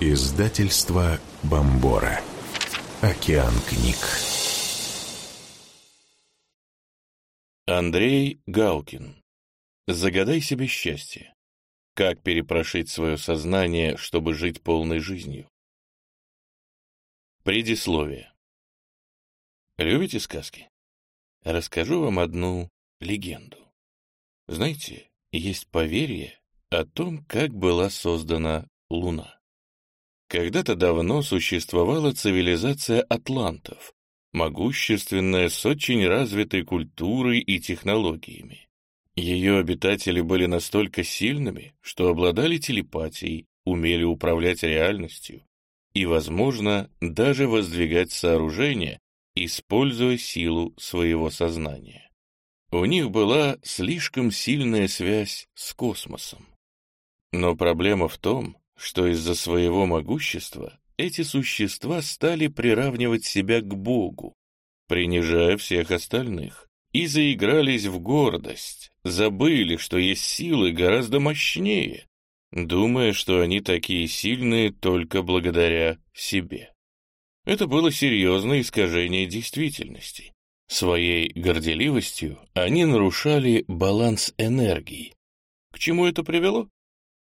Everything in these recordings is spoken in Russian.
Издательство Бомбора. Океан книг. Андрей Галкин. Загадай себе счастье. Как перепрошить свое сознание, чтобы жить полной жизнью? Предисловие. Любите сказки? Расскажу вам одну легенду. Знаете, есть поверье о том, как была создана Луна. Когда-то давно существовала цивилизация атлантов, могущественная с очень развитой культурой и технологиями. Ее обитатели были настолько сильными, что обладали телепатией, умели управлять реальностью и, возможно, даже воздвигать сооружения, используя силу своего сознания. У них была слишком сильная связь с космосом. Но проблема в том, что из-за своего могущества эти существа стали приравнивать себя к Богу, принижая всех остальных, и заигрались в гордость, забыли, что есть силы гораздо мощнее, думая, что они такие сильные только благодаря себе. Это было серьезное искажение действительности. Своей горделивостью они нарушали баланс энергии. К чему это привело?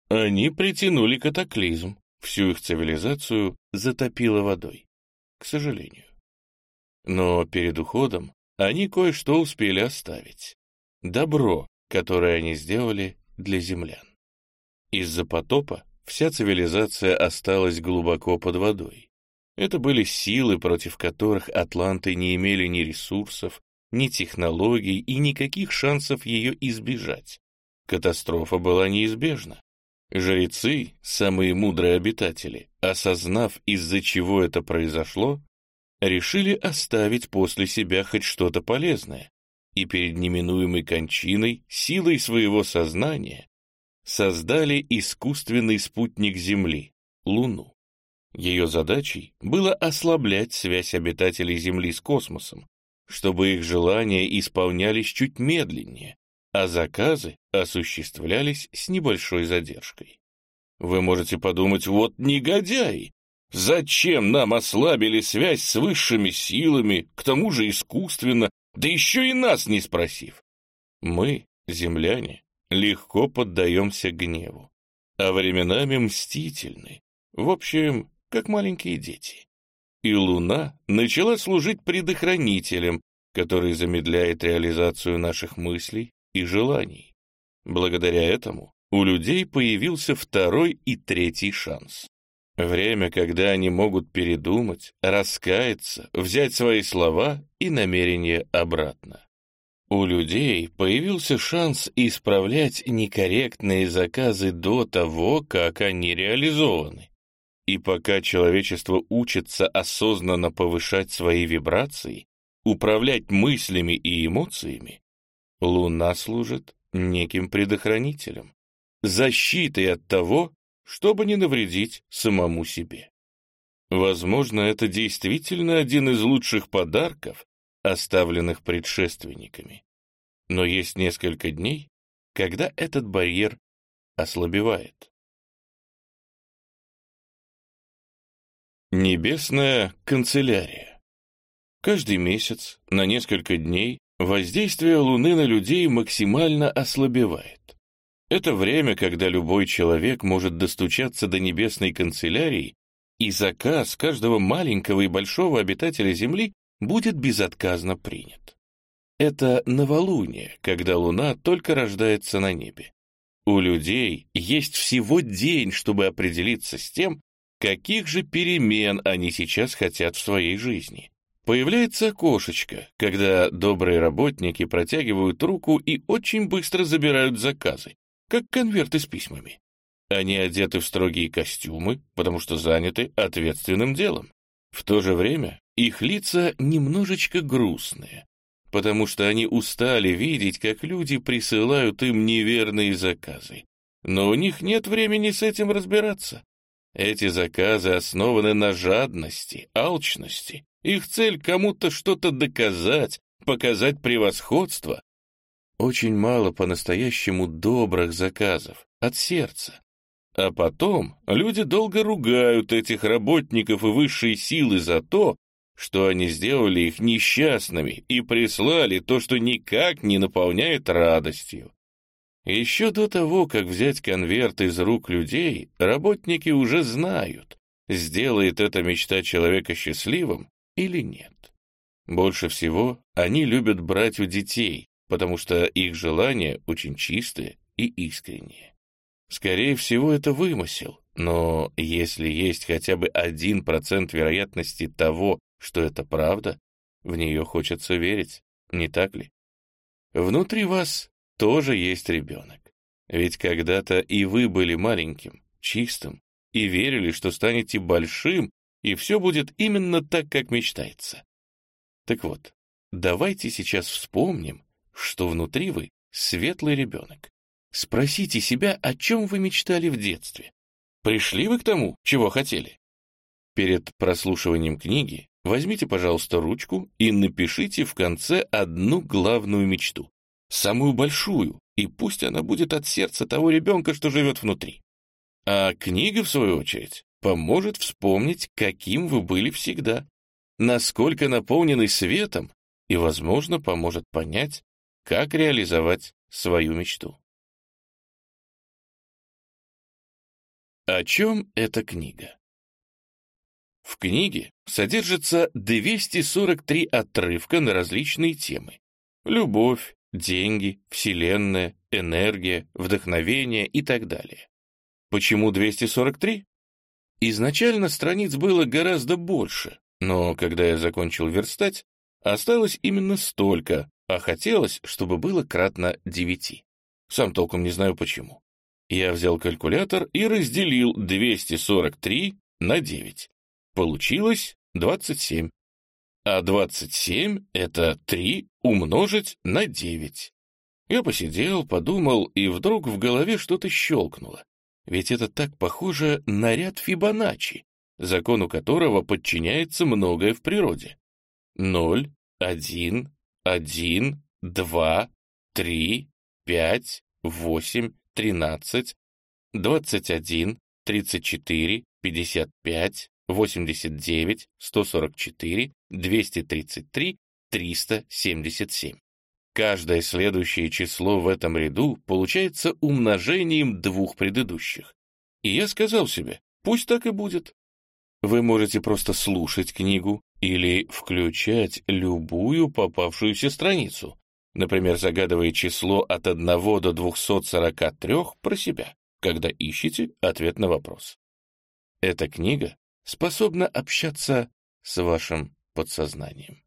Они притянули катаклизм, всю их цивилизацию затопило водой, к сожалению. Но перед уходом они кое-что успели оставить. Добро, которое они сделали для землян. Из-за потопа вся цивилизация осталась глубоко под водой. Это были силы, против которых атланты не имели ни ресурсов, ни технологий и никаких шансов ее избежать. Катастрофа была неизбежна. Жрецы, самые мудрые обитатели, осознав, из-за чего это произошло, решили оставить после себя хоть что-то полезное, и перед неминуемой кончиной, силой своего сознания, создали искусственный спутник Земли — Луну. Ее задачей было ослаблять связь обитателей Земли с космосом, чтобы их желания исполнялись чуть медленнее, а заказы осуществлялись с небольшой задержкой. Вы можете подумать, вот негодяи! Зачем нам ослабили связь с высшими силами, к тому же искусственно, да еще и нас не спросив? Мы, земляне, легко поддаемся гневу, а временами мстительны, в общем, как маленькие дети. И Луна начала служить предохранителем, который замедляет реализацию наших мыслей и желаний. Благодаря этому у людей появился второй и третий шанс. Время, когда они могут передумать, раскаяться, взять свои слова и намерения обратно. У людей появился шанс исправлять некорректные заказы до того, как они реализованы. И пока человечество учится осознанно повышать свои вибрации, управлять мыслями и эмоциями, Луна служит неким предохранителем, защитой от того, чтобы не навредить самому себе. Возможно, это действительно один из лучших подарков, оставленных предшественниками. Но есть несколько дней, когда этот барьер ослабевает. Небесная канцелярия. Каждый месяц на несколько дней Воздействие Луны на людей максимально ослабевает. Это время, когда любой человек может достучаться до небесной канцелярии, и заказ каждого маленького и большого обитателя Земли будет безотказно принят. Это новолуние, когда Луна только рождается на небе. У людей есть всего день, чтобы определиться с тем, каких же перемен они сейчас хотят в своей жизни. Появляется окошечко, когда добрые работники протягивают руку и очень быстро забирают заказы, как конверты с письмами. Они одеты в строгие костюмы, потому что заняты ответственным делом. В то же время их лица немножечко грустные, потому что они устали видеть, как люди присылают им неверные заказы. Но у них нет времени с этим разбираться. Эти заказы основаны на жадности, алчности их цель кому-то что-то доказать, показать превосходство. Очень мало по-настоящему добрых заказов, от сердца. А потом люди долго ругают этих работников и высшие силы за то, что они сделали их несчастными и прислали то, что никак не наполняет радостью. Еще до того, как взять конверт из рук людей, работники уже знают, сделает эта мечта человека счастливым или нет. Больше всего они любят брать у детей, потому что их желания очень чистые и искренние. Скорее всего, это вымысел, но если есть хотя бы один процент вероятности того, что это правда, в нее хочется верить, не так ли? Внутри вас тоже есть ребенок. Ведь когда-то и вы были маленьким, чистым, и верили, что станете большим, и все будет именно так, как мечтается. Так вот, давайте сейчас вспомним, что внутри вы светлый ребенок. Спросите себя, о чем вы мечтали в детстве. Пришли вы к тому, чего хотели? Перед прослушиванием книги возьмите, пожалуйста, ручку и напишите в конце одну главную мечту, самую большую, и пусть она будет от сердца того ребенка, что живет внутри. А книга, в свою очередь, поможет вспомнить, каким вы были всегда, насколько наполнены светом и, возможно, поможет понять, как реализовать свою мечту. О чем эта книга? В книге содержится 243 отрывка на различные темы. Любовь, деньги, вселенная, энергия, вдохновение и так далее. Почему 243? Изначально страниц было гораздо больше, но когда я закончил верстать, осталось именно столько, а хотелось, чтобы было кратно 9. Сам толком не знаю почему. Я взял калькулятор и разделил 243 на 9. Получилось 27. А 27 — это 3 умножить на 9. Я посидел, подумал, и вдруг в голове что-то щелкнуло. Ведь это так похоже на ряд Фибоначчи, закону которого подчиняется многое в природе. Ноль, один, один, два, три, пять, восемь, тринадцать, двадцать один, тридцать четыре, пятьдесят пять, восемьдесят девять, сто сорок четыре, двести тридцать три, триста семьдесят семь. Каждое следующее число в этом ряду получается умножением двух предыдущих. И я сказал себе, пусть так и будет. Вы можете просто слушать книгу или включать любую попавшуюся страницу, например, загадывая число от 1 до 243 про себя, когда ищете ответ на вопрос. Эта книга способна общаться с вашим подсознанием.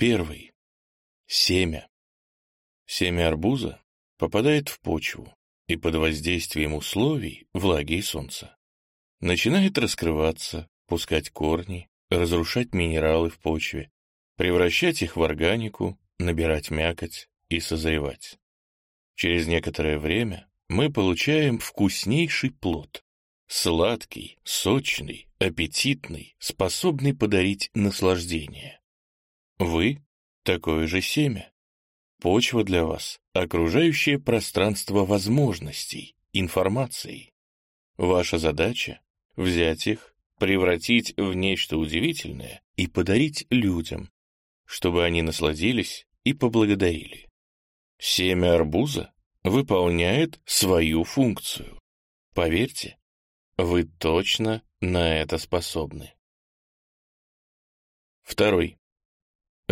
Первый. Семя. Семя арбуза попадает в почву и под воздействием условий, влаги и солнца, начинает раскрываться, пускать корни, разрушать минералы в почве, превращать их в органику, набирать мякоть и созревать. Через некоторое время мы получаем вкуснейший плод, сладкий, сочный, аппетитный, способный подарить наслаждение. Вы — такое же семя. Почва для вас — окружающее пространство возможностей, информации. Ваша задача — взять их, превратить в нечто удивительное и подарить людям, чтобы они насладились и поблагодарили. Семя арбуза выполняет свою функцию. Поверьте, вы точно на это способны. Второй.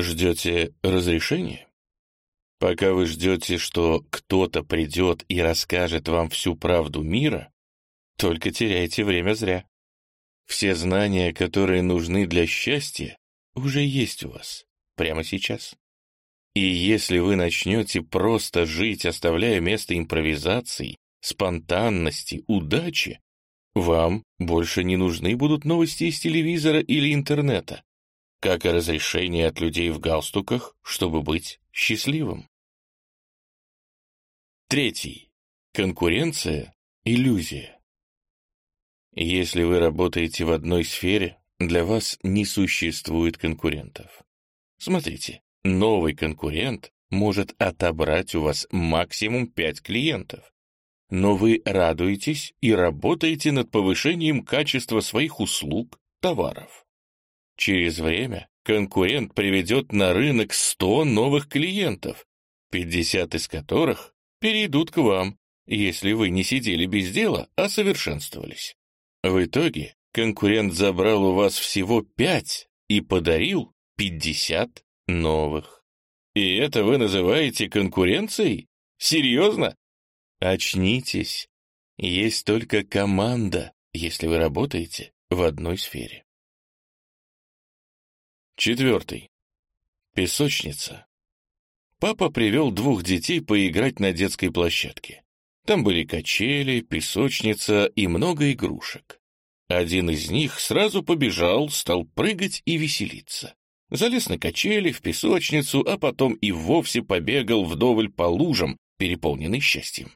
Ждете разрешения? Пока вы ждете, что кто-то придет и расскажет вам всю правду мира, только теряете время зря. Все знания, которые нужны для счастья, уже есть у вас, прямо сейчас. И если вы начнете просто жить, оставляя место импровизации, спонтанности, удачи, вам больше не нужны будут новости из телевизора или интернета как и разрешение от людей в галстуках, чтобы быть счастливым. Третий. Конкуренция — иллюзия. Если вы работаете в одной сфере, для вас не существует конкурентов. Смотрите, новый конкурент может отобрать у вас максимум 5 клиентов. Но вы радуетесь и работаете над повышением качества своих услуг, товаров. Через время конкурент приведет на рынок 100 новых клиентов, 50 из которых перейдут к вам, если вы не сидели без дела, а совершенствовались. В итоге конкурент забрал у вас всего 5 и подарил 50 новых. И это вы называете конкуренцией? Серьезно? Очнитесь. Есть только команда, если вы работаете в одной сфере. Четвертый. Песочница. Папа привел двух детей поиграть на детской площадке. Там были качели, песочница и много игрушек. Один из них сразу побежал, стал прыгать и веселиться. Залез на качели, в песочницу, а потом и вовсе побегал вдоволь по лужам, переполненный счастьем.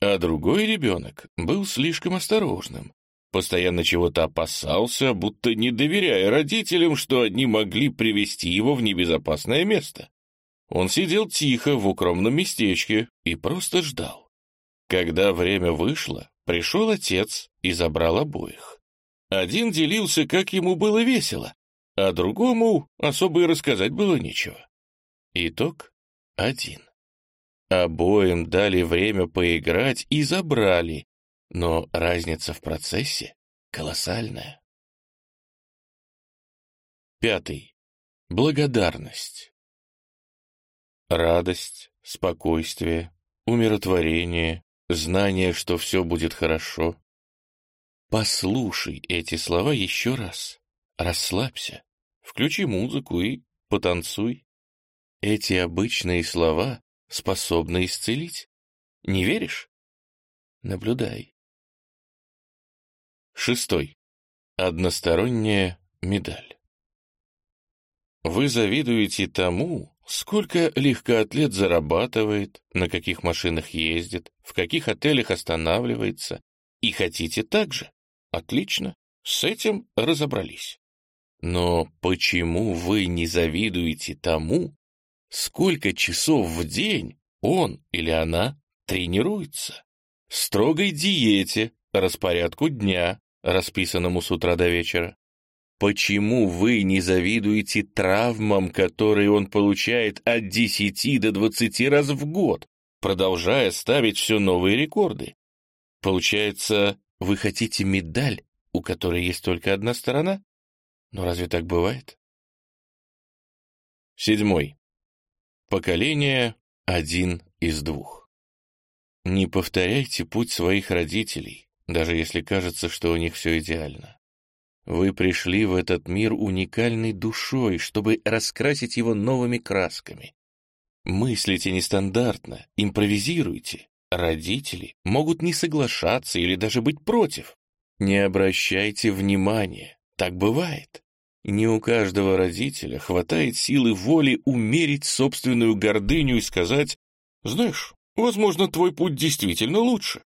А другой ребенок был слишком осторожным. Постоянно чего-то опасался, будто не доверяя родителям, что они могли привести его в небезопасное место. Он сидел тихо в укромном местечке и просто ждал. Когда время вышло, пришел отец и забрал обоих. Один делился, как ему было весело, а другому особо и рассказать было нечего. Итог один. Обоим дали время поиграть и забрали, но разница в процессе колоссальная. Пятый. Благодарность. Радость, спокойствие, умиротворение, знание, что все будет хорошо. Послушай эти слова еще раз. Расслабься, включи музыку и потанцуй. Эти обычные слова способны исцелить. Не веришь? Наблюдай. Шестой. Односторонняя медаль. Вы завидуете тому, сколько легкоатлет зарабатывает, на каких машинах ездит, в каких отелях останавливается, и хотите так же. Отлично, с этим разобрались. Но почему вы не завидуете тому, сколько часов в день он или она тренируется? Строгой диете, распорядку дня, расписанному с утра до вечера. Почему вы не завидуете травмам, которые он получает от 10 до 20 раз в год, продолжая ставить все новые рекорды? Получается, вы хотите медаль, у которой есть только одна сторона? Но разве так бывает? Седьмой. Поколение один из двух. Не повторяйте путь своих родителей, даже если кажется, что у них все идеально. Вы пришли в этот мир уникальной душой, чтобы раскрасить его новыми красками. Мыслите нестандартно, импровизируйте. Родители могут не соглашаться или даже быть против. Не обращайте внимания, так бывает. Не у каждого родителя хватает силы воли умерить собственную гордыню и сказать, «Знаешь, возможно, твой путь действительно лучше».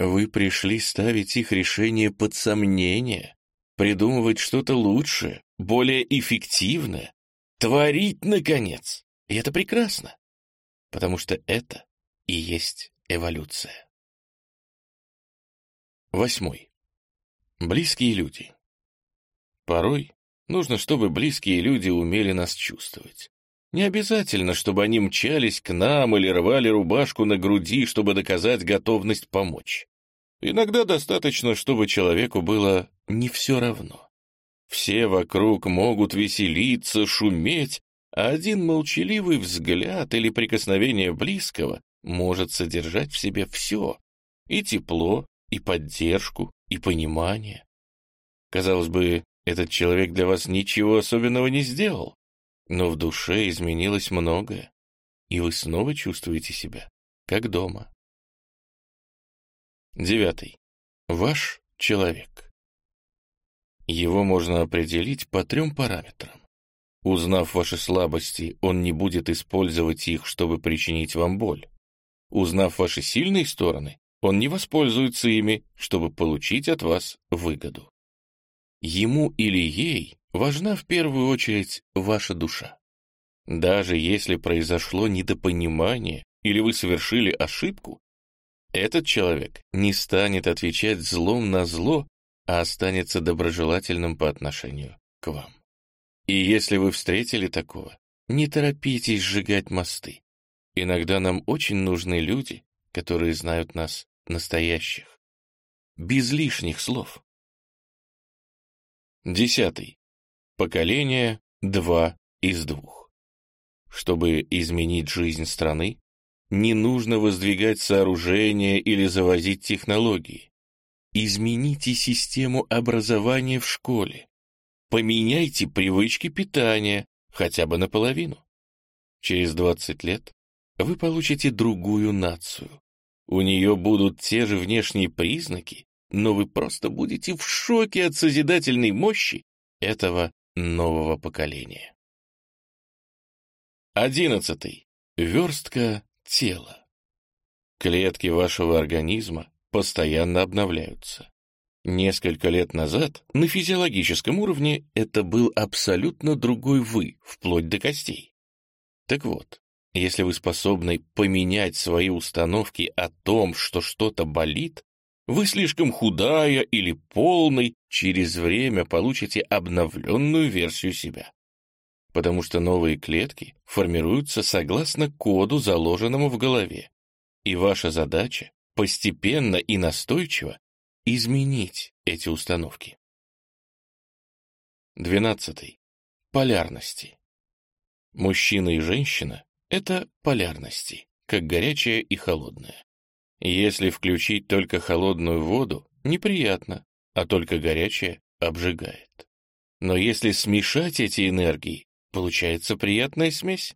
Вы пришли ставить их решение под сомнение, придумывать что-то лучшее, более эффективное, творить, наконец. И это прекрасно, потому что это и есть эволюция. Восьмой. Близкие люди. Порой Нужно, чтобы близкие люди умели нас чувствовать. Не обязательно, чтобы они мчались к нам или рвали рубашку на груди, чтобы доказать готовность помочь. Иногда достаточно, чтобы человеку было не все равно. Все вокруг могут веселиться, шуметь, а один молчаливый взгляд или прикосновение близкого может содержать в себе все — и тепло, и поддержку, и понимание. Казалось бы, этот человек для вас ничего особенного не сделал, но в душе изменилось многое, и вы снова чувствуете себя как дома. Девятый. Ваш человек. Его можно определить по трем параметрам. Узнав ваши слабости, он не будет использовать их, чтобы причинить вам боль. Узнав ваши сильные стороны, он не воспользуется ими, чтобы получить от вас выгоду. Ему или ей важна в первую очередь ваша душа. Даже если произошло недопонимание или вы совершили ошибку, этот человек не станет отвечать злом на зло, а останется доброжелательным по отношению к вам. И если вы встретили такого, не торопитесь сжигать мосты. Иногда нам очень нужны люди, которые знают нас настоящих. Без лишних слов. Десятый. Поколение два из двух. Чтобы изменить жизнь страны, не нужно воздвигать сооружения или завозить технологии. Измените систему образования в школе. Поменяйте привычки питания хотя бы наполовину. Через 20 лет вы получите другую нацию. У нее будут те же внешние признаки, но вы просто будете в шоке от созидательной мощи этого нового поколения. Одиннадцатый. Верстка тела. Клетки вашего организма постоянно обновляются. Несколько лет назад на физиологическом уровне это был абсолютно другой вы, вплоть до костей. Так вот, если вы способны поменять свои установки о том, что что-то болит, вы слишком худая или полный, через время получите обновленную версию себя. Потому что новые клетки формируются согласно коду, заложенному в голове. И ваша задача постепенно и настойчиво изменить эти установки. 12. Полярности. Мужчина и женщина — это полярности, как горячая и холодная. Если включить только холодную воду, неприятно, а только горячая обжигает. Но если смешать эти энергии, получается приятная смесь.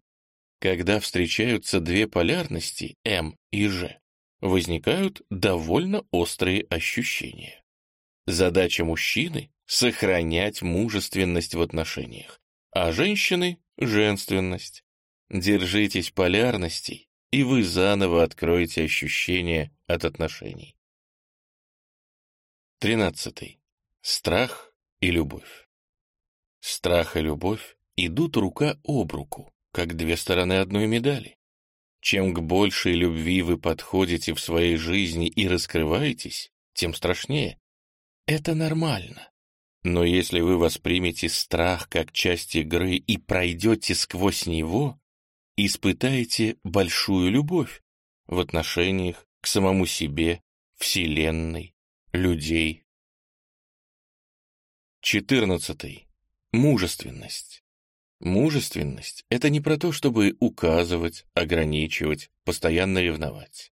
Когда встречаются две полярности, М и Ж, возникают довольно острые ощущения. Задача мужчины — сохранять мужественность в отношениях, а женщины — женственность. Держитесь полярностей, и вы заново откроете ощущения от отношений. 13. Страх и любовь. Страх и любовь идут рука об руку, как две стороны одной медали. Чем к большей любви вы подходите в своей жизни и раскрываетесь, тем страшнее. Это нормально. Но если вы воспримете страх как часть игры и пройдете сквозь него, испытаете большую любовь в отношениях к самому себе, Вселенной, людей. 14. Мужественность. Мужественность — это не про то, чтобы указывать, ограничивать, постоянно ревновать.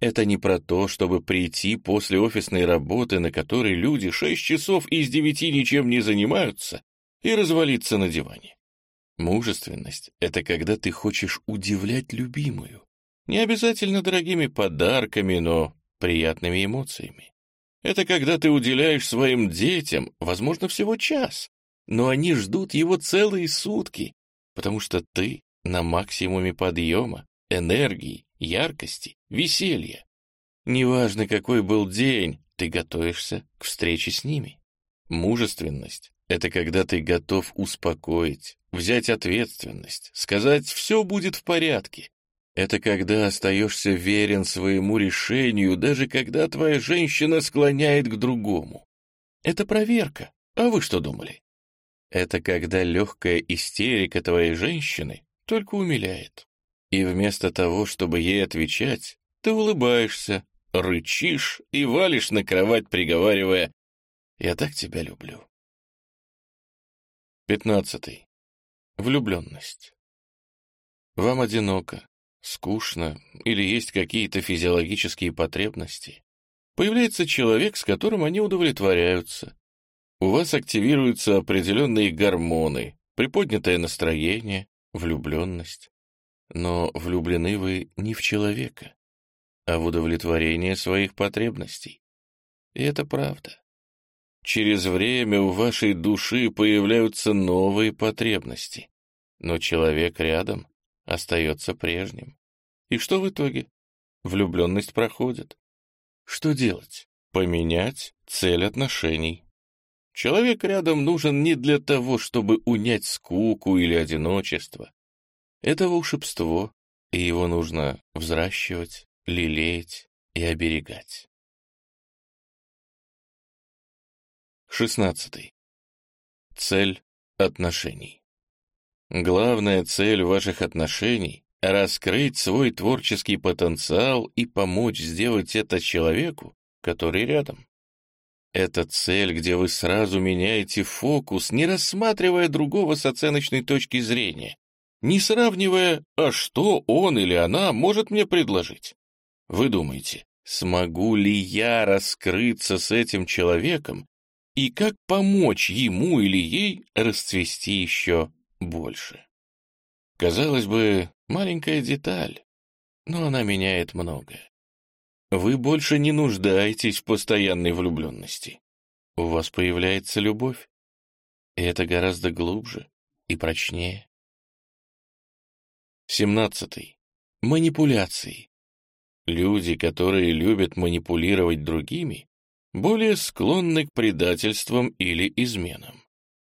Это не про то, чтобы прийти после офисной работы, на которой люди шесть часов из девяти ничем не занимаются, и развалиться на диване. Мужественность — это когда ты хочешь удивлять любимую. Не обязательно дорогими подарками, но приятными эмоциями. Это когда ты уделяешь своим детям, возможно, всего час, но они ждут его целые сутки, потому что ты на максимуме подъема, энергии, яркости, веселья. Неважно, какой был день, ты готовишься к встрече с ними. Мужественность — это когда ты готов успокоить, взять ответственность, сказать «все будет в порядке». Это когда остаешься верен своему решению, даже когда твоя женщина склоняет к другому. Это проверка. А вы что думали? Это когда легкая истерика твоей женщины только умиляет. И вместо того, чтобы ей отвечать, ты улыбаешься, рычишь и валишь на кровать, приговаривая «Я так тебя люблю». Пятнадцатый. Влюбленность. Вам одиноко, скучно или есть какие-то физиологические потребности. Появляется человек, с которым они удовлетворяются, у вас активируются определенные гормоны, приподнятое настроение, влюбленность. Но влюблены вы не в человека, а в удовлетворение своих потребностей. И это правда. Через время у вашей души появляются новые потребности, но человек рядом остается прежним. И что в итоге? Влюбленность проходит. Что делать? Поменять цель отношений. Человек рядом нужен не для того, чтобы унять скуку или одиночество. Это волшебство, и его нужно взращивать, лелеять и оберегать. 16. Цель отношений. Главная цель ваших отношений — раскрыть свой творческий потенциал и помочь сделать это человеку, который рядом. Это цель, где вы сразу меняете фокус, не рассматривая другого с оценочной точки зрения, не сравнивая, а что он или она может мне предложить. Вы думаете, смогу ли я раскрыться с этим человеком и как помочь ему или ей расцвести еще больше. Казалось бы, маленькая деталь, но она меняет многое. Вы больше не нуждаетесь в постоянной влюбленности. У вас появляется любовь. И это гораздо глубже и прочнее. 17. Манипуляции. Люди, которые любят манипулировать другими, более склонны к предательствам или изменам.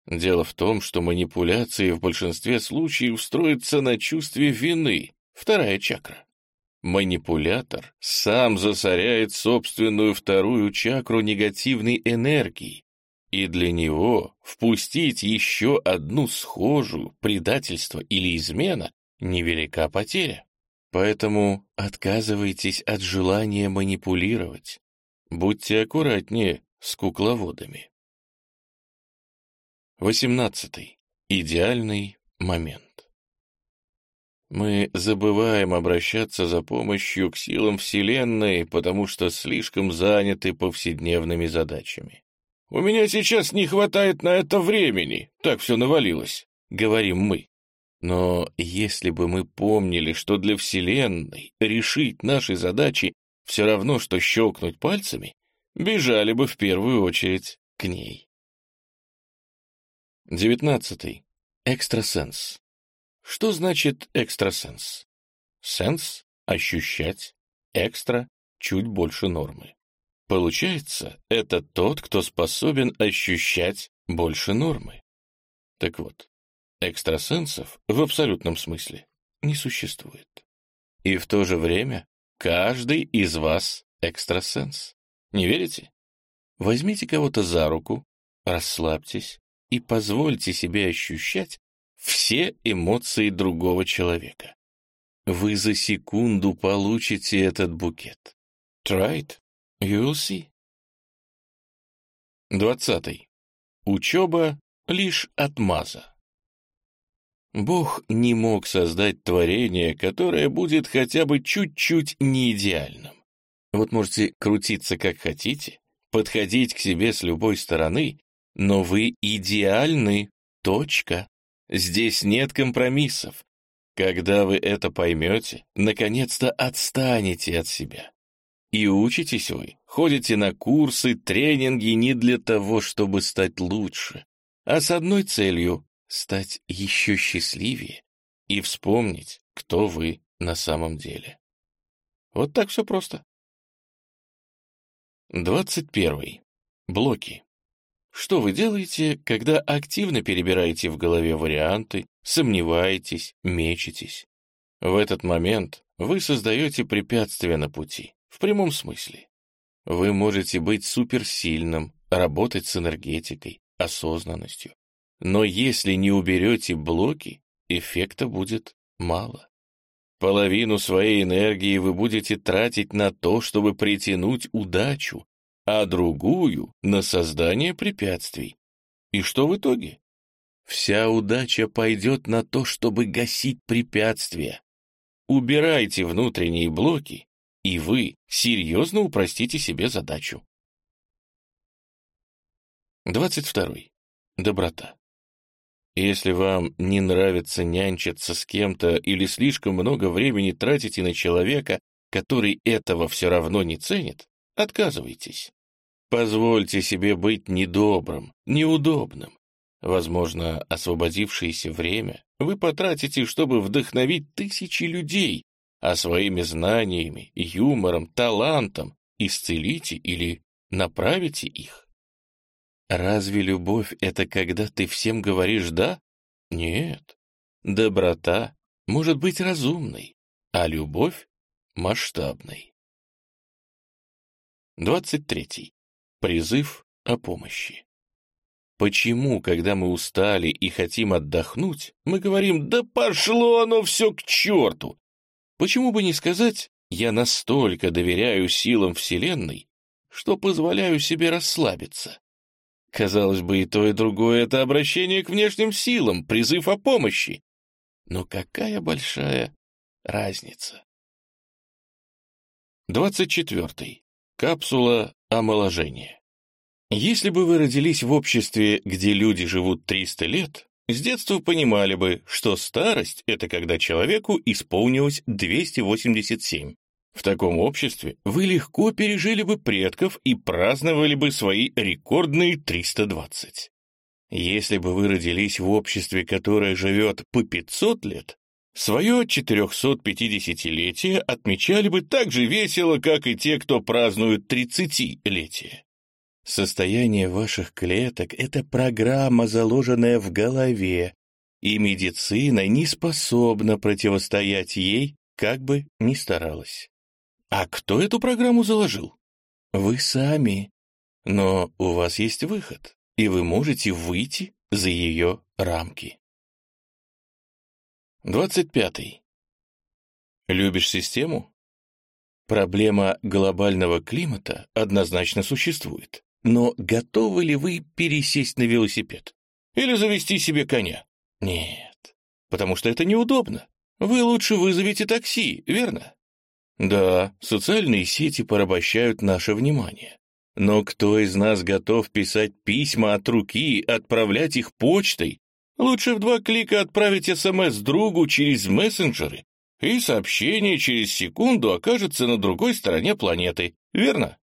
Дело в том, что манипуляции в большинстве случаев строятся на чувстве вины, вторая чакра. Манипулятор сам засоряет собственную вторую чакру негативной энергией, и для него впустить еще одну схожую, предательство или измена, невелика потеря. Поэтому отказывайтесь от желания манипулировать, Будьте аккуратнее с кукловодами. 18. Идеальный момент. Мы забываем обращаться за помощью к силам Вселенной, потому что слишком заняты повседневными задачами. «У меня сейчас не хватает на это времени, так все навалилось», — говорим мы. Но если бы мы помнили, что для Вселенной решить наши задачи все равно, что щелкнуть пальцами, бежали бы в первую очередь к ней. Девятнадцатый. Экстрасенс. Что значит экстрасенс? Сенс — ощущать, экстра — чуть больше нормы. Получается, это тот, кто способен ощущать больше нормы. Так вот, экстрасенсов в абсолютном смысле не существует. И в то же время Каждый из вас экстрасенс. Не верите? Возьмите кого-то за руку, расслабьтесь и позвольте себе ощущать все эмоции другого человека. Вы за секунду получите этот букет. Try it, you will see. Двадцатый. Учеба — лишь отмаза. Бог не мог создать творение, которое будет хотя бы чуть-чуть неидеальным. Вот можете крутиться как хотите, подходить к себе с любой стороны, но вы идеальны, точка. Здесь нет компромиссов. Когда вы это поймете, наконец-то отстанете от себя. И учитесь вы, ходите на курсы, тренинги не для того, чтобы стать лучше, а с одной целью стать еще счастливее и вспомнить, кто вы на самом деле. Вот так все просто. 21. Блоки. Что вы делаете, когда активно перебираете в голове варианты, сомневаетесь, мечетесь? В этот момент вы создаете препятствия на пути, в прямом смысле. Вы можете быть суперсильным, работать с энергетикой, осознанностью, но если не уберете блоки, эффекта будет мало. Половину своей энергии вы будете тратить на то, чтобы притянуть удачу, а другую — на создание препятствий. И что в итоге? Вся удача пойдет на то, чтобы гасить препятствия. Убирайте внутренние блоки, и вы серьезно упростите себе задачу. 22. Доброта. Если вам не нравится нянчиться с кем-то или слишком много времени тратите на человека, который этого все равно не ценит, отказывайтесь. Позвольте себе быть недобрым, неудобным. Возможно, освободившееся время вы потратите, чтобы вдохновить тысячи людей, а своими знаниями, юмором, талантом исцелите или направите их. Разве любовь — это когда ты всем говоришь «да»? Нет. Доброта может быть разумной, а любовь — масштабной. 23. Призыв о помощи. Почему, когда мы устали и хотим отдохнуть, мы говорим «да пошло оно все к черту»? Почему бы не сказать «я настолько доверяю силам Вселенной, что позволяю себе расслабиться»? Казалось бы, и то, и другое — это обращение к внешним силам, призыв о помощи. Но какая большая разница? 24. Капсула омоложения. Если бы вы родились в обществе, где люди живут 300 лет, с детства понимали бы, что старость — это когда человеку исполнилось 287. В таком обществе вы легко пережили бы предков и праздновали бы свои рекордные 320. Если бы вы родились в обществе, которое живет по 500 лет, свое 450-летие отмечали бы так же весело, как и те, кто празднует 30-летие. Состояние ваших клеток — это программа, заложенная в голове, и медицина не способна противостоять ей, как бы ни старалась. А кто эту программу заложил? Вы сами. Но у вас есть выход, и вы можете выйти за ее рамки. 25. Любишь систему? Проблема глобального климата однозначно существует. Но готовы ли вы пересесть на велосипед? Или завести себе коня? Нет, потому что это неудобно. Вы лучше вызовете такси, верно? Да, социальные сети порабощают наше внимание. Но кто из нас готов писать письма от руки, отправлять их почтой? Лучше в два клика отправить СМС другу через мессенджеры, и сообщение через секунду окажется на другой стороне планеты, верно?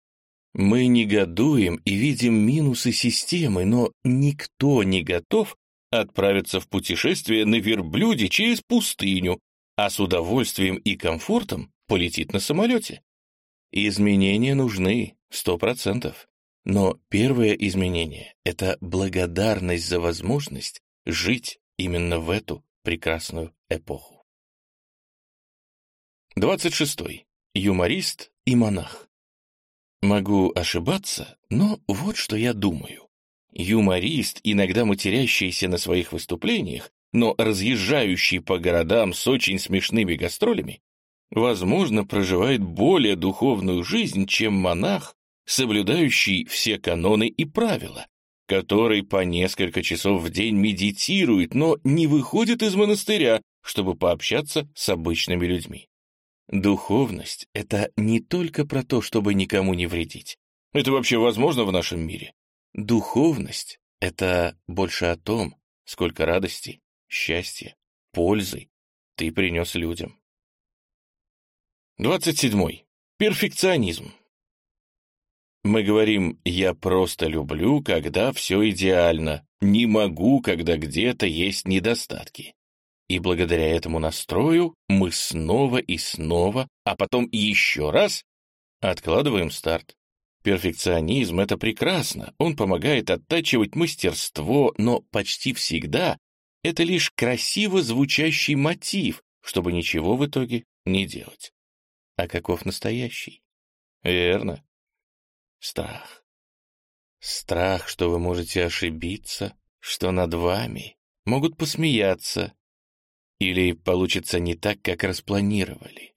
Мы негодуем и видим минусы системы, но никто не готов отправиться в путешествие на верблюде через пустыню, а с удовольствием и комфортом полетит на самолете. Изменения нужны, сто процентов. Но первое изменение — это благодарность за возможность жить именно в эту прекрасную эпоху. 26. Юморист и монах. Могу ошибаться, но вот что я думаю. Юморист, иногда матерящийся на своих выступлениях, но разъезжающий по городам с очень смешными гастролями, возможно, проживает более духовную жизнь, чем монах, соблюдающий все каноны и правила, который по несколько часов в день медитирует, но не выходит из монастыря, чтобы пообщаться с обычными людьми. Духовность — это не только про то, чтобы никому не вредить. Это вообще возможно в нашем мире? Духовность — это больше о том, сколько радости, счастья, пользы ты принес людям. 27. Перфекционизм. Мы говорим «я просто люблю, когда все идеально, не могу, когда где-то есть недостатки». И благодаря этому настрою мы снова и снова, а потом еще раз откладываем старт. Перфекционизм — это прекрасно, он помогает оттачивать мастерство, но почти всегда это лишь красиво звучащий мотив, чтобы ничего в итоге не делать. А каков настоящий? Верно. Страх. Страх, что вы можете ошибиться, что над вами могут посмеяться, или получится не так, как распланировали.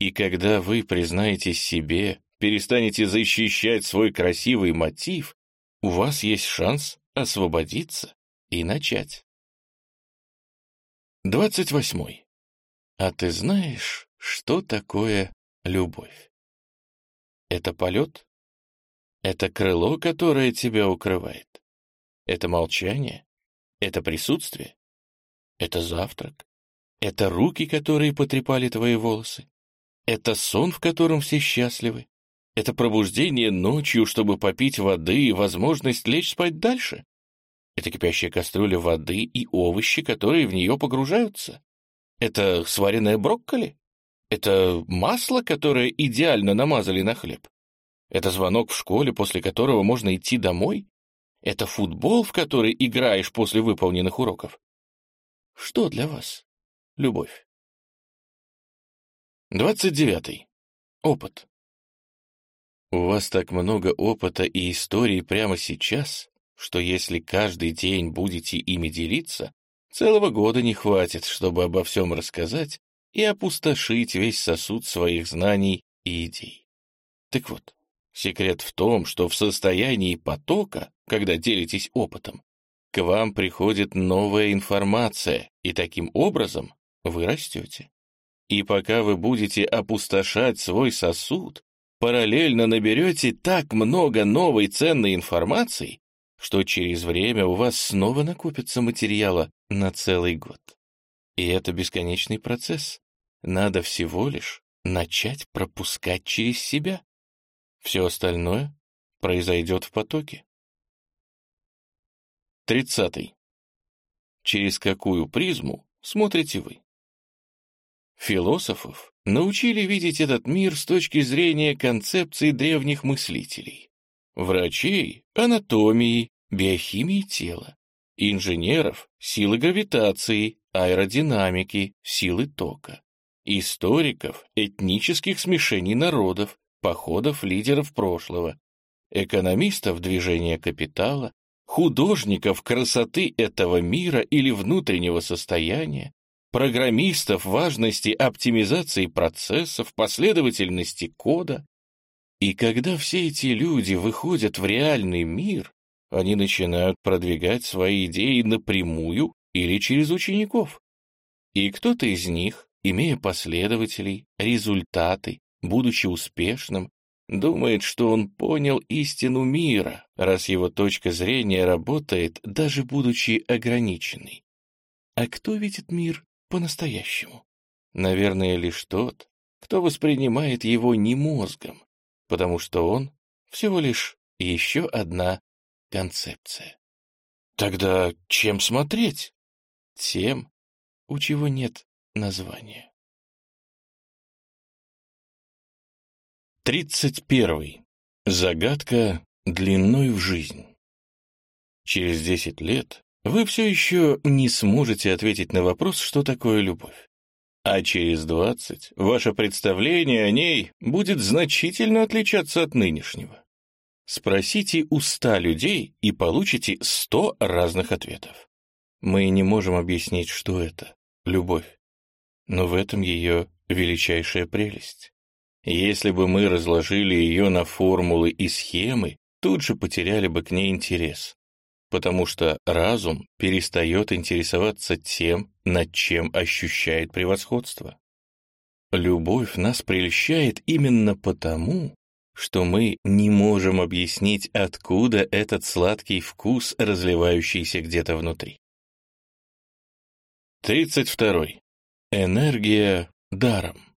И когда вы признаетесь себе, перестанете защищать свой красивый мотив, у вас есть шанс освободиться и начать. 28. А ты знаешь, что такое любовь? Это полет? Это крыло, которое тебя укрывает? Это молчание? Это присутствие? Это завтрак. Это руки, которые потрепали твои волосы. Это сон, в котором все счастливы. Это пробуждение ночью, чтобы попить воды и возможность лечь спать дальше. Это кипящая кастрюля воды и овощи, которые в нее погружаются. Это сваренное брокколи. Это масло, которое идеально намазали на хлеб. Это звонок в школе, после которого можно идти домой. Это футбол, в который играешь после выполненных уроков. Что для вас? любовь. 29. Опыт. У вас так много опыта и историй прямо сейчас, что если каждый день будете ими делиться, целого года не хватит, чтобы обо всем рассказать и опустошить весь сосуд своих знаний и идей. Так вот, секрет в том, что в состоянии потока, когда делитесь опытом, к вам приходит новая информация, и таким образом вы растете. И пока вы будете опустошать свой сосуд, параллельно наберете так много новой ценной информации, что через время у вас снова накопится материала на целый год. И это бесконечный процесс. Надо всего лишь начать пропускать через себя. Все остальное произойдет в потоке. Тридцатый. Через какую призму смотрите вы? Философов научили видеть этот мир с точки зрения концепций древних мыслителей. Врачей — анатомии, биохимии тела. Инженеров — силы гравитации, аэродинамики, силы тока. Историков — этнических смешений народов, походов лидеров прошлого. Экономистов — движения капитала, художников красоты этого мира или внутреннего состояния, программистов важности оптимизации процессов, последовательности кода. И когда все эти люди выходят в реальный мир, они начинают продвигать свои идеи напрямую или через учеников. И кто-то из них, имея последователей, результаты, будучи успешным, думает, что он понял истину мира, раз его точка зрения работает, даже будучи ограниченной. А кто видит мир по-настоящему? Наверное, лишь тот, кто воспринимает его не мозгом, потому что он всего лишь еще одна концепция. Тогда чем смотреть? Тем, у чего нет названия. Тридцать первый. Загадка длиной в жизнь. Через десять лет вы все еще не сможете ответить на вопрос, что такое любовь. А через двадцать ваше представление о ней будет значительно отличаться от нынешнего. Спросите у ста людей и получите сто разных ответов. Мы не можем объяснить, что это — любовь. Но в этом ее величайшая прелесть. Если бы мы разложили ее на формулы и схемы, тут же потеряли бы к ней интерес, потому что разум перестает интересоваться тем, над чем ощущает превосходство. Любовь нас прельщает именно потому, что мы не можем объяснить, откуда этот сладкий вкус, разливающийся где-то внутри. 32. Энергия даром.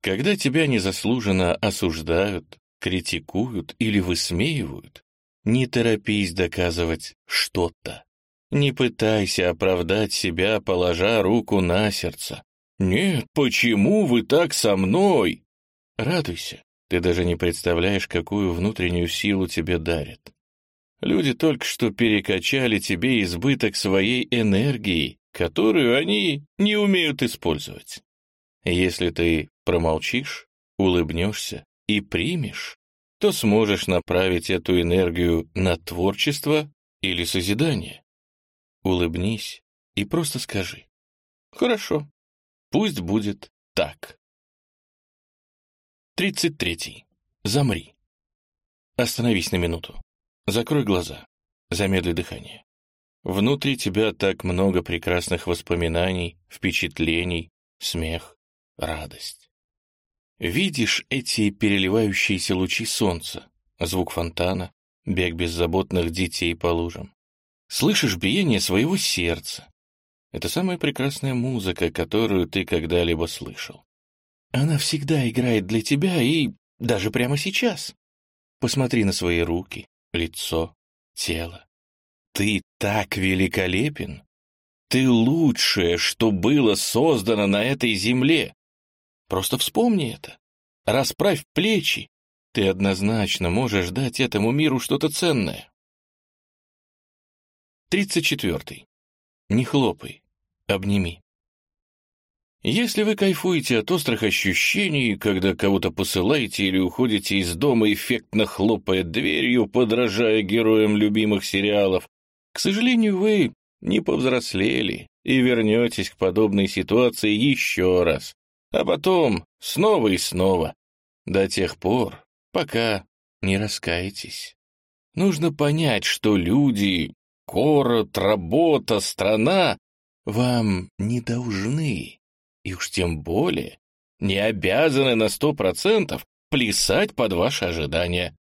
Когда тебя незаслуженно осуждают, критикуют или высмеивают, не торопись доказывать что-то. Не пытайся оправдать себя, положа руку на сердце. «Нет, почему вы так со мной?» Радуйся, ты даже не представляешь, какую внутреннюю силу тебе дарят. Люди только что перекачали тебе избыток своей энергии, которую они не умеют использовать. Если ты промолчишь, улыбнешься и примешь, то сможешь направить эту энергию на творчество или созидание. Улыбнись и просто скажи. Хорошо, пусть будет так. 33. Замри. Остановись на минуту. Закрой глаза. Замедли дыхание. Внутри тебя так много прекрасных воспоминаний, впечатлений, смех, радость. Видишь эти переливающиеся лучи солнца, звук фонтана, бег беззаботных детей по лужам. Слышишь биение своего сердца. Это самая прекрасная музыка, которую ты когда-либо слышал. Она всегда играет для тебя и даже прямо сейчас. Посмотри на свои руки, лицо, тело. Ты так великолепен. Ты лучшее, что было создано на этой земле. Просто вспомни это. Расправь плечи. Ты однозначно можешь дать этому миру что-то ценное. 34. Не хлопай, обними. Если вы кайфуете от острых ощущений, когда кого-то посылаете или уходите из дома, эффектно хлопая дверью, подражая героям любимых сериалов, к сожалению, вы не повзрослели и вернетесь к подобной ситуации еще раз, а потом снова и снова, до тех пор, пока не раскаетесь. Нужно понять, что люди, город, работа, страна вам не должны и уж тем более не обязаны на сто процентов плясать под ваши ожидания.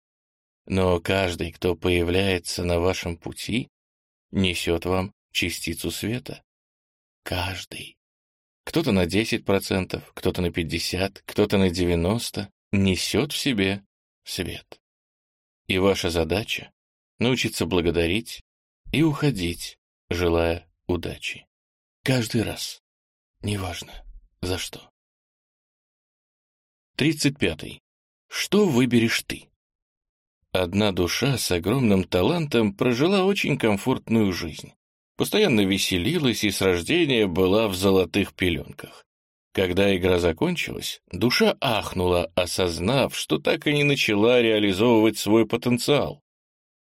Но каждый, кто появляется на вашем пути, несет вам частицу света. Каждый. Кто-то на 10%, кто-то на 50%, кто-то на 90% несет в себе свет. И ваша задача — научиться благодарить и уходить, желая удачи. Каждый раз. Неважно. За что? 35. Что выберешь ты? Одна душа с огромным талантом прожила очень комфортную жизнь. Постоянно веселилась и с рождения была в золотых пеленках. Когда игра закончилась, душа ахнула, осознав, что так и не начала реализовывать свой потенциал.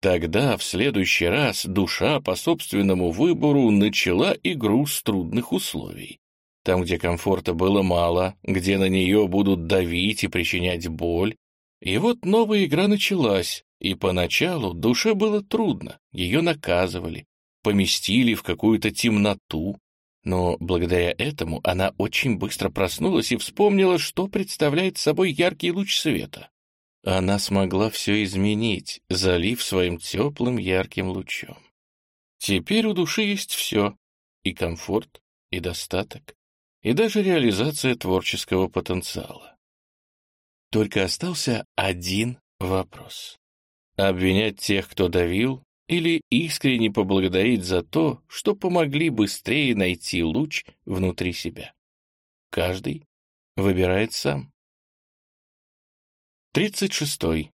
Тогда, в следующий раз, душа по собственному выбору начала игру с трудных условий. Там, где комфорта было мало, где на нее будут давить и причинять боль. И вот новая игра началась, и поначалу душе было трудно, ее наказывали, поместили в какую-то темноту. Но благодаря этому она очень быстро проснулась и вспомнила, что представляет собой яркий луч света. Она смогла все изменить, залив своим теплым ярким лучом. Теперь у души есть все — и комфорт, и достаток, и даже реализация творческого потенциала. Только остался один вопрос. Обвинять тех, кто давил, или искренне поблагодарить за то, что помогли быстрее найти луч внутри себя. Каждый выбирает сам. 36.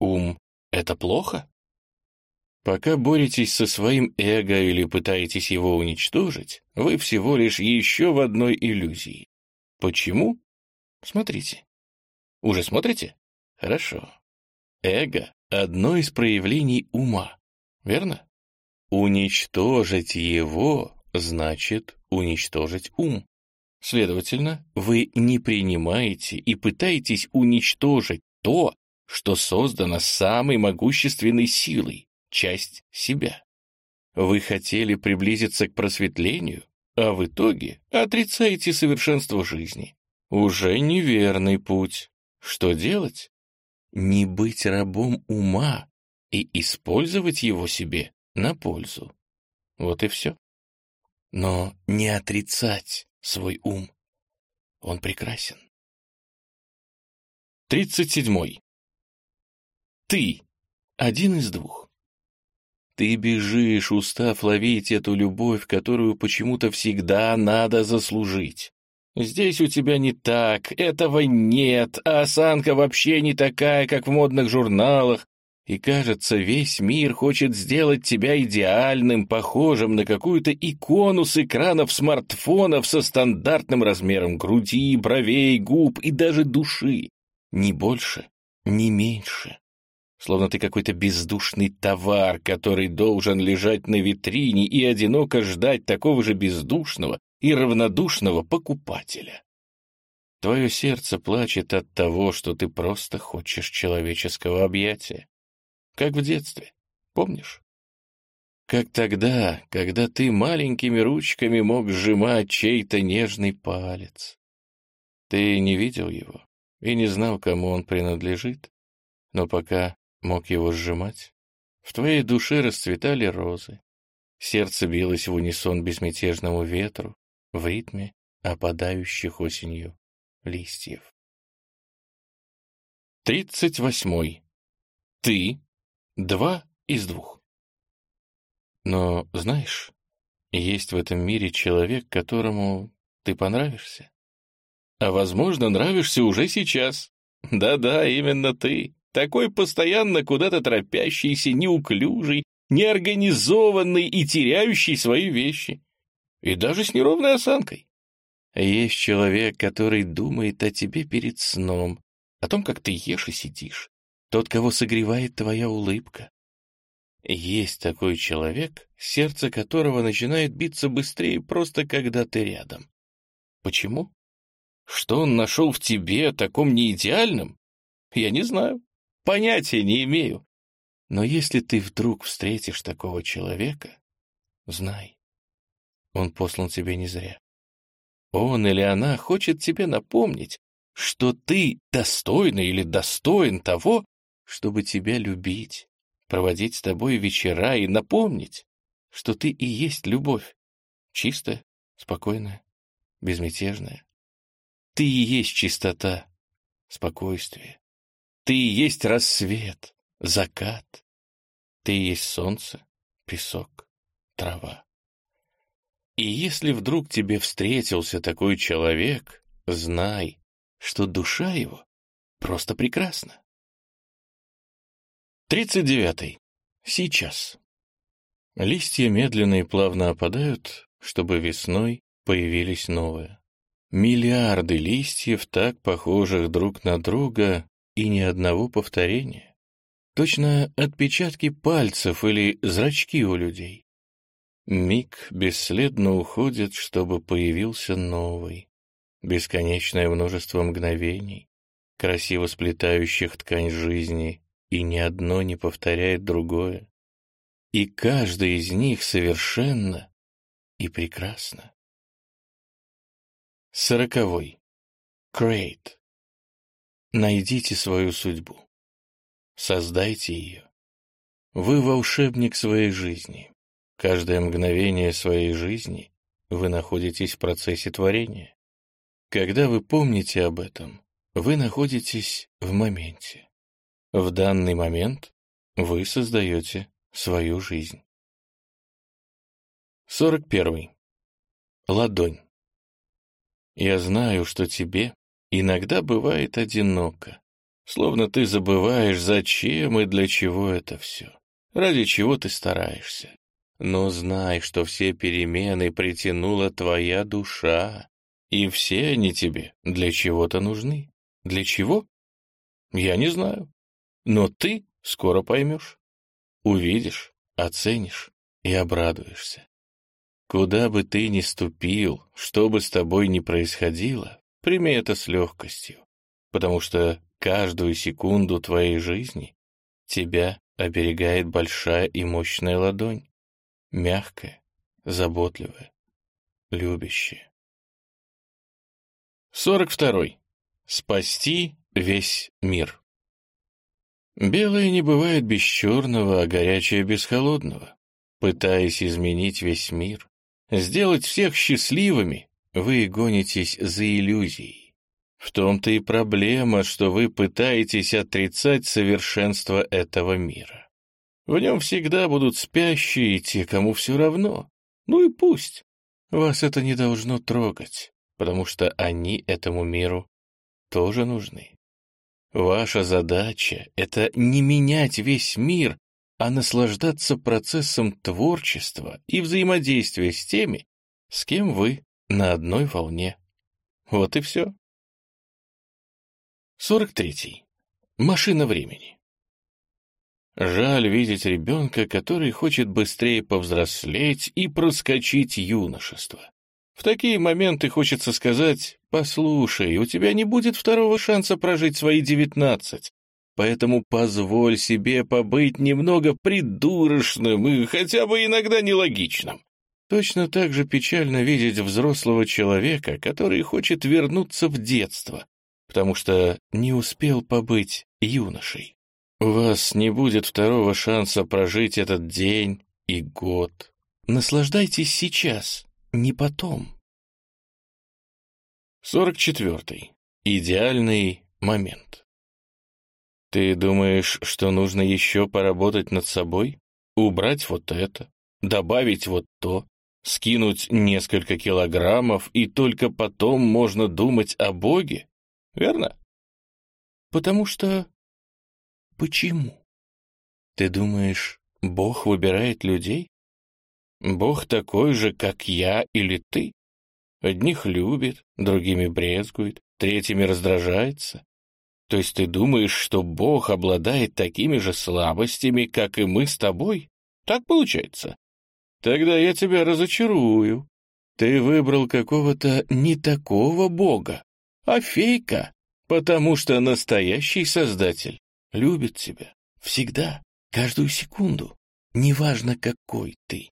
Ум — это плохо? Пока боретесь со своим эго или пытаетесь его уничтожить, вы всего лишь еще в одной иллюзии. Почему? Смотрите. Уже смотрите? Хорошо. Эго — одно из проявлений ума, верно? Уничтожить его значит уничтожить ум. Следовательно, вы не принимаете и пытаетесь уничтожить то, что создано самой могущественной силой, часть себя. Вы хотели приблизиться к просветлению, а в итоге отрицаете совершенство жизни. Уже неверный путь. Что делать? Не быть рабом ума и использовать его себе на пользу. Вот и все. Но не отрицать свой ум. Он прекрасен. 37. Ты один из двух. Ты бежишь, устав ловить эту любовь, которую почему-то всегда надо заслужить. Здесь у тебя не так, этого нет, а осанка вообще не такая, как в модных журналах. И кажется, весь мир хочет сделать тебя идеальным, похожим на какую-то икону с экранов смартфонов со стандартным размером груди, бровей, губ и даже души. Ни больше, ни меньше словно ты какой-то бездушный товар, который должен лежать на витрине и одиноко ждать такого же бездушного и равнодушного покупателя. Твое сердце плачет от того, что ты просто хочешь человеческого объятия. Как в детстве, помнишь? Как тогда, когда ты маленькими ручками мог сжимать чей-то нежный палец. Ты не видел его и не знал, кому он принадлежит, но пока мог его сжимать. В твоей душе расцветали розы. Сердце билось в унисон безмятежному ветру, в ритме опадающих осенью листьев. Тридцать восьмой. Ты два из двух. Но, знаешь, есть в этом мире человек, которому ты понравишься. А, возможно, нравишься уже сейчас. Да-да, именно ты такой постоянно куда-то торопящийся, неуклюжий, неорганизованный и теряющий свои вещи. И даже с неровной осанкой. Есть человек, который думает о тебе перед сном, о том, как ты ешь и сидишь, тот, кого согревает твоя улыбка. Есть такой человек, сердце которого начинает биться быстрее просто когда ты рядом. Почему? Что он нашел в тебе таком неидеальном? Я не знаю. Понятия не имею. Но если ты вдруг встретишь такого человека, знай, он послан тебе не зря. Он или она хочет тебе напомнить, что ты достойна или достоин того, чтобы тебя любить, проводить с тобой вечера и напомнить, что ты и есть любовь, чистая, спокойная, безмятежная. Ты и есть чистота, спокойствие. Ты и есть рассвет, закат. Ты и есть солнце, песок, трава. И если вдруг тебе встретился такой человек, знай, что душа его просто прекрасна. 39. Сейчас. Листья медленно и плавно опадают, чтобы весной появились новые. Миллиарды листьев, так похожих друг на друга, и ни одного повторения. Точно отпечатки пальцев или зрачки у людей. Миг бесследно уходит, чтобы появился новый. Бесконечное множество мгновений, красиво сплетающих ткань жизни, и ни одно не повторяет другое. И каждый из них совершенно и прекрасно. Сороковой. Create. Найдите свою судьбу. Создайте ее. Вы волшебник своей жизни. Каждое мгновение своей жизни вы находитесь в процессе творения. Когда вы помните об этом, вы находитесь в моменте. В данный момент вы создаете свою жизнь. 41. Ладонь. Я знаю, что тебе иногда бывает одиноко, словно ты забываешь, зачем и для чего это все, ради чего ты стараешься. Но знай, что все перемены притянула твоя душа, и все они тебе для чего-то нужны. Для чего? Я не знаю. Но ты скоро поймешь, увидишь, оценишь и обрадуешься. Куда бы ты ни ступил, что бы с тобой ни происходило, прими это с легкостью, потому что каждую секунду твоей жизни тебя оберегает большая и мощная ладонь, мягкая, заботливая, любящая. 42. Спасти весь мир. Белое не бывает без черного, а горячее без холодного. Пытаясь изменить весь мир, сделать всех счастливыми, вы гонитесь за иллюзией. В том-то и проблема, что вы пытаетесь отрицать совершенство этого мира. В нем всегда будут спящие те, кому все равно. Ну и пусть. Вас это не должно трогать, потому что они этому миру тоже нужны. Ваша задача — это не менять весь мир, а наслаждаться процессом творчества и взаимодействия с теми, с кем вы на одной волне. Вот и все. 43. Машина времени. Жаль видеть ребенка, который хочет быстрее повзрослеть и проскочить юношество. В такие моменты хочется сказать, послушай, у тебя не будет второго шанса прожить свои девятнадцать, поэтому позволь себе побыть немного придурочным и хотя бы иногда нелогичным. Точно так же печально видеть взрослого человека, который хочет вернуться в детство, потому что не успел побыть юношей. У вас не будет второго шанса прожить этот день и год. Наслаждайтесь сейчас, не потом. 44. Идеальный момент. Ты думаешь, что нужно еще поработать над собой? Убрать вот это, добавить вот то, скинуть несколько килограммов, и только потом можно думать о Боге? Верно? Потому что... Почему? Ты думаешь, Бог выбирает людей? Бог такой же, как я или ты? Одних любит, другими брезгует, третьими раздражается. То есть ты думаешь, что Бог обладает такими же слабостями, как и мы с тобой? Так получается? Тогда я тебя разочарую. Ты выбрал какого-то не такого Бога, а фейка, потому что настоящий Создатель любит тебя всегда, каждую секунду, неважно какой ты.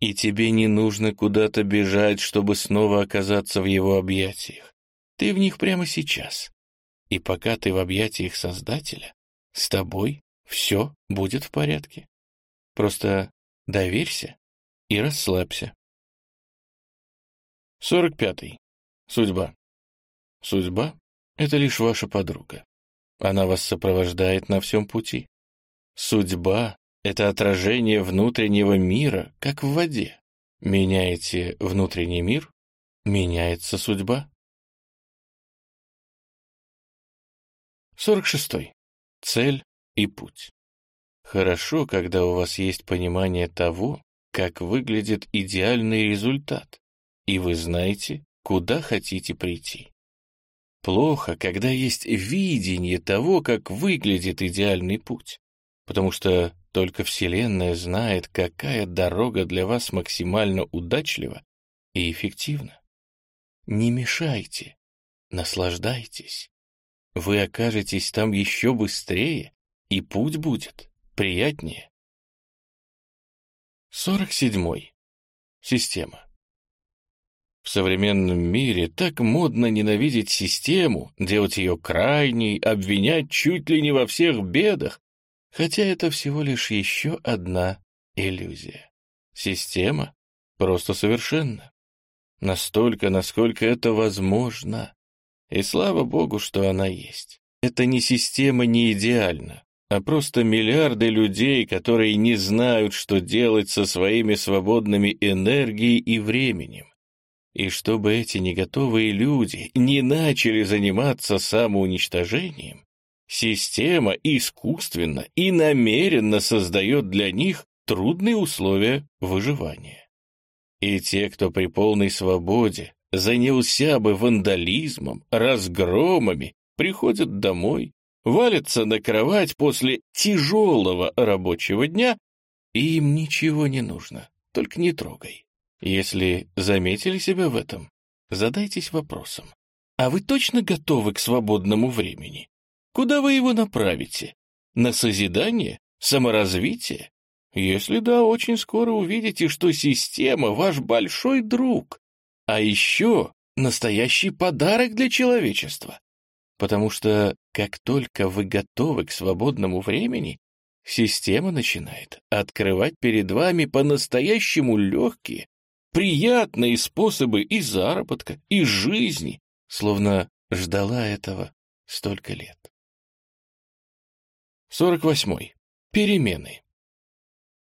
И тебе не нужно куда-то бежать, чтобы снова оказаться в его объятиях. Ты в них прямо сейчас. И пока ты в объятиях Создателя, с тобой все будет в порядке. Просто доверься и расслабься. 45. Судьба. Судьба — это лишь ваша подруга. Она вас сопровождает на всем пути. Судьба — это отражение внутреннего мира, как в воде. Меняете внутренний мир — меняется судьба. 46. Цель и путь. Хорошо, когда у вас есть понимание того, как выглядит идеальный результат, и вы знаете, куда хотите прийти. Плохо, когда есть видение того, как выглядит идеальный путь, потому что только Вселенная знает, какая дорога для вас максимально удачлива и эффективна. Не мешайте, наслаждайтесь. Вы окажетесь там еще быстрее, и путь будет приятнее. 47. Система. В современном мире так модно ненавидеть систему, делать ее крайней, обвинять чуть ли не во всех бедах, хотя это всего лишь еще одна иллюзия. Система просто совершенна. Настолько, насколько это возможно. И слава богу, что она есть. Это не система не идеальна, а просто миллиарды людей, которые не знают, что делать со своими свободными энергией и временем. И чтобы эти неготовые люди не начали заниматься самоуничтожением, система искусственно и намеренно создает для них трудные условия выживания. И те, кто при полной свободе занялся бы вандализмом, разгромами, приходят домой, валятся на кровать после тяжелого рабочего дня, и им ничего не нужно, только не трогай. Если заметили себя в этом, задайтесь вопросом. А вы точно готовы к свободному времени? Куда вы его направите? На созидание? Саморазвитие? Если да, очень скоро увидите, что система — ваш большой друг, а еще настоящий подарок для человечества. Потому что как только вы готовы к свободному времени, система начинает открывать перед вами по-настоящему легкие, приятные способы и заработка, и жизни, словно ждала этого столько лет. 48. Перемены.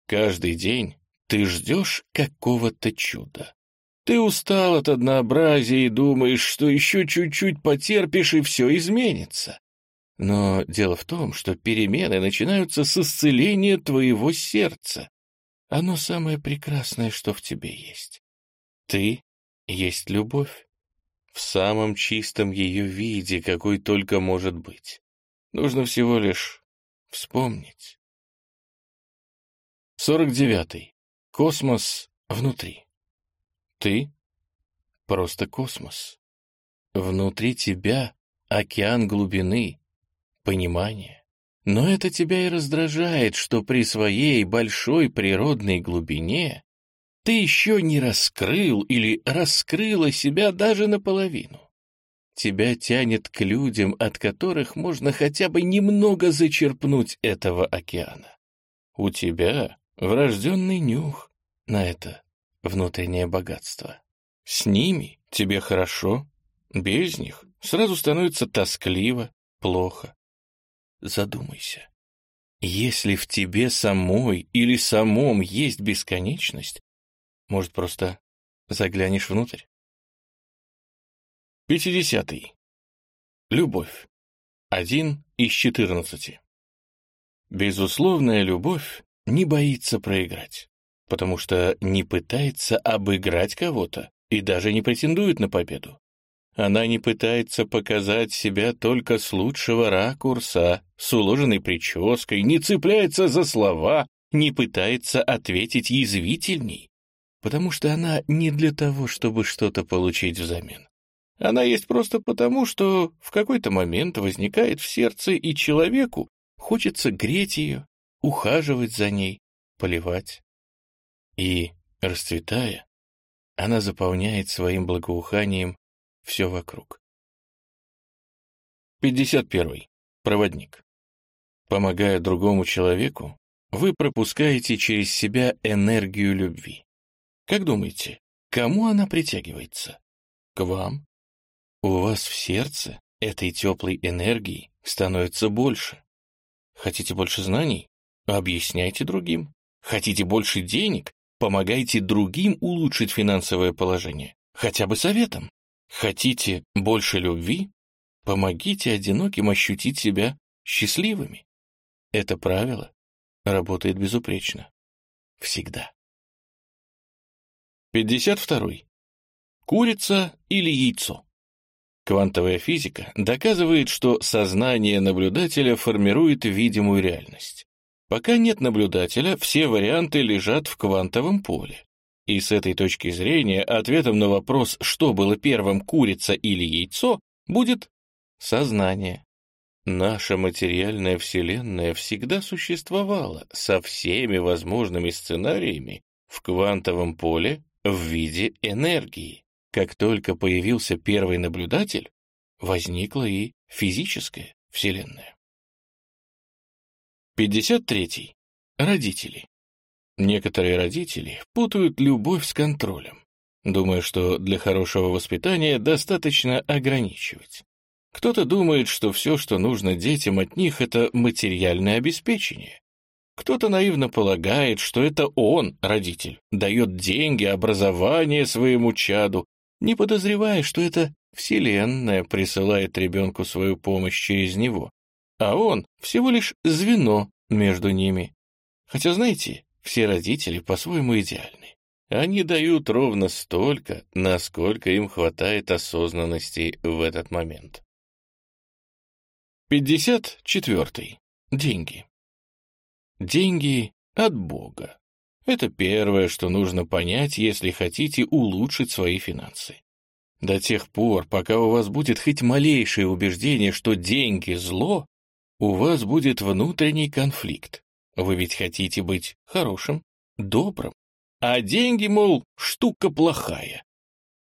Каждый день ты ждешь какого-то чуда. Ты устал от однообразия и думаешь, что еще чуть-чуть потерпишь, и все изменится. Но дело в том, что перемены начинаются с исцеления твоего сердца. Оно самое прекрасное, что в тебе есть. Ты есть любовь. В самом чистом ее виде, какой только может быть. Нужно всего лишь вспомнить. 49. Космос внутри. Ты — просто космос. Внутри тебя океан глубины, понимания. Но это тебя и раздражает, что при своей большой природной глубине ты еще не раскрыл или раскрыла себя даже наполовину. Тебя тянет к людям, от которых можно хотя бы немного зачерпнуть этого океана. У тебя врожденный нюх на это внутреннее богатство. С ними тебе хорошо, без них сразу становится тоскливо, плохо. Задумайся. Если в тебе самой или самом есть бесконечность, может, просто заглянешь внутрь? 50. Любовь. Один из четырнадцати. Безусловная любовь не боится проиграть потому что не пытается обыграть кого-то и даже не претендует на победу. Она не пытается показать себя только с лучшего ракурса, с уложенной прической, не цепляется за слова, не пытается ответить язвительней, потому что она не для того, чтобы что-то получить взамен. Она есть просто потому, что в какой-то момент возникает в сердце, и человеку хочется греть ее, ухаживать за ней, поливать. И, расцветая, она заполняет своим благоуханием все вокруг. 51. Проводник. Помогая другому человеку, вы пропускаете через себя энергию любви. Как думаете, кому она притягивается? К вам? У вас в сердце этой теплой энергии становится больше. Хотите больше знаний? Объясняйте другим. Хотите больше денег? Помогайте другим улучшить финансовое положение. Хотя бы советом. Хотите больше любви? Помогите одиноким ощутить себя счастливыми. Это правило работает безупречно. Всегда. 52. Курица или яйцо? Квантовая физика доказывает, что сознание наблюдателя формирует видимую реальность. Пока нет наблюдателя, все варианты лежат в квантовом поле. И с этой точки зрения ответом на вопрос, что было первым, курица или яйцо, будет сознание. Наша материальная вселенная всегда существовала со всеми возможными сценариями в квантовом поле в виде энергии. Как только появился первый наблюдатель, возникла и физическая Вселенная. 53. Родители. Некоторые родители путают любовь с контролем, думая, что для хорошего воспитания достаточно ограничивать. Кто-то думает, что все, что нужно детям от них, это материальное обеспечение. Кто-то наивно полагает, что это он, родитель, дает деньги, образование своему чаду, не подозревая, что это Вселенная присылает ребенку свою помощь через него, а он всего лишь звено между ними. Хотя, знаете, все родители по-своему идеальны. Они дают ровно столько, насколько им хватает осознанности в этот момент. 54. Деньги. Деньги от Бога. Это первое, что нужно понять, если хотите улучшить свои финансы. До тех пор, пока у вас будет хоть малейшее убеждение, что деньги — зло, у вас будет внутренний конфликт. Вы ведь хотите быть хорошим, добрым, а деньги, мол, штука плохая.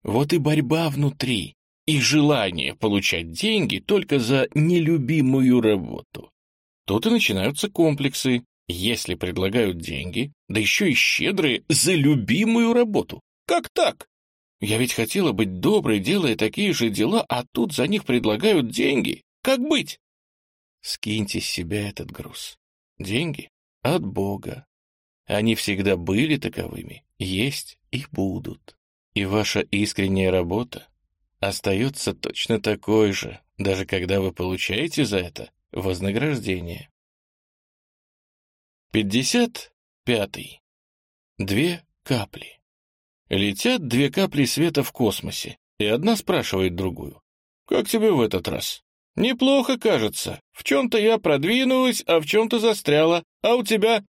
Вот и борьба внутри, и желание получать деньги только за нелюбимую работу. Тут и начинаются комплексы, если предлагают деньги, да еще и щедрые за любимую работу. Как так? Я ведь хотела быть доброй, делая такие же дела, а тут за них предлагают деньги. Как быть? Скиньте с себя этот груз. Деньги от Бога. Они всегда были таковыми, есть и будут. И ваша искренняя работа остается точно такой же, даже когда вы получаете за это вознаграждение. 55. Две капли. Летят две капли света в космосе, и одна спрашивает другую. «Как тебе в этот раз?» «Неплохо, кажется. В чем-то я продвинулась, а в чем-то застряла. А у тебя?»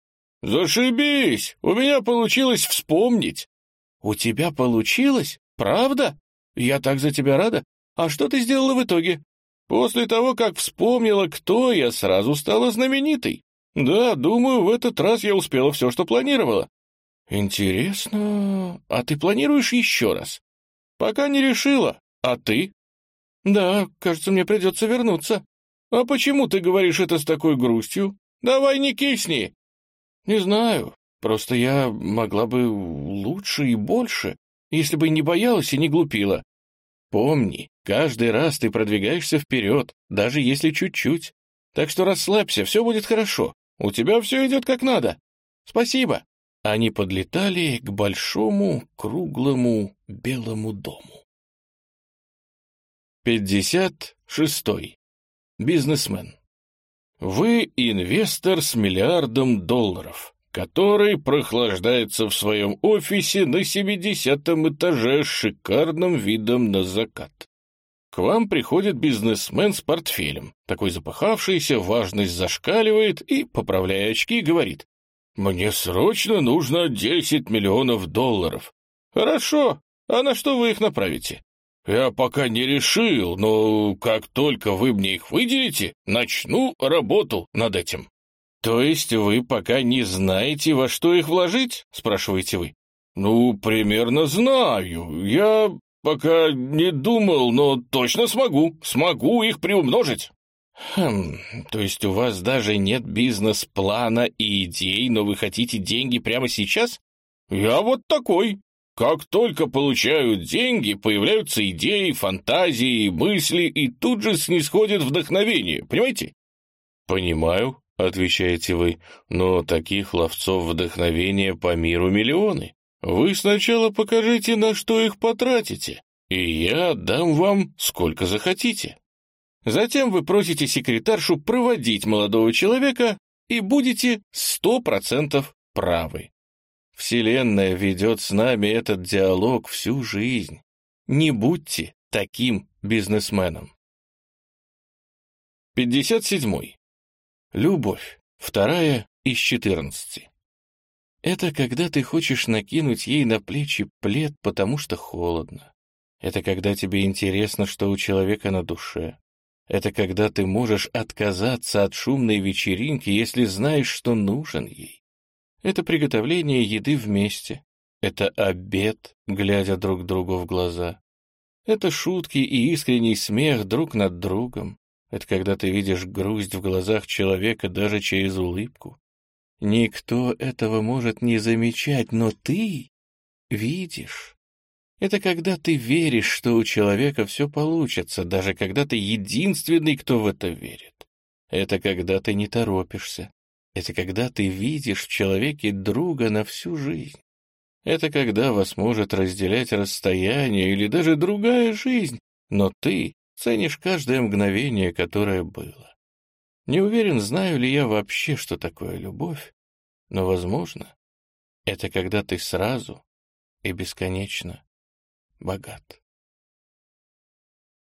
«Зашибись! У меня получилось вспомнить!» «У тебя получилось? Правда? Я так за тебя рада. А что ты сделала в итоге?» «После того, как вспомнила, кто я, сразу стала знаменитой. Да, думаю, в этот раз я успела все, что планировала. Интересно, а ты планируешь еще раз? Пока не решила. А ты? Да, кажется, мне придется вернуться. А почему ты говоришь это с такой грустью? Давай не кисни. Не знаю, просто я могла бы лучше и больше, если бы не боялась и не глупила. Помни, каждый раз ты продвигаешься вперед, даже если чуть-чуть. Так что расслабься, все будет хорошо. У тебя все идет как надо. Спасибо. Они подлетали к большому, круглому, белому дому. 56. Бизнесмен. Вы инвестор с миллиардом долларов. который прохлаждается в своем офисе на 70-м этаже с шикарным видом на закат. К вам приходит бизнесмен с портфелем, такой запыхавшийся, важность зашкаливает и, поправляя очки, говорит, «Мне срочно нужно 10 миллионов долларов». «Хорошо, а на что вы их направите?» «Я пока не решил, но как только вы мне их выделите, начну работу над этим». «То есть вы пока не знаете, во что их вложить?» — спрашиваете вы. «Ну, примерно знаю. Я пока не думал, но точно смогу. Смогу их приумножить». «Хм, то есть у вас даже нет бизнес-плана и идей, но вы хотите деньги прямо сейчас?» «Я вот такой. Как только получают деньги, появляются идеи, фантазии, мысли, и тут же снисходит вдохновение, понимаете?» «Понимаю», — отвечаете вы, «но таких ловцов вдохновения по миру миллионы. Вы сначала покажите, на что их потратите, и я дам вам сколько захотите». Затем вы просите секретаршу проводить молодого человека и будете сто процентов правы. Вселенная ведет с нами этот диалог всю жизнь. Не будьте таким бизнесменом. 57. Любовь. Вторая из 14. Это когда ты хочешь накинуть ей на плечи плед, потому что холодно. Это когда тебе интересно, что у человека на душе. Это когда ты можешь отказаться от шумной вечеринки, если знаешь, что нужен ей. Это приготовление еды вместе. Это обед, глядя друг другу в глаза. Это шутки и искренний смех друг над другом. Это когда ты видишь грусть в глазах человека даже через улыбку. Никто этого может не замечать, но ты видишь. Это когда ты веришь, что у человека все получится, даже когда ты единственный, кто в это верит. Это когда ты не торопишься, это когда ты видишь в человеке друга на всю жизнь. Это когда вас может разделять расстояние или даже другая жизнь, но ты ценишь каждое мгновение, которое было. Не уверен, знаю ли я вообще, что такое любовь, но, возможно, это когда ты сразу и бесконечно богат.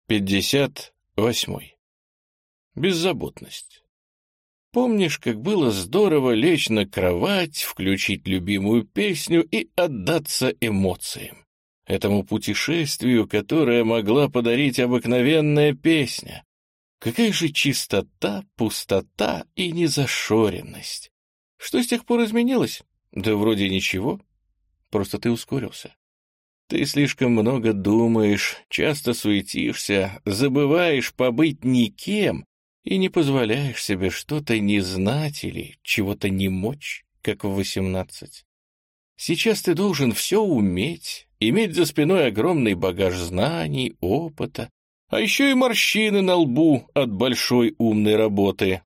58. Беззаботность. Помнишь, как было здорово лечь на кровать, включить любимую песню и отдаться эмоциям? Этому путешествию, которое могла подарить обыкновенная песня. Какая же чистота, пустота и незашоренность. Что с тех пор изменилось? Да вроде ничего. Просто ты ускорился. Ты слишком много думаешь, часто суетишься, забываешь побыть никем и не позволяешь себе что-то не знать или чего-то не мочь, как в восемнадцать. Сейчас ты должен все уметь, иметь за спиной огромный багаж знаний, опыта, а еще и морщины на лбу от большой умной работы.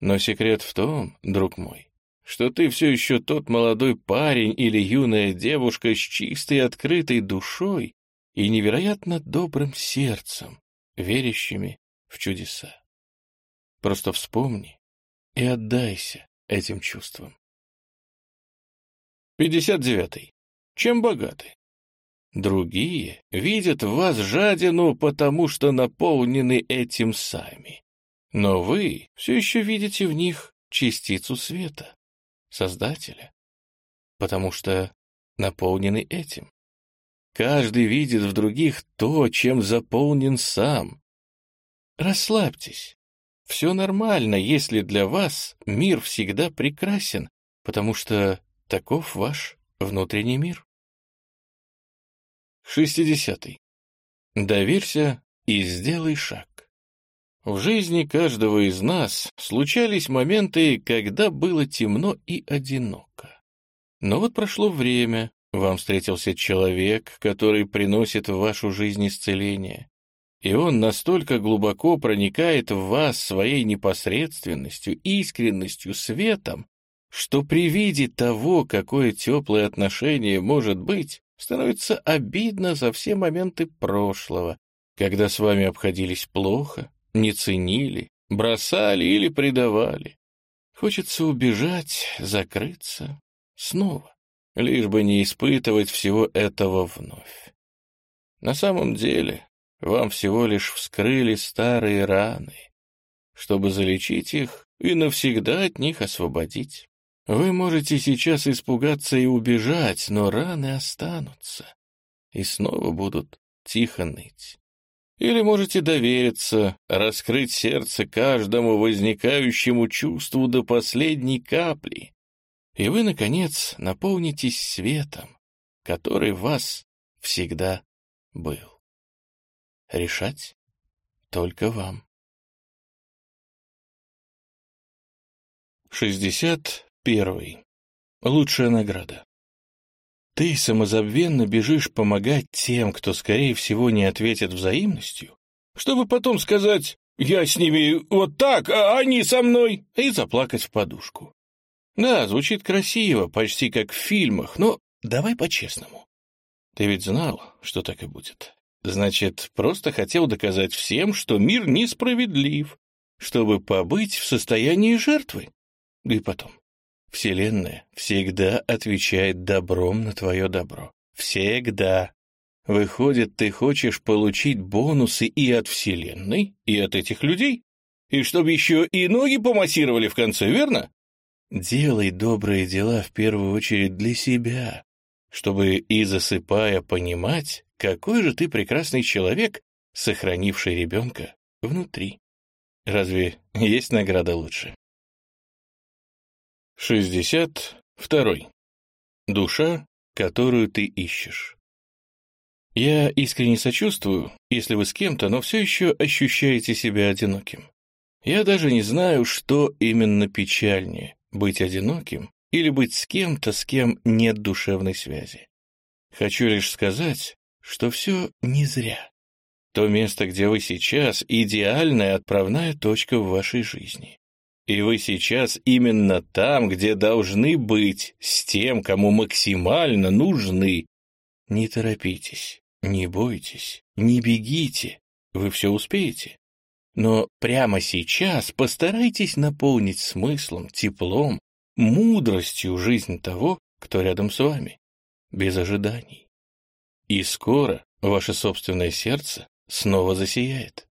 Но секрет в том, друг мой, что ты все еще тот молодой парень или юная девушка с чистой открытой душой и невероятно добрым сердцем, верящими в чудеса. Просто вспомни и отдайся этим чувствам. 59. Чем богаты? Другие видят в вас жадину, потому что наполнены этим сами. Но вы все еще видите в них частицу света, Создателя, потому что наполнены этим. Каждый видит в других то, чем заполнен сам. Расслабьтесь все нормально, если для вас мир всегда прекрасен, потому что таков ваш внутренний мир. 60. Доверься и сделай шаг. В жизни каждого из нас случались моменты, когда было темно и одиноко. Но вот прошло время, вам встретился человек, который приносит в вашу жизнь исцеление и он настолько глубоко проникает в вас своей непосредственностью, искренностью, светом, что при виде того, какое теплое отношение может быть, становится обидно за все моменты прошлого, когда с вами обходились плохо, не ценили, бросали или предавали. Хочется убежать, закрыться снова, лишь бы не испытывать всего этого вновь. На самом деле, вам всего лишь вскрыли старые раны, чтобы залечить их и навсегда от них освободить. Вы можете сейчас испугаться и убежать, но раны останутся и снова будут тихо ныть. Или можете довериться, раскрыть сердце каждому возникающему чувству до последней капли, и вы, наконец, наполнитесь светом, который в вас всегда был. Решать только вам. 61. Лучшая награда. Ты самозабвенно бежишь помогать тем, кто, скорее всего, не ответит взаимностью, чтобы потом сказать «я с ними вот так, а они со мной» и заплакать в подушку. Да, звучит красиво, почти как в фильмах, но давай по-честному. Ты ведь знал, что так и будет. Значит, просто хотел доказать всем, что мир несправедлив, чтобы побыть в состоянии жертвы. И потом, Вселенная всегда отвечает добром на твое добро. Всегда. Выходит, ты хочешь получить бонусы и от Вселенной, и от этих людей? И чтобы еще и ноги помассировали в конце, верно? Делай добрые дела в первую очередь для себя, чтобы и засыпая понимать, какой же ты прекрасный человек, сохранивший ребенка внутри. Разве есть награда лучше? 62. Душа, которую ты ищешь. Я искренне сочувствую, если вы с кем-то, но все еще ощущаете себя одиноким. Я даже не знаю, что именно печальнее — быть одиноким или быть с кем-то, с кем нет душевной связи. Хочу лишь сказать, что все не зря. То место, где вы сейчас, — идеальная отправная точка в вашей жизни. И вы сейчас именно там, где должны быть, с тем, кому максимально нужны. Не торопитесь, не бойтесь, не бегите, вы все успеете. Но прямо сейчас постарайтесь наполнить смыслом, теплом, мудростью жизнь того, кто рядом с вами, без ожиданий. И скоро ваше собственное сердце снова засияет.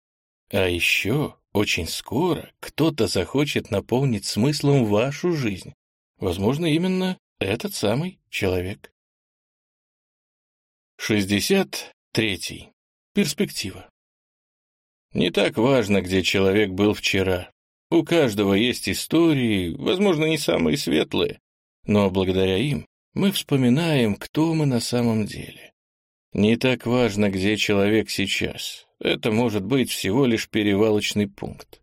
А еще очень скоро кто-то захочет наполнить смыслом вашу жизнь. Возможно, именно этот самый человек. 63. Перспектива. Не так важно, где человек был вчера. У каждого есть истории, возможно, не самые светлые, но благодаря им мы вспоминаем, кто мы на самом деле. Не так важно, где человек сейчас. Это может быть всего лишь перевалочный пункт.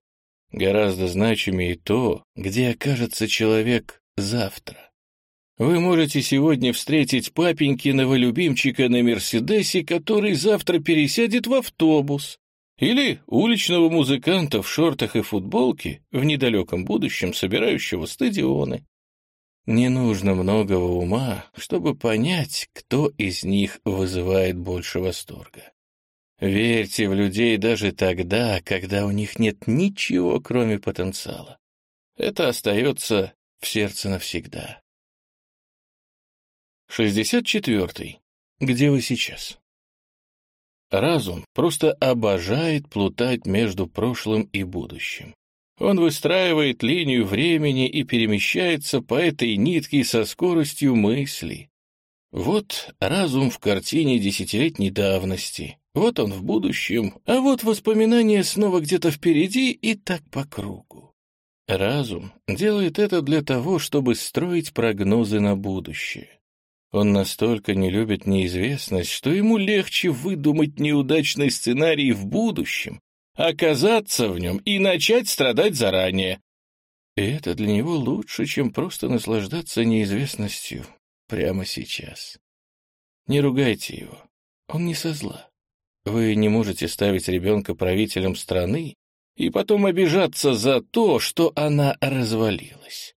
Гораздо значимее то, где окажется человек завтра. Вы можете сегодня встретить папенькиного любимчика на Мерседесе, который завтра пересядет в автобус, или уличного музыканта в шортах и футболке, в недалеком будущем собирающего стадионы. Не нужно многого ума, чтобы понять, кто из них вызывает больше восторга. Верьте в людей даже тогда, когда у них нет ничего, кроме потенциала. Это остается в сердце навсегда. 64. Где вы сейчас? Разум просто обожает плутать между прошлым и будущим. Он выстраивает линию времени и перемещается по этой нитке со скоростью мысли. Вот разум в картине десятилетней давности, вот он в будущем, а вот воспоминания снова где-то впереди и так по кругу. Разум делает это для того, чтобы строить прогнозы на будущее. Он настолько не любит неизвестность, что ему легче выдумать неудачный сценарий в будущем, оказаться в нем и начать страдать заранее. И это для него лучше, чем просто наслаждаться неизвестностью прямо сейчас. Не ругайте его, он не со зла. Вы не можете ставить ребенка правителем страны и потом обижаться за то, что она развалилась.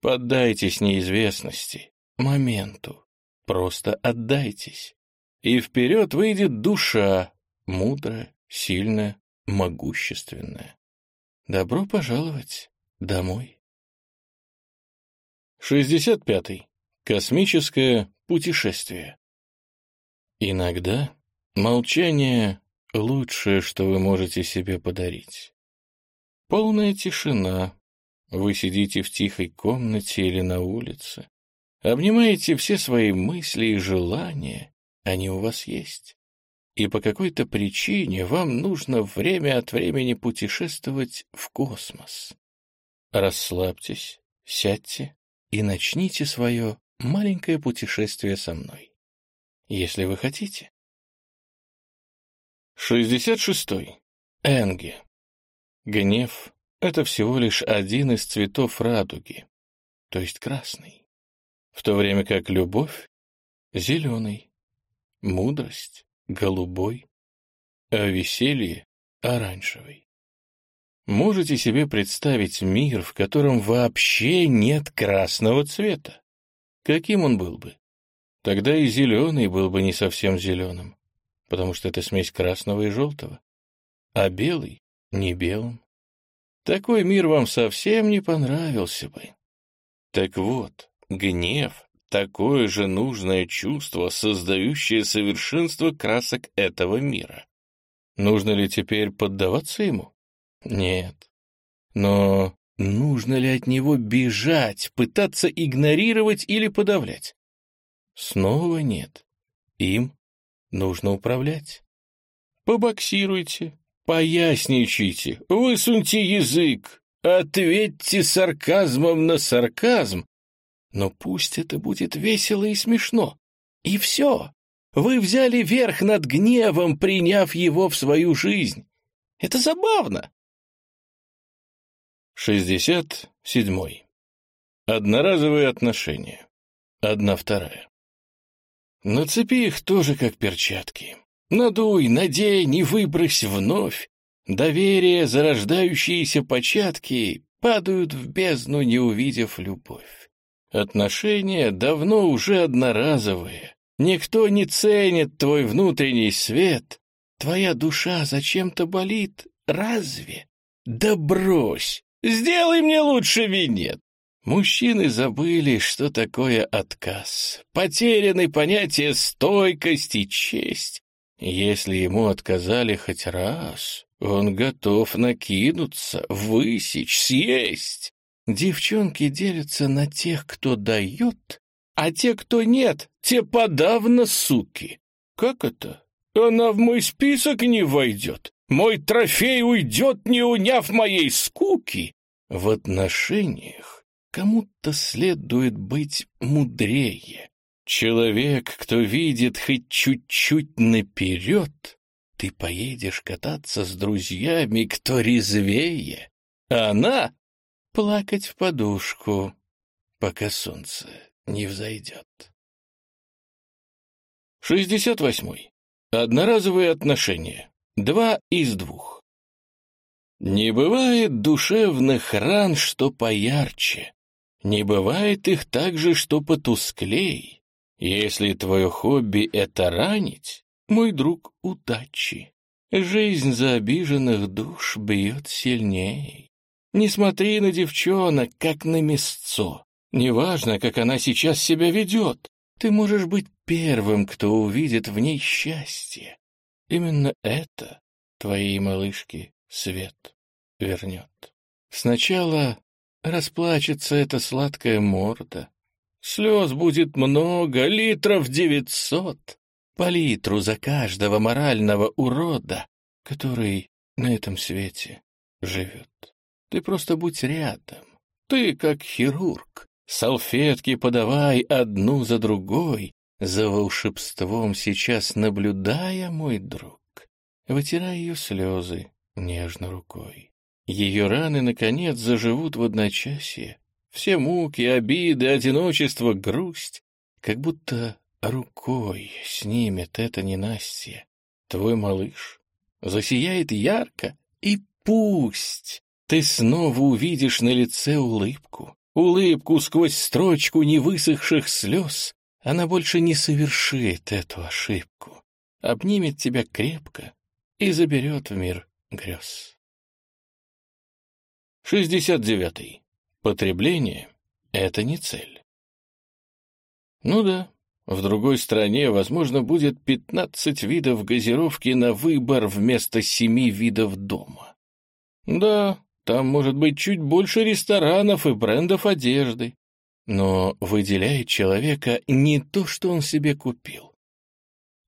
Поддайтесь неизвестности, моменту. Просто отдайтесь. И вперед выйдет душа, мудрая, сильная, могущественная. Добро пожаловать домой. 65. Космическое путешествие. Иногда молчание — лучшее, что вы можете себе подарить. Полная тишина. Вы сидите в тихой комнате или на улице, обнимаете все свои мысли и желания, они у вас есть. И по какой-то причине вам нужно время от времени путешествовать в космос. Расслабьтесь, сядьте и начните свое маленькое путешествие со мной. Если вы хотите. 66. Энге. Гнев — это всего лишь один из цветов радуги, то есть красный, в то время как любовь — зеленый, мудрость — голубой, а веселье — оранжевый. Можете себе представить мир, в котором вообще нет красного цвета? Каким он был бы? Тогда и зеленый был бы не совсем зеленым, потому что это смесь красного и желтого, а белый — не белым. Такой мир вам совсем не понравился бы. Так вот, гнев — такое же нужное чувство, создающее совершенство красок этого мира. Нужно ли теперь поддаваться ему? Нет. Но нужно ли от него бежать, пытаться игнорировать или подавлять? Снова нет. Им нужно управлять. Побоксируйте, поясничайте, высуньте язык, ответьте сарказмом на сарказм. Но пусть это будет весело и смешно. И все. Вы взяли верх над гневом, приняв его в свою жизнь. Это забавно. 67. Одноразовые отношения. Одна вторая. Нацепи их тоже как перчатки. Надуй, надень и выбрось вновь. Доверие, зарождающиеся початки, падают в бездну, не увидев любовь. Отношения давно уже одноразовые. Никто не ценит твой внутренний свет. Твоя душа зачем-то болит. Разве? Да брось! Сделай мне лучше винет. Мужчины забыли, что такое отказ. Потеряны понятия стойкость и честь. Если ему отказали хоть раз, он готов накинуться, высечь, съесть. Девчонки делятся на тех, кто дает, а те, кто нет, те подавно суки. Как это? Она в мой список не войдет. Мой трофей уйдет, не уняв моей скуки. В отношениях кому-то следует быть мудрее. Человек, кто видит хоть чуть-чуть наперед, ты поедешь кататься с друзьями, кто резвее. А она — плакать в подушку, пока солнце не взойдет. 68. Одноразовые отношения. Два из двух. Не бывает душевных ран, что поярче. Не бывает их также, что потусклей. Если твое хобби — это ранить, мой друг, удачи. Жизнь за обиженных душ бьет сильней. Не смотри на девчонок, как на мясцо. Неважно, как она сейчас себя ведет. Ты можешь быть первым, кто увидит в ней счастье. Именно это твоей малышке свет вернет. Сначала расплачется эта сладкая морда. Слез будет много, литров девятьсот. По литру за каждого морального урода, который на этом свете живет. Ты просто будь рядом. Ты как хирург. Салфетки подавай одну за другой, за волшебством сейчас наблюдая, мой друг, вытирая ее слезы нежно рукой. Ее раны, наконец, заживут в одночасье. Все муки, обиды, одиночество, грусть, как будто рукой снимет это ненастье. Твой малыш засияет ярко, и пусть ты снова увидишь на лице улыбку, улыбку сквозь строчку невысохших слез, она больше не совершит эту ошибку, обнимет тебя крепко и заберет в мир грез. 69. Потребление — это не цель. Ну да, в другой стране, возможно, будет 15 видов газировки на выбор вместо 7 видов дома. Да, там может быть чуть больше ресторанов и брендов одежды. Но выделяет человека не то, что он себе купил,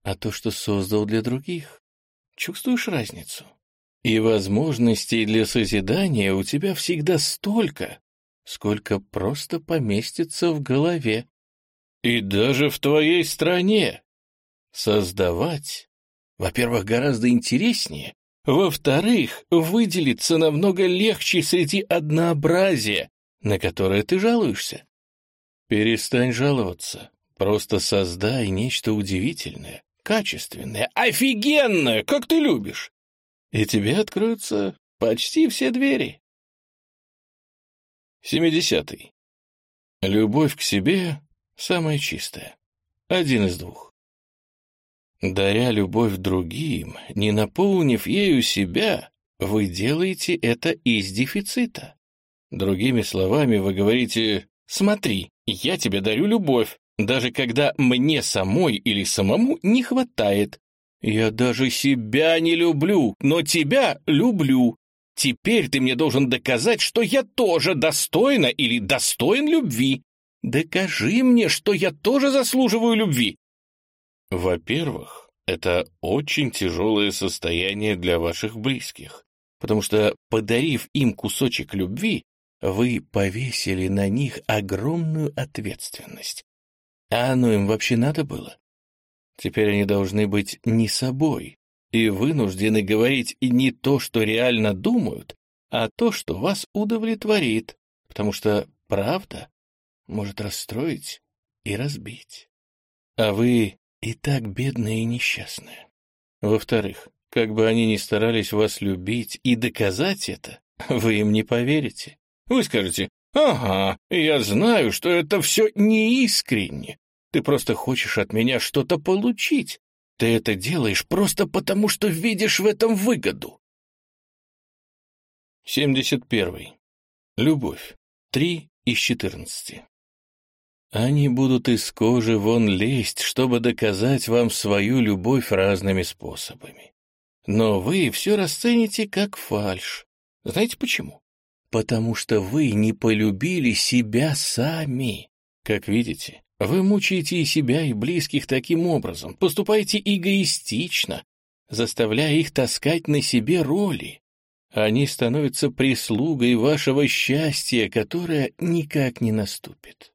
а то, что создал для других. Чувствуешь разницу? И возможностей для созидания у тебя всегда столько, сколько просто поместится в голове. И даже в твоей стране. Создавать, во-первых, гораздо интереснее, во-вторых, выделиться намного легче среди однообразия, на которое ты жалуешься. Перестань жаловаться, просто создай нечто удивительное, качественное, офигенное, как ты любишь. И тебе откроются почти все двери. 70. -й. Любовь к себе самая чистая. Один из двух. Даря любовь другим, не наполнив ею себя, вы делаете это из дефицита. Другими словами, вы говорите «Смотри, я тебе дарю любовь, даже когда мне самой или самому не хватает. Я даже себя не люблю, но тебя люблю. Теперь ты мне должен доказать, что я тоже достойна или достоин любви. Докажи мне, что я тоже заслуживаю любви. Во-первых, это очень тяжелое состояние для ваших близких, потому что, подарив им кусочек любви, вы повесили на них огромную ответственность. А оно им вообще надо было? Теперь они должны быть не собой и вынуждены говорить не то, что реально думают, а то, что вас удовлетворит, потому что правда может расстроить и разбить. А вы и так бедные и несчастные. Во-вторых, как бы они ни старались вас любить и доказать это, вы им не поверите. Вы скажете, «Ага, я знаю, что это все неискренне. Ты просто хочешь от меня что-то получить. Ты это делаешь просто потому, что видишь в этом выгоду». 71. Любовь. 3 из 14. Они будут из кожи вон лезть, чтобы доказать вам свою любовь разными способами. Но вы все расцените как фальшь. Знаете почему? Потому что вы не полюбили себя сами. Как видите, вы мучаете и себя, и близких таким образом, поступаете эгоистично, заставляя их таскать на себе роли. Они становятся прислугой вашего счастья, которое никак не наступит.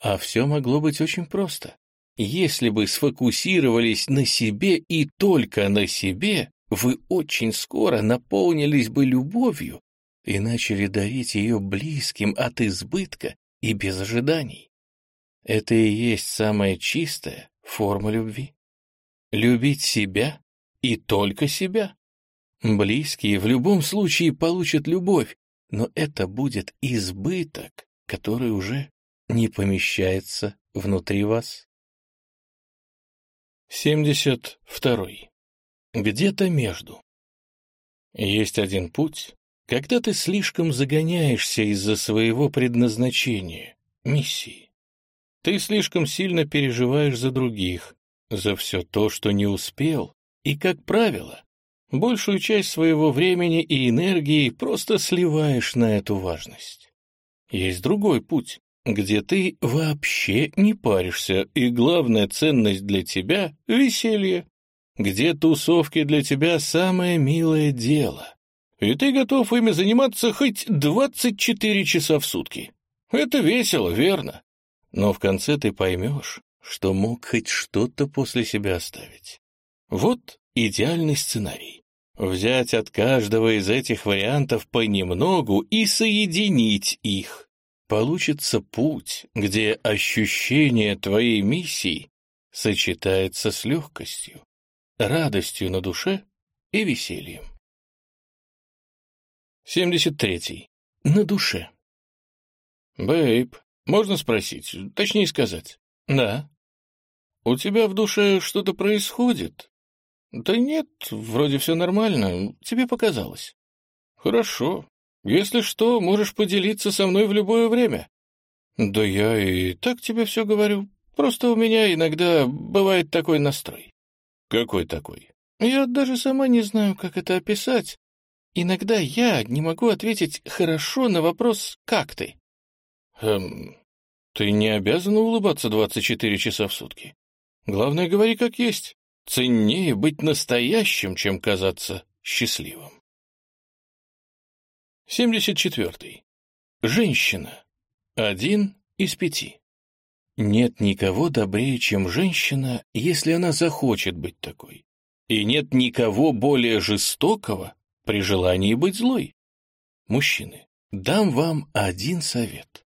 А все могло быть очень просто. Если бы сфокусировались на себе и только на себе, вы очень скоро наполнились бы любовью и начали дарить ее близким от избытка и без ожиданий. Это и есть самая чистая форма любви. Любить себя и только себя. Близкие в любом случае получат любовь, но это будет избыток, который уже не помещается внутри вас. 72. Где-то между. Есть один путь, когда ты слишком загоняешься из-за своего предназначения, миссии. Ты слишком сильно переживаешь за других, за все то, что не успел, и, как правило, большую часть своего времени и энергии просто сливаешь на эту важность. Есть другой путь, где ты вообще не паришься, и главная ценность для тебя — веселье, где тусовки для тебя самое милое дело, и ты готов ими заниматься хоть 24 часа в сутки. Это весело, верно? Но в конце ты поймешь, что мог хоть что-то после себя оставить. Вот идеальный сценарий. Взять от каждого из этих вариантов понемногу и соединить их получится путь, где ощущение твоей миссии сочетается с легкостью, радостью на душе и весельем. 73. На душе. Бэйб, можно спросить, точнее сказать? Да. У тебя в душе что-то происходит? Да нет, вроде все нормально, тебе показалось. Хорошо, если что, можешь поделиться со мной в любое время. Да я и так тебе все говорю. Просто у меня иногда бывает такой настрой». «Какой такой?» «Я даже сама не знаю, как это описать. Иногда я не могу ответить хорошо на вопрос «как ты?». «Эм, ты не обязана улыбаться 24 часа в сутки. Главное, говори как есть. Ценнее быть настоящим, чем казаться счастливым». 74. Женщина. Один из пяти. Нет никого добрее, чем женщина, если она захочет быть такой. И нет никого более жестокого при желании быть злой. Мужчины, дам вам один совет.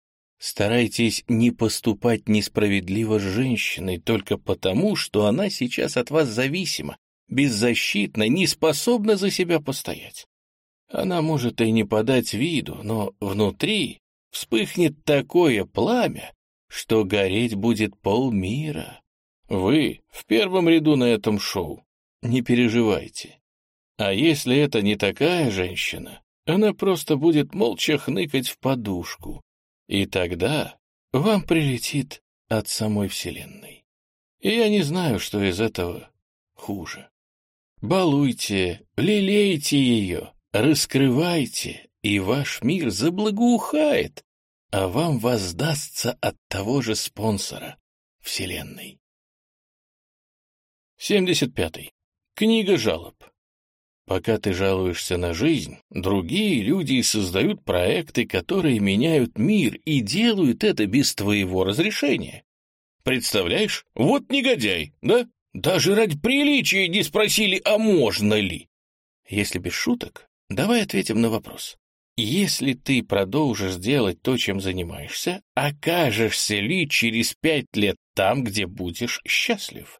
Старайтесь не поступать несправедливо с женщиной только потому, что она сейчас от вас зависима, беззащитна, не способна за себя постоять. Она может и не подать виду, но внутри вспыхнет такое пламя, что гореть будет полмира. Вы в первом ряду на этом шоу. Не переживайте. А если это не такая женщина, она просто будет молча хныкать в подушку. И тогда вам прилетит от самой Вселенной. И я не знаю, что из этого хуже. Балуйте, лелейте ее, раскрывайте, и ваш мир заблагоухает, а вам воздастся от того же спонсора — Вселенной. 75. Книга жалоб. Пока ты жалуешься на жизнь, другие люди создают проекты, которые меняют мир и делают это без твоего разрешения. Представляешь, вот негодяй, да? Даже ради приличия не спросили, а можно ли? Если без шуток, давай ответим на вопрос. Если ты продолжишь делать то, чем занимаешься, окажешься ли через пять лет там, где будешь счастлив?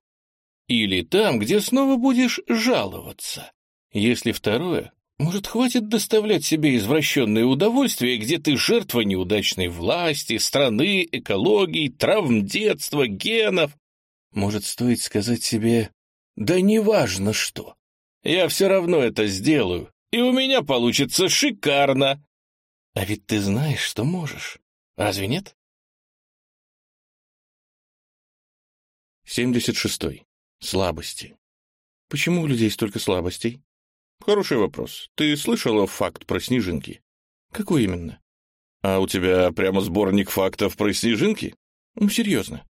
Или там, где снова будешь жаловаться? Если второе, может, хватит доставлять себе извращенные удовольствия, где ты жертва неудачной власти, страны, экологии, травм детства, генов? Может, стоит сказать себе, да неважно что, я все равно это сделаю, и у меня получится шикарно. А ведь ты знаешь, что можешь. Разве нет? 76. Слабости. Почему у людей столько слабостей? Хороший вопрос. Ты слышала факт про снежинки? Какой именно? А у тебя прямо сборник фактов про снежинки? Ну, серьезно.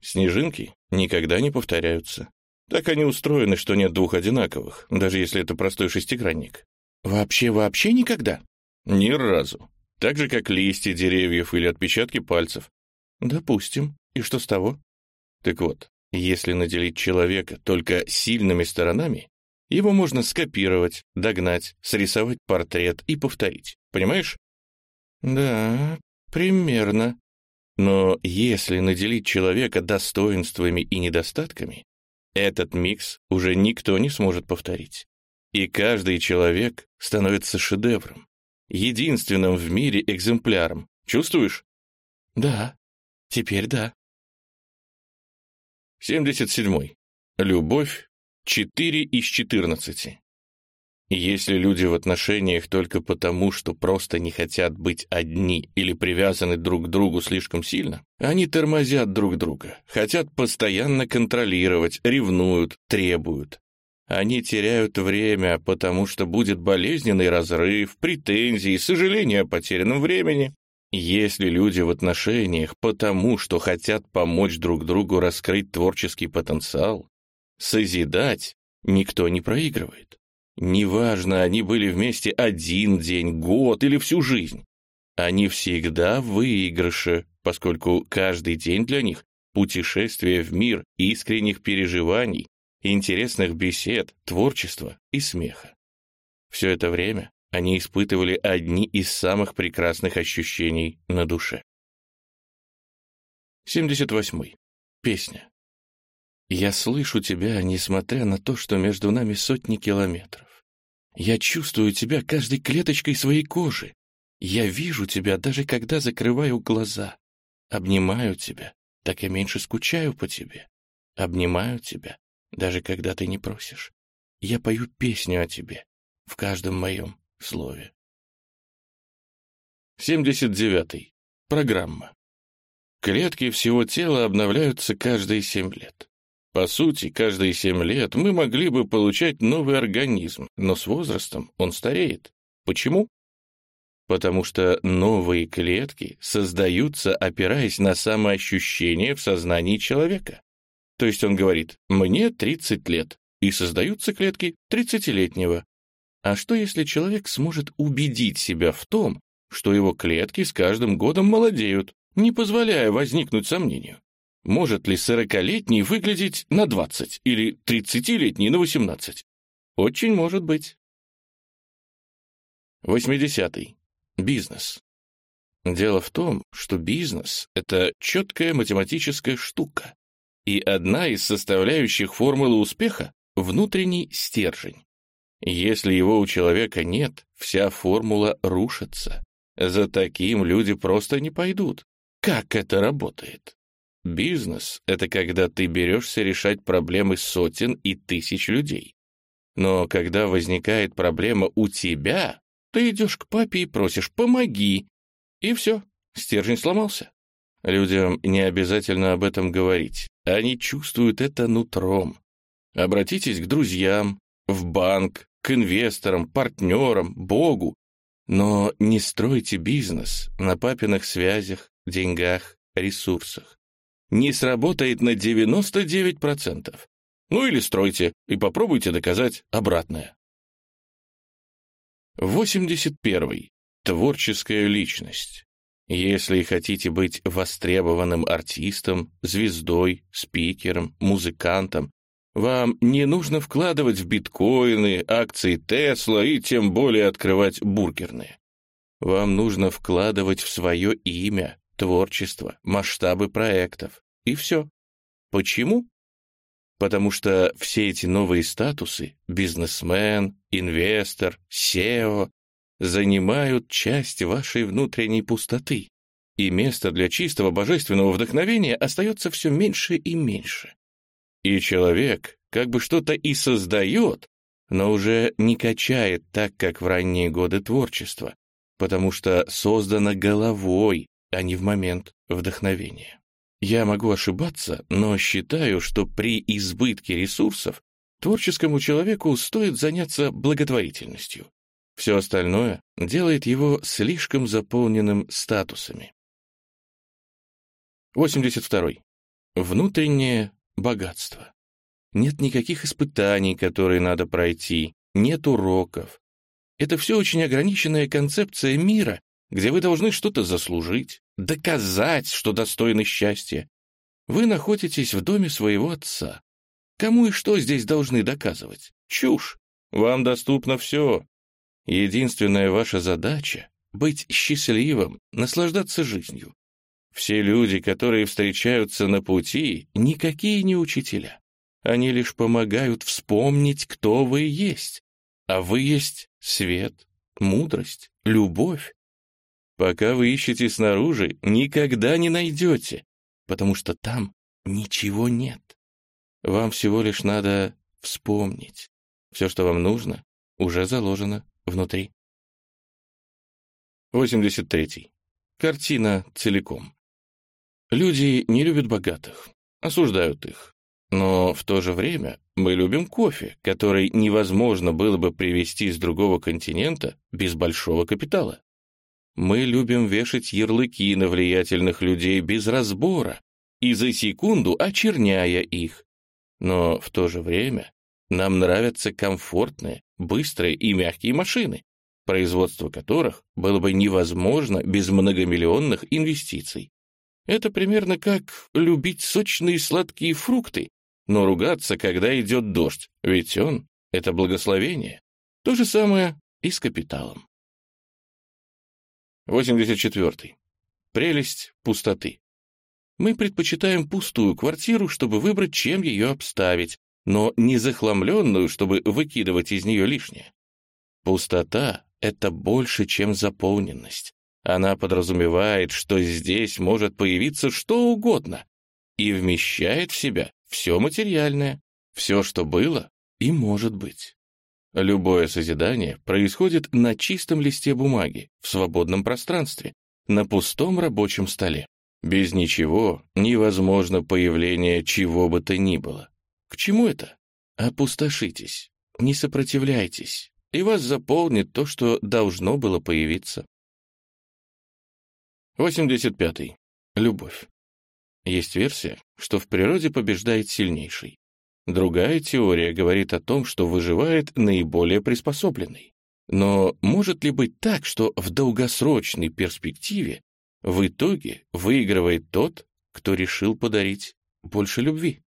Снежинки никогда не повторяются. Так они устроены, что нет двух одинаковых, даже если это простой шестигранник. Вообще-вообще никогда? Ни разу. Так же, как листья деревьев или отпечатки пальцев. Допустим. И что с того? Так вот, если наделить человека только сильными сторонами, его можно скопировать, догнать, срисовать портрет и повторить. Понимаешь? Да, примерно. Но если наделить человека достоинствами и недостатками, этот микс уже никто не сможет повторить. И каждый человек становится шедевром, единственным в мире экземпляром. Чувствуешь? Да, теперь да. 77. Любовь 4 из 14. Если люди в отношениях только потому, что просто не хотят быть одни или привязаны друг к другу слишком сильно, они тормозят друг друга, хотят постоянно контролировать, ревнуют, требуют. Они теряют время, потому что будет болезненный разрыв, претензии, сожаление о потерянном времени. Если люди в отношениях потому, что хотят помочь друг другу раскрыть творческий потенциал, созидать никто не проигрывает. Неважно, они были вместе один день, год или всю жизнь. Они всегда в выигрыше, поскольку каждый день для них — путешествие в мир искренних переживаний, интересных бесед, творчества и смеха. Все это время они испытывали одни из самых прекрасных ощущений на душе. 78. Песня. «Я слышу тебя, несмотря на то, что между нами сотни километров. Я чувствую тебя каждой клеточкой своей кожи. Я вижу тебя, даже когда закрываю глаза. Обнимаю тебя, так и меньше скучаю по тебе. Обнимаю тебя, даже когда ты не просишь. Я пою песню о тебе в каждом моем слове. 79. Программа. Клетки всего тела обновляются каждые 7 лет. По сути, каждые 7 лет мы могли бы получать новый организм, но с возрастом он стареет. Почему? Потому что новые клетки создаются, опираясь на самоощущение в сознании человека. То есть он говорит «мне 30 лет», и создаются клетки 30-летнего. А что если человек сможет убедить себя в том, что его клетки с каждым годом молодеют, не позволяя возникнуть сомнению? Может ли 40-летний выглядеть на 20 или 30-летний на 18? Очень может быть. 80. -й. Бизнес. Дело в том, что бизнес — это четкая математическая штука, и одна из составляющих формулы успеха — внутренний стержень. Если его у человека нет, вся формула рушится. За таким люди просто не пойдут. Как это работает? Бизнес — это когда ты берешься решать проблемы сотен и тысяч людей. Но когда возникает проблема у тебя, ты идешь к папе и просишь «помоги», и все, стержень сломался. Людям не обязательно об этом говорить, они чувствуют это нутром. Обратитесь к друзьям, в банк, к инвесторам, партнерам, Богу. Но не стройте бизнес на папиных связях, деньгах, ресурсах. Не сработает на 99%. Ну или стройте и попробуйте доказать обратное. 81. Творческая личность. Если хотите быть востребованным артистом, звездой, спикером, музыкантом, вам не нужно вкладывать в биткоины, акции Тесла и тем более открывать бургерные. Вам нужно вкладывать в свое имя, творчество, масштабы проектов. И все. Почему? Потому что все эти новые статусы — бизнесмен, инвестор, SEO — занимают часть вашей внутренней пустоты, и место для чистого божественного вдохновения остается все меньше и меньше. И человек как бы что-то и создает, но уже не качает так, как в ранние годы творчества, потому что создано головой, а не в момент вдохновения. Я могу ошибаться, но считаю, что при избытке ресурсов творческому человеку стоит заняться благотворительностью. Все остальное делает его слишком заполненным статусами. 82. Внутреннее богатство. Нет никаких испытаний, которые надо пройти, нет уроков. Это все очень ограниченная концепция мира, где вы должны что-то заслужить, доказать, что достойны счастья. Вы находитесь в доме своего отца. Кому и что здесь должны доказывать? Чушь. Вам доступно все. Единственная ваша задача — быть счастливым, наслаждаться жизнью. Все люди, которые встречаются на пути, никакие не учителя. Они лишь помогают вспомнить, кто вы есть. А вы есть свет, мудрость, любовь. Пока вы ищете снаружи, никогда не найдете, потому что там ничего нет. Вам всего лишь надо вспомнить. Все, что вам нужно, уже заложено внутри. 83. Картина целиком. Люди не любят богатых, осуждают их. Но в то же время мы любим кофе, который невозможно было бы привезти с другого континента без большого капитала. Мы любим вешать ярлыки на влиятельных людей без разбора и за секунду очерняя их. Но в то же время нам нравятся комфортные, быстрые и мягкие машины, производство которых было бы невозможно без многомиллионных инвестиций. Это примерно как любить сочные сладкие фрукты, но ругаться, когда идет дождь, ведь он — это благословение. То же самое и с капиталом. 84. Прелесть пустоты. Мы предпочитаем пустую квартиру, чтобы выбрать, чем ее обставить, но не захламленную, чтобы выкидывать из нее лишнее. Пустота — это больше, чем заполненность. Она подразумевает, что здесь может появиться что угодно и вмещает в себя все материальное, все, что было и может быть. Любое созидание происходит на чистом листе бумаги, в свободном пространстве, на пустом рабочем столе. Без ничего невозможно появление чего бы то ни было. К чему это? Опустошитесь, не сопротивляйтесь, и вас заполнит то, что должно было появиться. 85. -й. Любовь. Есть версия, что в природе побеждает сильнейший. Другая теория говорит о том, что выживает наиболее приспособленный. Но может ли быть так, что в долгосрочной перспективе в итоге выигрывает тот, кто решил подарить больше любви?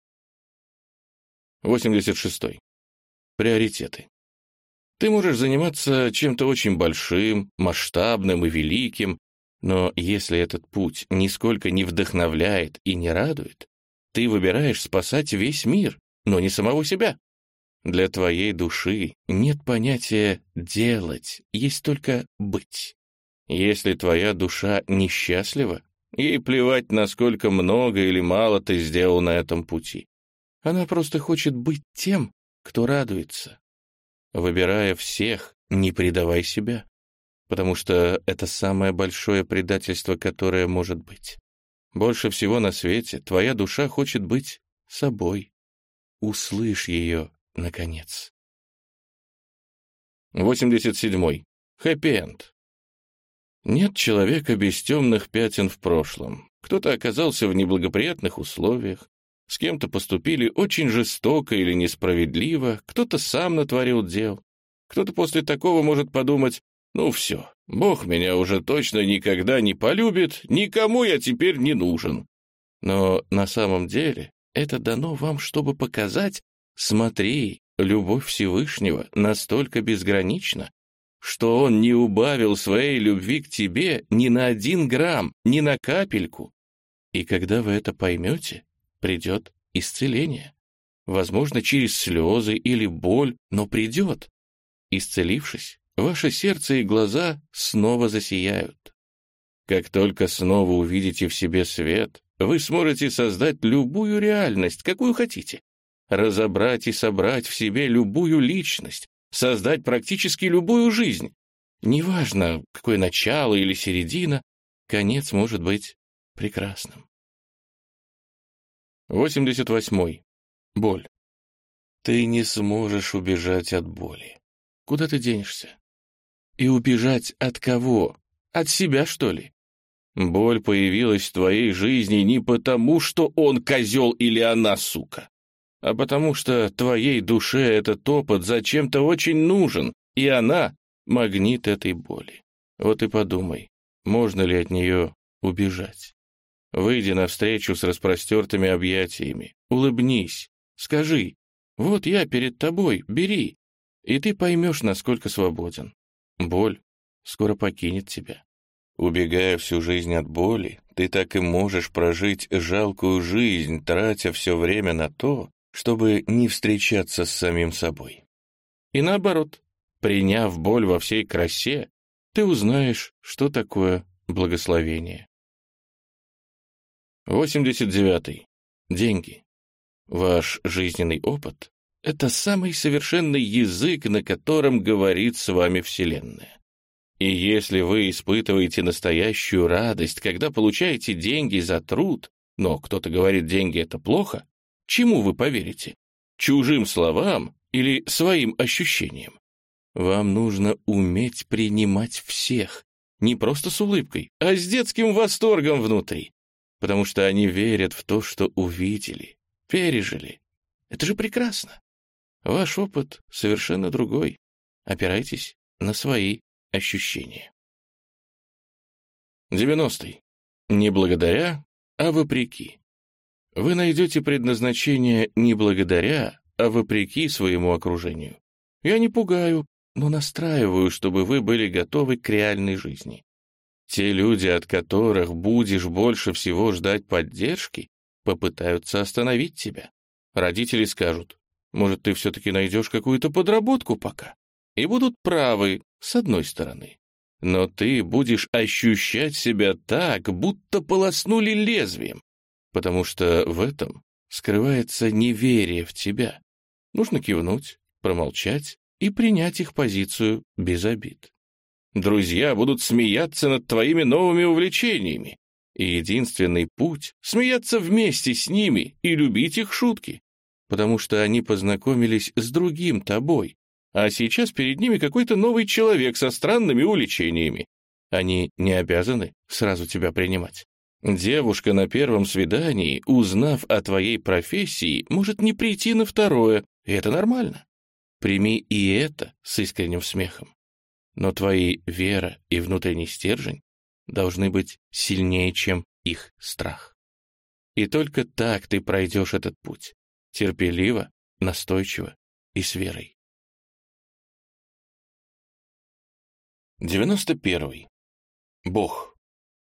86. Приоритеты. Ты можешь заниматься чем-то очень большим, масштабным и великим, но если этот путь нисколько не вдохновляет и не радует, ты выбираешь спасать весь мир, но не самого себя. Для твоей души нет понятия «делать», есть только «быть». Если твоя душа несчастлива, ей плевать, насколько много или мало ты сделал на этом пути. Она просто хочет быть тем, кто радуется. Выбирая всех, не предавай себя, потому что это самое большое предательство, которое может быть. Больше всего на свете твоя душа хочет быть собой. Услышь ее, наконец. 87. Хэппи-энд. Нет человека без темных пятен в прошлом. Кто-то оказался в неблагоприятных условиях, с кем-то поступили очень жестоко или несправедливо, кто-то сам натворил дел. Кто-то после такого может подумать, ну все, Бог меня уже точно никогда не полюбит, никому я теперь не нужен. Но на самом деле это дано вам, чтобы показать, смотри, любовь Всевышнего настолько безгранична, что он не убавил своей любви к тебе ни на один грамм, ни на капельку. И когда вы это поймете, придет исцеление. Возможно, через слезы или боль, но придет. Исцелившись, ваше сердце и глаза снова засияют. Как только снова увидите в себе свет, вы сможете создать любую реальность, какую хотите. Разобрать и собрать в себе любую личность, создать практически любую жизнь. Неважно, какое начало или середина, конец может быть прекрасным. 88. Боль. Ты не сможешь убежать от боли. Куда ты денешься? И убежать от кого? От себя, что ли? Боль появилась в твоей жизни не потому, что он козел или она сука, а потому что твоей душе этот опыт зачем-то очень нужен, и она — магнит этой боли. Вот и подумай, можно ли от нее убежать. Выйди навстречу с распростертыми объятиями, улыбнись, скажи, вот я перед тобой, бери, и ты поймешь, насколько свободен. Боль скоро покинет тебя. Убегая всю жизнь от боли, ты так и можешь прожить жалкую жизнь, тратя все время на то, чтобы не встречаться с самим собой. И наоборот, приняв боль во всей красе, ты узнаешь, что такое благословение. 89. Деньги. Ваш жизненный опыт — это самый совершенный язык, на котором говорит с вами Вселенная. И если вы испытываете настоящую радость, когда получаете деньги за труд, но кто-то говорит, деньги — это плохо, чему вы поверите? Чужим словам или своим ощущениям? Вам нужно уметь принимать всех, не просто с улыбкой, а с детским восторгом внутри потому что они верят в то, что увидели, пережили. Это же прекрасно. Ваш опыт совершенно другой. Опирайтесь на свои ощущения. 90. Не благодаря, а вопреки. Вы найдете предназначение не благодаря, а вопреки своему окружению. Я не пугаю, но настраиваю, чтобы вы были готовы к реальной жизни. Те люди, от которых будешь больше всего ждать поддержки, попытаются остановить тебя. Родители скажут, может, ты все-таки найдешь какую-то подработку пока. И будут правы, с одной стороны. Но ты будешь ощущать себя так, будто полоснули лезвием, потому что в этом скрывается неверие в тебя. Нужно кивнуть, промолчать и принять их позицию без обид. Друзья будут смеяться над твоими новыми увлечениями. И единственный путь — смеяться вместе с ними и любить их шутки, потому что они познакомились с другим тобой, а сейчас перед ними какой-то новый человек со странными увлечениями. Они не обязаны сразу тебя принимать. Девушка на первом свидании, узнав о твоей профессии, может не прийти на второе, и это нормально. Прими и это с искренним смехом. Но твои вера и внутренний стержень должны быть сильнее, чем их страх. И только так ты пройдешь этот путь. Терпеливо, настойчиво и с верой. 91. Бог.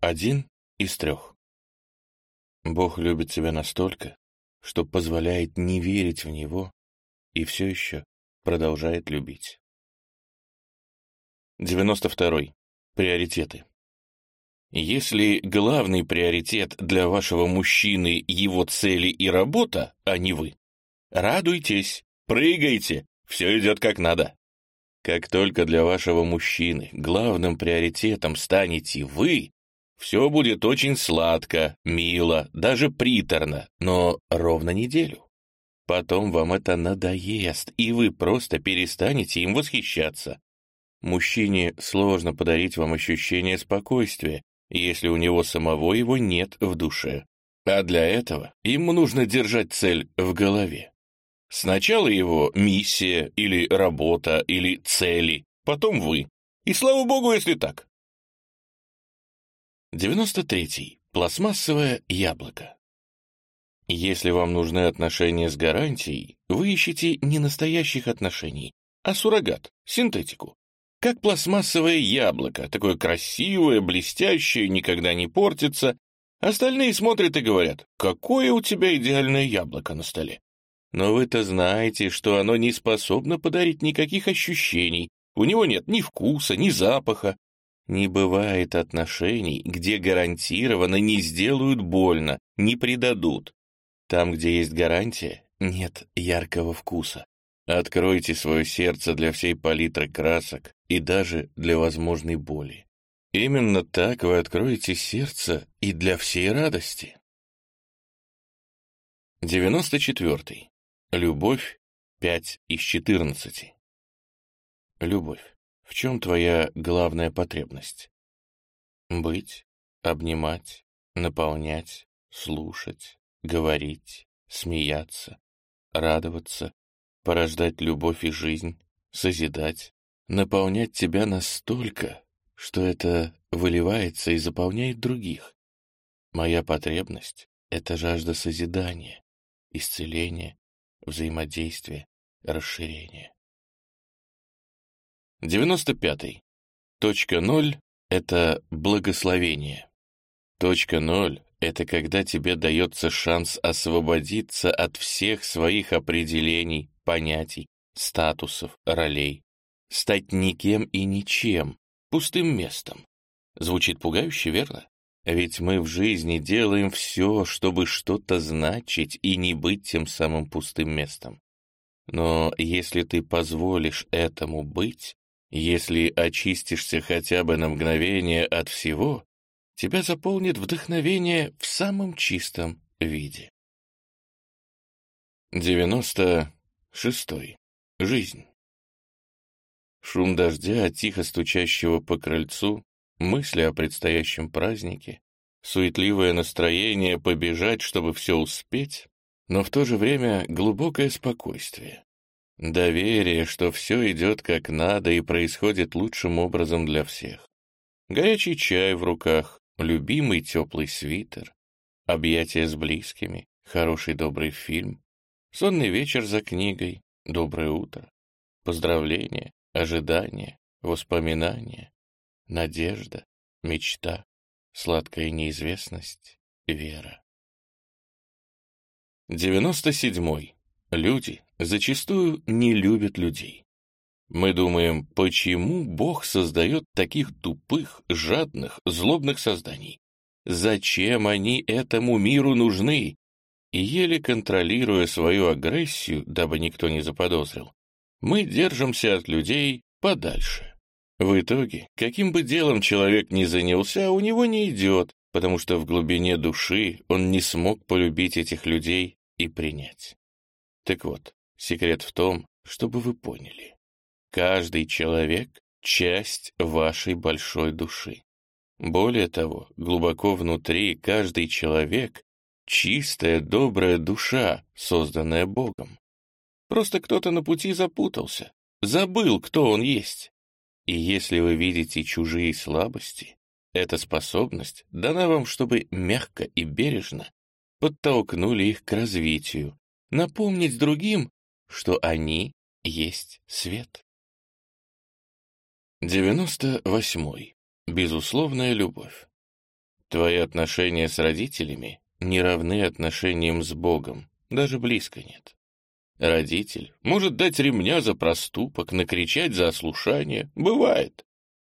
Один из трех. Бог любит тебя настолько, что позволяет не верить в Него и все еще продолжает любить. 92. Приоритеты. Если главный приоритет для вашего мужчины его цели и работа, а не вы, радуйтесь, прыгайте, все идет как надо. Как только для вашего мужчины главным приоритетом станете вы, все будет очень сладко, мило, даже приторно, но ровно неделю. Потом вам это надоест, и вы просто перестанете им восхищаться. Мужчине сложно подарить вам ощущение спокойствия, если у него самого его нет в душе. А для этого ему нужно держать цель в голове. Сначала его миссия или работа или цели, потом вы. И слава богу, если так. 93. Пластмассовое яблоко. Если вам нужны отношения с гарантией, вы ищете не настоящих отношений, а суррогат, синтетику. Как пластмассовое яблоко, такое красивое, блестящее, никогда не портится. Остальные смотрят и говорят, какое у тебя идеальное яблоко на столе. Но вы-то знаете, что оно не способно подарить никаких ощущений, у него нет ни вкуса, ни запаха. Не бывает отношений, где гарантированно не сделают больно, не предадут. Там, где есть гарантия, нет яркого вкуса. Откройте свое сердце для всей палитры красок и даже для возможной боли. Именно так вы откроете сердце и для всей радости. 94. Любовь 5 из 14. Любовь. В чем твоя главная потребность? Быть, обнимать, наполнять, слушать, говорить, смеяться, радоваться, порождать любовь и жизнь, созидать, наполнять тебя настолько, что это выливается и заполняет других. Моя потребность — это жажда созидания, исцеления, взаимодействия, расширения. 95. Точка ноль — это благословение. Точка ноль — это когда тебе дается шанс освободиться от всех своих определений, понятий, статусов, ролей. Стать никем и ничем, пустым местом. Звучит пугающе, верно? Ведь мы в жизни делаем все, чтобы что-то значить и не быть тем самым пустым местом. Но если ты позволишь этому быть, если очистишься хотя бы на мгновение от всего, тебя заполнит вдохновение в самом чистом виде. 90 Шестой. Жизнь. Шум дождя, тихо стучащего по крыльцу, мысли о предстоящем празднике, суетливое настроение побежать, чтобы все успеть, но в то же время глубокое спокойствие. Доверие, что все идет как надо и происходит лучшим образом для всех. Горячий чай в руках, любимый теплый свитер, объятия с близкими, хороший добрый фильм, Сонный вечер за книгой, доброе утро, поздравления, ожидания, воспоминания, надежда, мечта, сладкая неизвестность, вера. 97. Люди зачастую не любят людей. Мы думаем, почему Бог создает таких тупых, жадных, злобных созданий? Зачем они этому миру нужны? и еле контролируя свою агрессию, дабы никто не заподозрил, мы держимся от людей подальше. В итоге, каким бы делом человек ни занялся, у него не идет, потому что в глубине души он не смог полюбить этих людей и принять. Так вот, секрет в том, чтобы вы поняли. Каждый человек — часть вашей большой души. Более того, глубоко внутри каждый человек — чистая, добрая душа, созданная Богом. Просто кто-то на пути запутался, забыл, кто он есть. И если вы видите чужие слабости, эта способность дана вам, чтобы мягко и бережно подтолкнули их к развитию, напомнить другим, что они есть свет. 98. Безусловная любовь. Твои отношения с родителями не равны отношениям с Богом, даже близко нет. Родитель может дать ремня за проступок, накричать за ослушание. Бывает.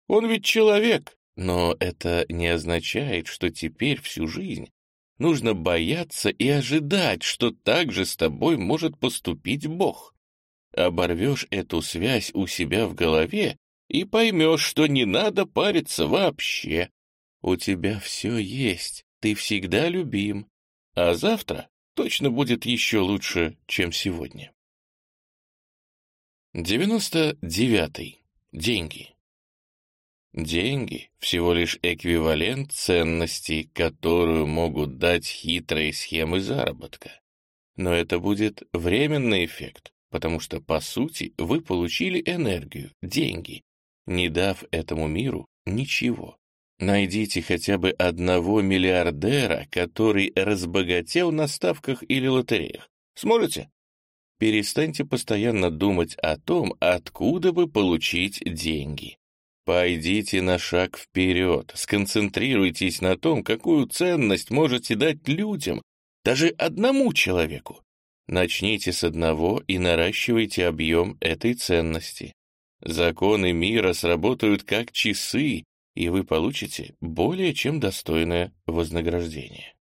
Он ведь человек. Но это не означает, что теперь всю жизнь нужно бояться и ожидать, что так же с тобой может поступить Бог. Оборвешь эту связь у себя в голове и поймешь, что не надо париться вообще. У тебя все есть, ты всегда любим, а завтра точно будет еще лучше, чем сегодня. 99. Деньги. Деньги — всего лишь эквивалент ценности, которую могут дать хитрые схемы заработка. Но это будет временный эффект, потому что, по сути, вы получили энергию, деньги, не дав этому миру ничего. Найдите хотя бы одного миллиардера, который разбогател на ставках или лотереях. Сможете? Перестаньте постоянно думать о том, откуда бы получить деньги. Пойдите на шаг вперед, сконцентрируйтесь на том, какую ценность можете дать людям, даже одному человеку. Начните с одного и наращивайте объем этой ценности. Законы мира сработают как часы, и вы получите более чем достойное вознаграждение.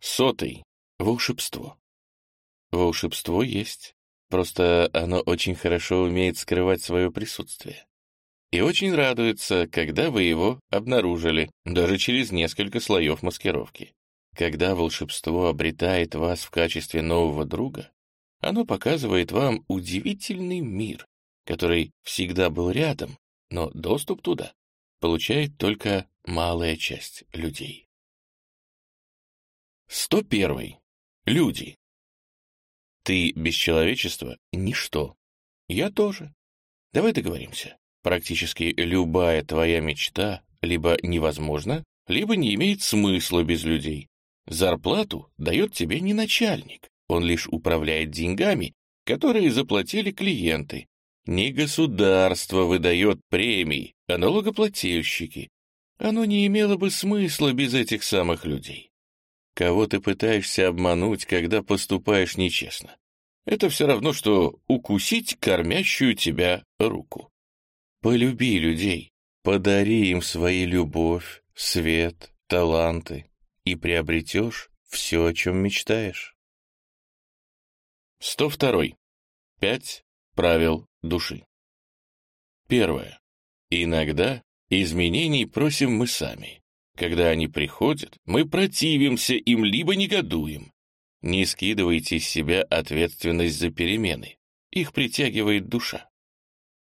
Сотый. Волшебство. Волшебство есть. Просто оно очень хорошо умеет скрывать свое присутствие. И очень радуется, когда вы его обнаружили, даже через несколько слоев маскировки. Когда волшебство обретает вас в качестве нового друга, оно показывает вам удивительный мир, который всегда был рядом, но доступ туда получает только малая часть людей. 101. Люди. Ты без человечества — ничто. Я тоже. Давай договоримся. Практически любая твоя мечта либо невозможна, либо не имеет смысла без людей. Зарплату дает тебе не начальник, он лишь управляет деньгами, которые заплатили клиенты. Не государство выдает премии, а налогоплательщики. Оно не имело бы смысла без этих самых людей. Кого ты пытаешься обмануть, когда поступаешь нечестно? Это все равно, что укусить кормящую тебя руку. Полюби людей, подари им свои любовь, свет, таланты, и приобретешь все, о чем мечтаешь. 102. Пять правил души. Первое. Иногда изменений просим мы сами. Когда они приходят, мы противимся им либо негодуем. Не скидывайте с себя ответственность за перемены. Их притягивает душа.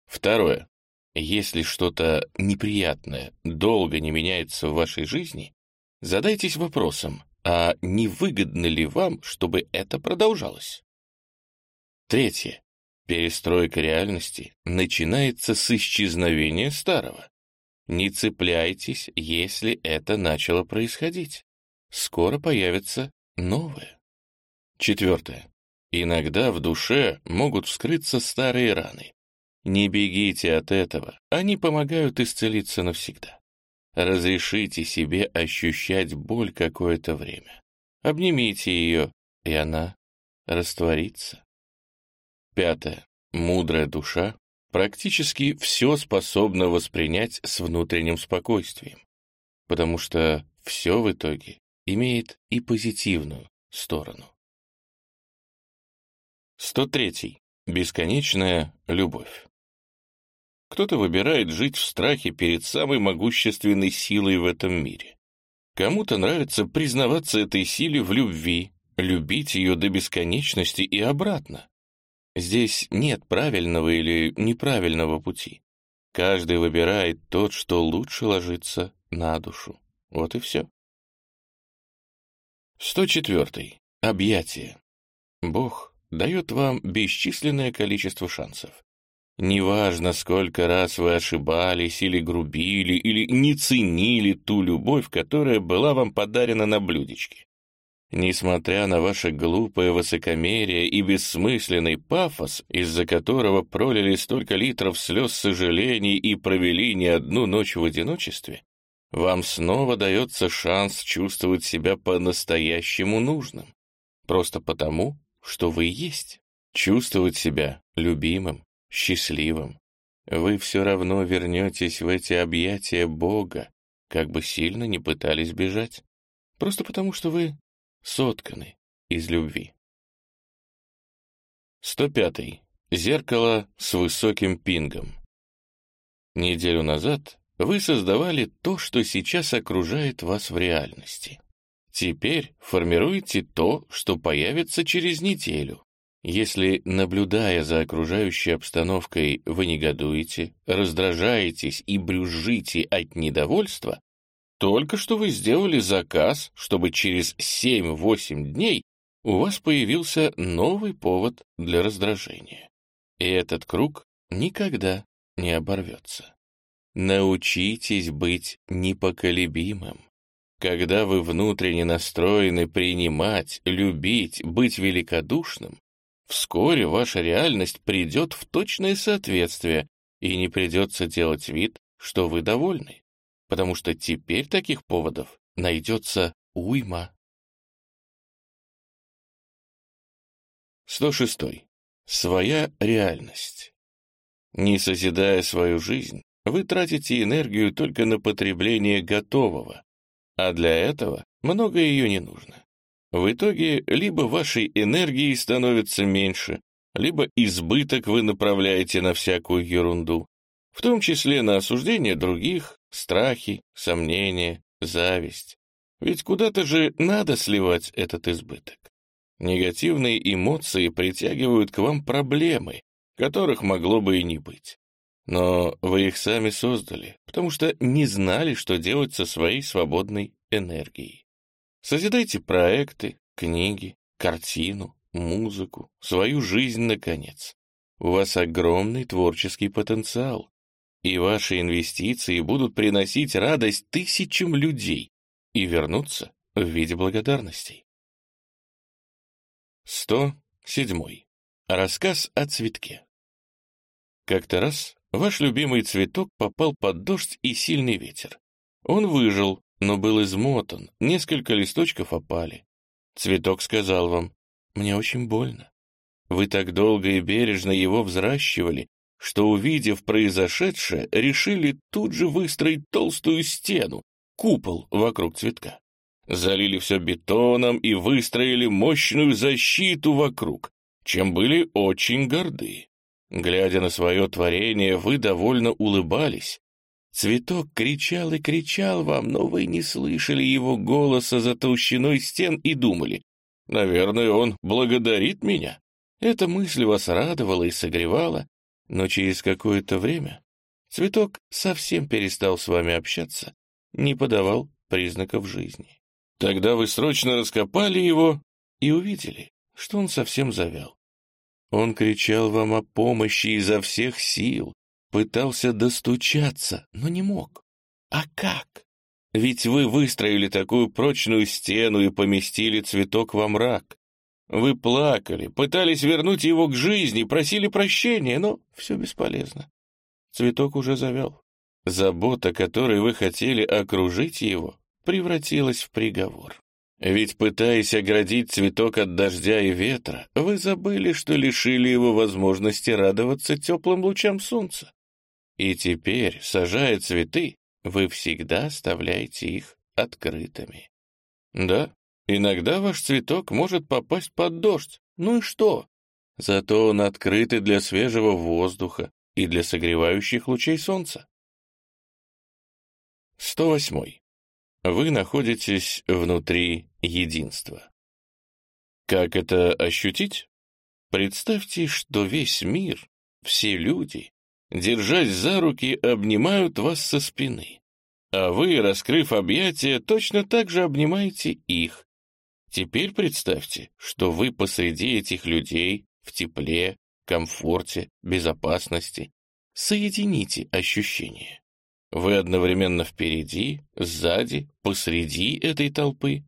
Второе. Если что-то неприятное долго не меняется в вашей жизни, задайтесь вопросом, а не выгодно ли вам, чтобы это продолжалось? Третье. Перестройка реальности начинается с исчезновения старого. Не цепляйтесь, если это начало происходить. Скоро появится новое. Четвертое. Иногда в душе могут вскрыться старые раны. Не бегите от этого, они помогают исцелиться навсегда. Разрешите себе ощущать боль какое-то время. Обнимите ее, и она растворится. Пятое. Мудрая душа практически все способна воспринять с внутренним спокойствием, потому что все в итоге имеет и позитивную сторону. 103. Бесконечная любовь. кто-то выбирает жить в страхе перед самой могущественной силой в этом мире. Кому-то нравится признаваться этой силе в любви, любить ее до бесконечности и обратно. Здесь нет правильного или неправильного пути. Каждый выбирает тот, что лучше ложится на душу. Вот и все. 104. Объятие. Бог дает вам бесчисленное количество шансов. Неважно, сколько раз вы ошибались или грубили, или не ценили ту любовь, которая была вам подарена на блюдечке. Несмотря на ваше глупое высокомерие и бессмысленный пафос, из-за которого пролили столько литров слез сожалений и провели не одну ночь в одиночестве, вам снова дается шанс чувствовать себя по-настоящему нужным. Просто потому, что вы есть. Чувствовать себя любимым, счастливым. Вы все равно вернетесь в эти объятия Бога, как бы сильно не пытались бежать. Просто потому, что вы сотканы из любви. 105. Зеркало с высоким пингом. Неделю назад вы создавали то, что сейчас окружает вас в реальности. Теперь формируете то, что появится через неделю. Если, наблюдая за окружающей обстановкой, вы негодуете, раздражаетесь и брюзжите от недовольства, только что вы сделали заказ, чтобы через 7-8 дней у вас появился новый повод для раздражения. И этот круг никогда не оборвется. Научитесь быть непоколебимым. Когда вы внутренне настроены принимать, любить, быть великодушным, вскоре ваша реальность придет в точное соответствие, и не придется делать вид, что вы довольны потому что теперь таких поводов найдется уйма. 106. Своя реальность. Не созидая свою жизнь, вы тратите энергию только на потребление готового, а для этого много ее не нужно. В итоге либо вашей энергии становится меньше, либо избыток вы направляете на всякую ерунду, в том числе на осуждение других, страхи, сомнения, зависть. Ведь куда-то же надо сливать этот избыток. Негативные эмоции притягивают к вам проблемы, которых могло бы и не быть. Но вы их сами создали, потому что не знали, что делать со своей свободной энергией. Созидайте проекты, книги, картину, музыку, свою жизнь, наконец. У вас огромный творческий потенциал, и ваши инвестиции будут приносить радость тысячам людей и вернуться в виде благодарностей. 107. Рассказ о цветке. Как-то раз ваш любимый цветок попал под дождь и сильный ветер. Он выжил, но был измотан, несколько листочков опали. Цветок сказал вам, «Мне очень больно. Вы так долго и бережно его взращивали, что, увидев произошедшее, решили тут же выстроить толстую стену, купол вокруг цветка. Залили все бетоном и выстроили мощную защиту вокруг, чем были очень горды. Глядя на свое творение, вы довольно улыбались. Цветок кричал и кричал вам, но вы не слышали его голоса за толщиной стен и думали, «Наверное, он благодарит меня». Эта мысль вас радовала и согревала, но через какое-то время цветок совсем перестал с вами общаться, не подавал признаков жизни. Тогда вы срочно раскопали его и увидели, что он совсем завял. Он кричал вам о помощи изо всех сил, пытался достучаться, но не мог. А как? Ведь вы выстроили такую прочную стену и поместили цветок во мрак. Вы плакали, пытались вернуть его к жизни, просили прощения, но все бесполезно. Цветок уже завел. Забота, которой вы хотели окружить его, превратилась в приговор. Ведь, пытаясь оградить цветок от дождя и ветра, вы забыли, что лишили его возможности радоваться теплым лучам солнца. И теперь, сажая цветы, вы всегда оставляете их открытыми. Да, Иногда ваш цветок может попасть под дождь. Ну и что? Зато он открытый для свежего воздуха, и для согревающих лучей солнца. 108. Вы находитесь внутри единства. Как это ощутить? Представьте, что весь мир, все люди, держась за руки, обнимают вас со спины, а вы, раскрыв объятия, точно так же обнимаете их. Теперь представьте, что вы посреди этих людей, в тепле, комфорте, безопасности. Соедините ощущения. Вы одновременно впереди, сзади, посреди этой толпы.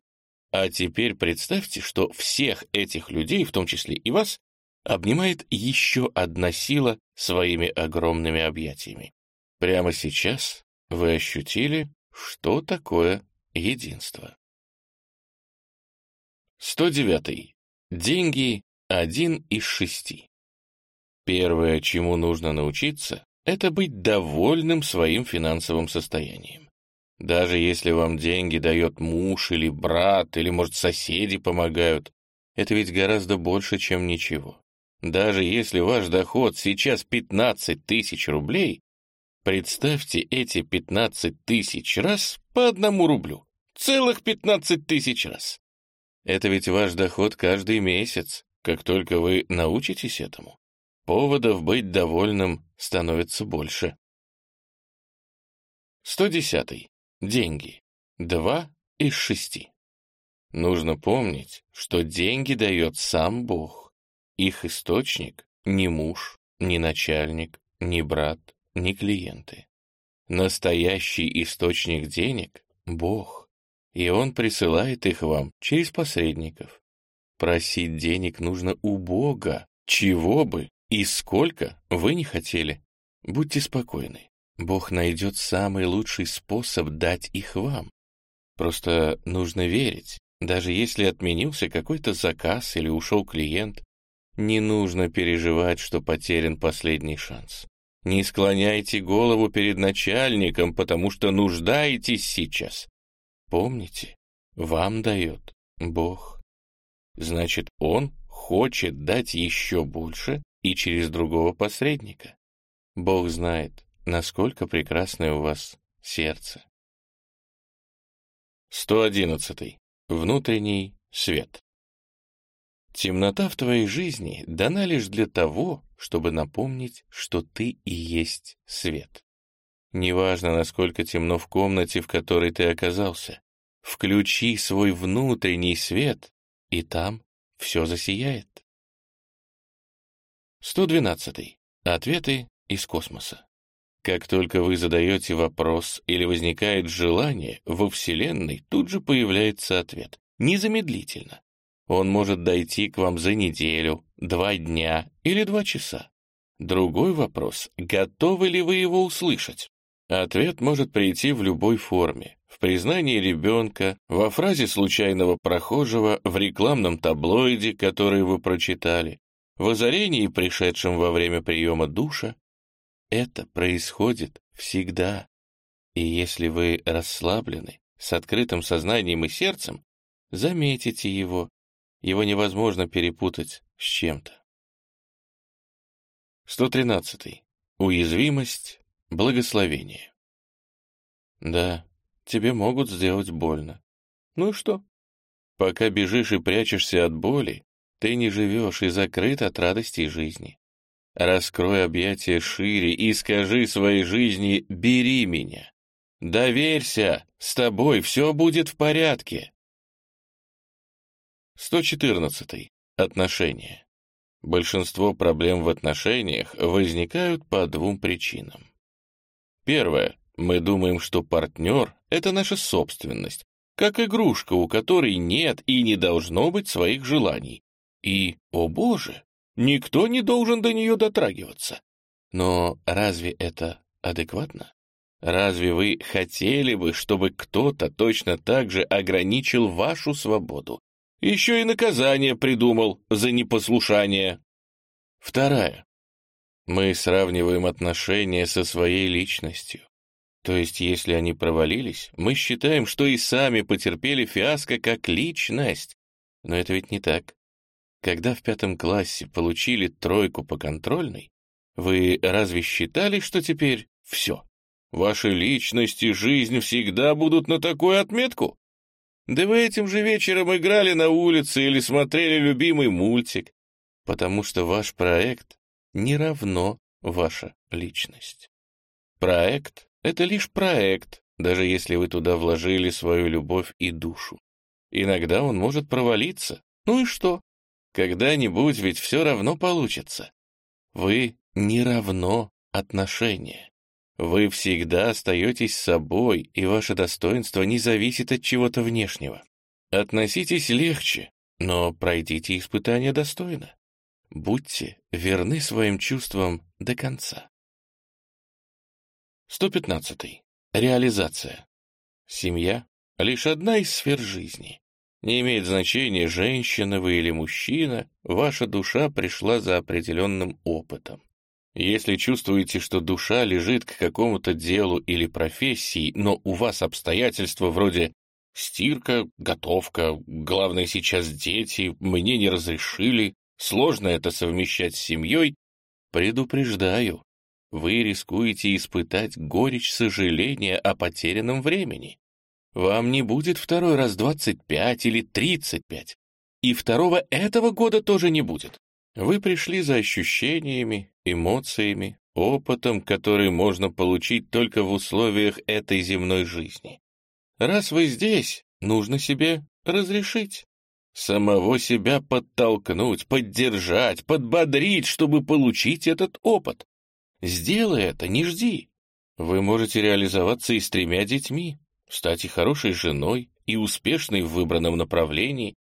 А теперь представьте, что всех этих людей, в том числе и вас, обнимает еще одна сила своими огромными объятиями. Прямо сейчас вы ощутили, что такое единство. 109. Деньги один из шести. Первое, чему нужно научиться, это быть довольным своим финансовым состоянием. Даже если вам деньги дает муж или брат, или, может, соседи помогают, это ведь гораздо больше, чем ничего. Даже если ваш доход сейчас 15 тысяч рублей, представьте эти 15 тысяч раз по одному рублю. Целых 15 тысяч раз. Это ведь ваш доход каждый месяц, как только вы научитесь этому. Поводов быть довольным становится больше. 110. Деньги. Два из шести. Нужно помнить, что деньги дает сам Бог. Их источник — ни муж, ни начальник, ни брат, ни клиенты. Настоящий источник денег — Бог, и Он присылает их вам через посредников. Просить денег нужно у Бога, чего бы и сколько вы не хотели. Будьте спокойны, Бог найдет самый лучший способ дать их вам. Просто нужно верить, даже если отменился какой-то заказ или ушел клиент, не нужно переживать, что потерян последний шанс. Не склоняйте голову перед начальником, потому что нуждаетесь сейчас. Помните, вам дает Бог. Значит, Он хочет дать еще больше и через другого посредника. Бог знает, насколько прекрасное у вас сердце. 111. Внутренний свет. Темнота в твоей жизни дана лишь для того, чтобы напомнить, что ты и есть свет. Неважно, насколько темно в комнате, в которой ты оказался, включи свой внутренний свет, и там все засияет. 112. Ответы из космоса. Как только вы задаете вопрос или возникает желание, во Вселенной тут же появляется ответ. Незамедлительно. Он может дойти к вам за неделю, два дня или два часа. Другой вопрос — готовы ли вы его услышать? Ответ может прийти в любой форме. В признании ребенка, во фразе случайного прохожего, в рекламном таблоиде, который вы прочитали, в озарении, пришедшем во время приема душа. Это происходит всегда. И если вы расслаблены, с открытым сознанием и сердцем, заметите его его невозможно перепутать с чем-то. 113. Уязвимость, благословение. Да, тебе могут сделать больно. Ну и что? Пока бежишь и прячешься от боли, ты не живешь и закрыт от радости жизни. Раскрой объятия шире и скажи своей жизни «бери меня». Доверься, с тобой все будет в порядке. 114. Отношения. Большинство проблем в отношениях возникают по двум причинам. Первое. Мы думаем, что партнер — это наша собственность, как игрушка, у которой нет и не должно быть своих желаний. И, о боже, никто не должен до нее дотрагиваться. Но разве это адекватно? Разве вы хотели бы, чтобы кто-то точно так же ограничил вашу свободу, еще и наказание придумал за непослушание. Вторая. Мы сравниваем отношения со своей личностью. То есть, если они провалились, мы считаем, что и сами потерпели фиаско как личность. Но это ведь не так. Когда в пятом классе получили тройку по контрольной, Вы разве считали, что теперь все? Ваши личность и жизнь всегда будут на такую отметку? Да вы этим же вечером играли на улице или смотрели любимый мультик, потому что ваш проект не равно ваша личность. Проект — это лишь проект, даже если вы туда вложили свою любовь и душу. Иногда он может провалиться. Ну и что? Когда-нибудь ведь все равно получится. Вы не равно отношения. Вы всегда остаетесь собой, и ваше достоинство не зависит от чего-то внешнего. Относитесь легче, но пройдите испытание достойно. Будьте верны своим чувствам до конца. 115. Реализация. Семья — лишь одна из сфер жизни. Не имеет значения, женщина вы или мужчина, ваша душа пришла за определенным опытом. Если чувствуете, что душа лежит к какому-то делу или профессии, но у вас обстоятельства вроде стирка, готовка, главное сейчас дети, мне не разрешили, сложно это совмещать с семьей, предупреждаю, вы рискуете испытать горечь сожаления о потерянном времени. Вам не будет второй раз 25 или 35, и второго этого года тоже не будет. Вы пришли за ощущениями, эмоциями, опытом, который можно получить только в условиях этой земной жизни. Раз вы здесь, нужно себе разрешить. Самого себя подтолкнуть, поддержать, подбодрить, чтобы получить этот опыт. Сделай это, не жди. Вы можете реализоваться и с тремя детьми, стать и хорошей женой, и успешной в выбранном направлении,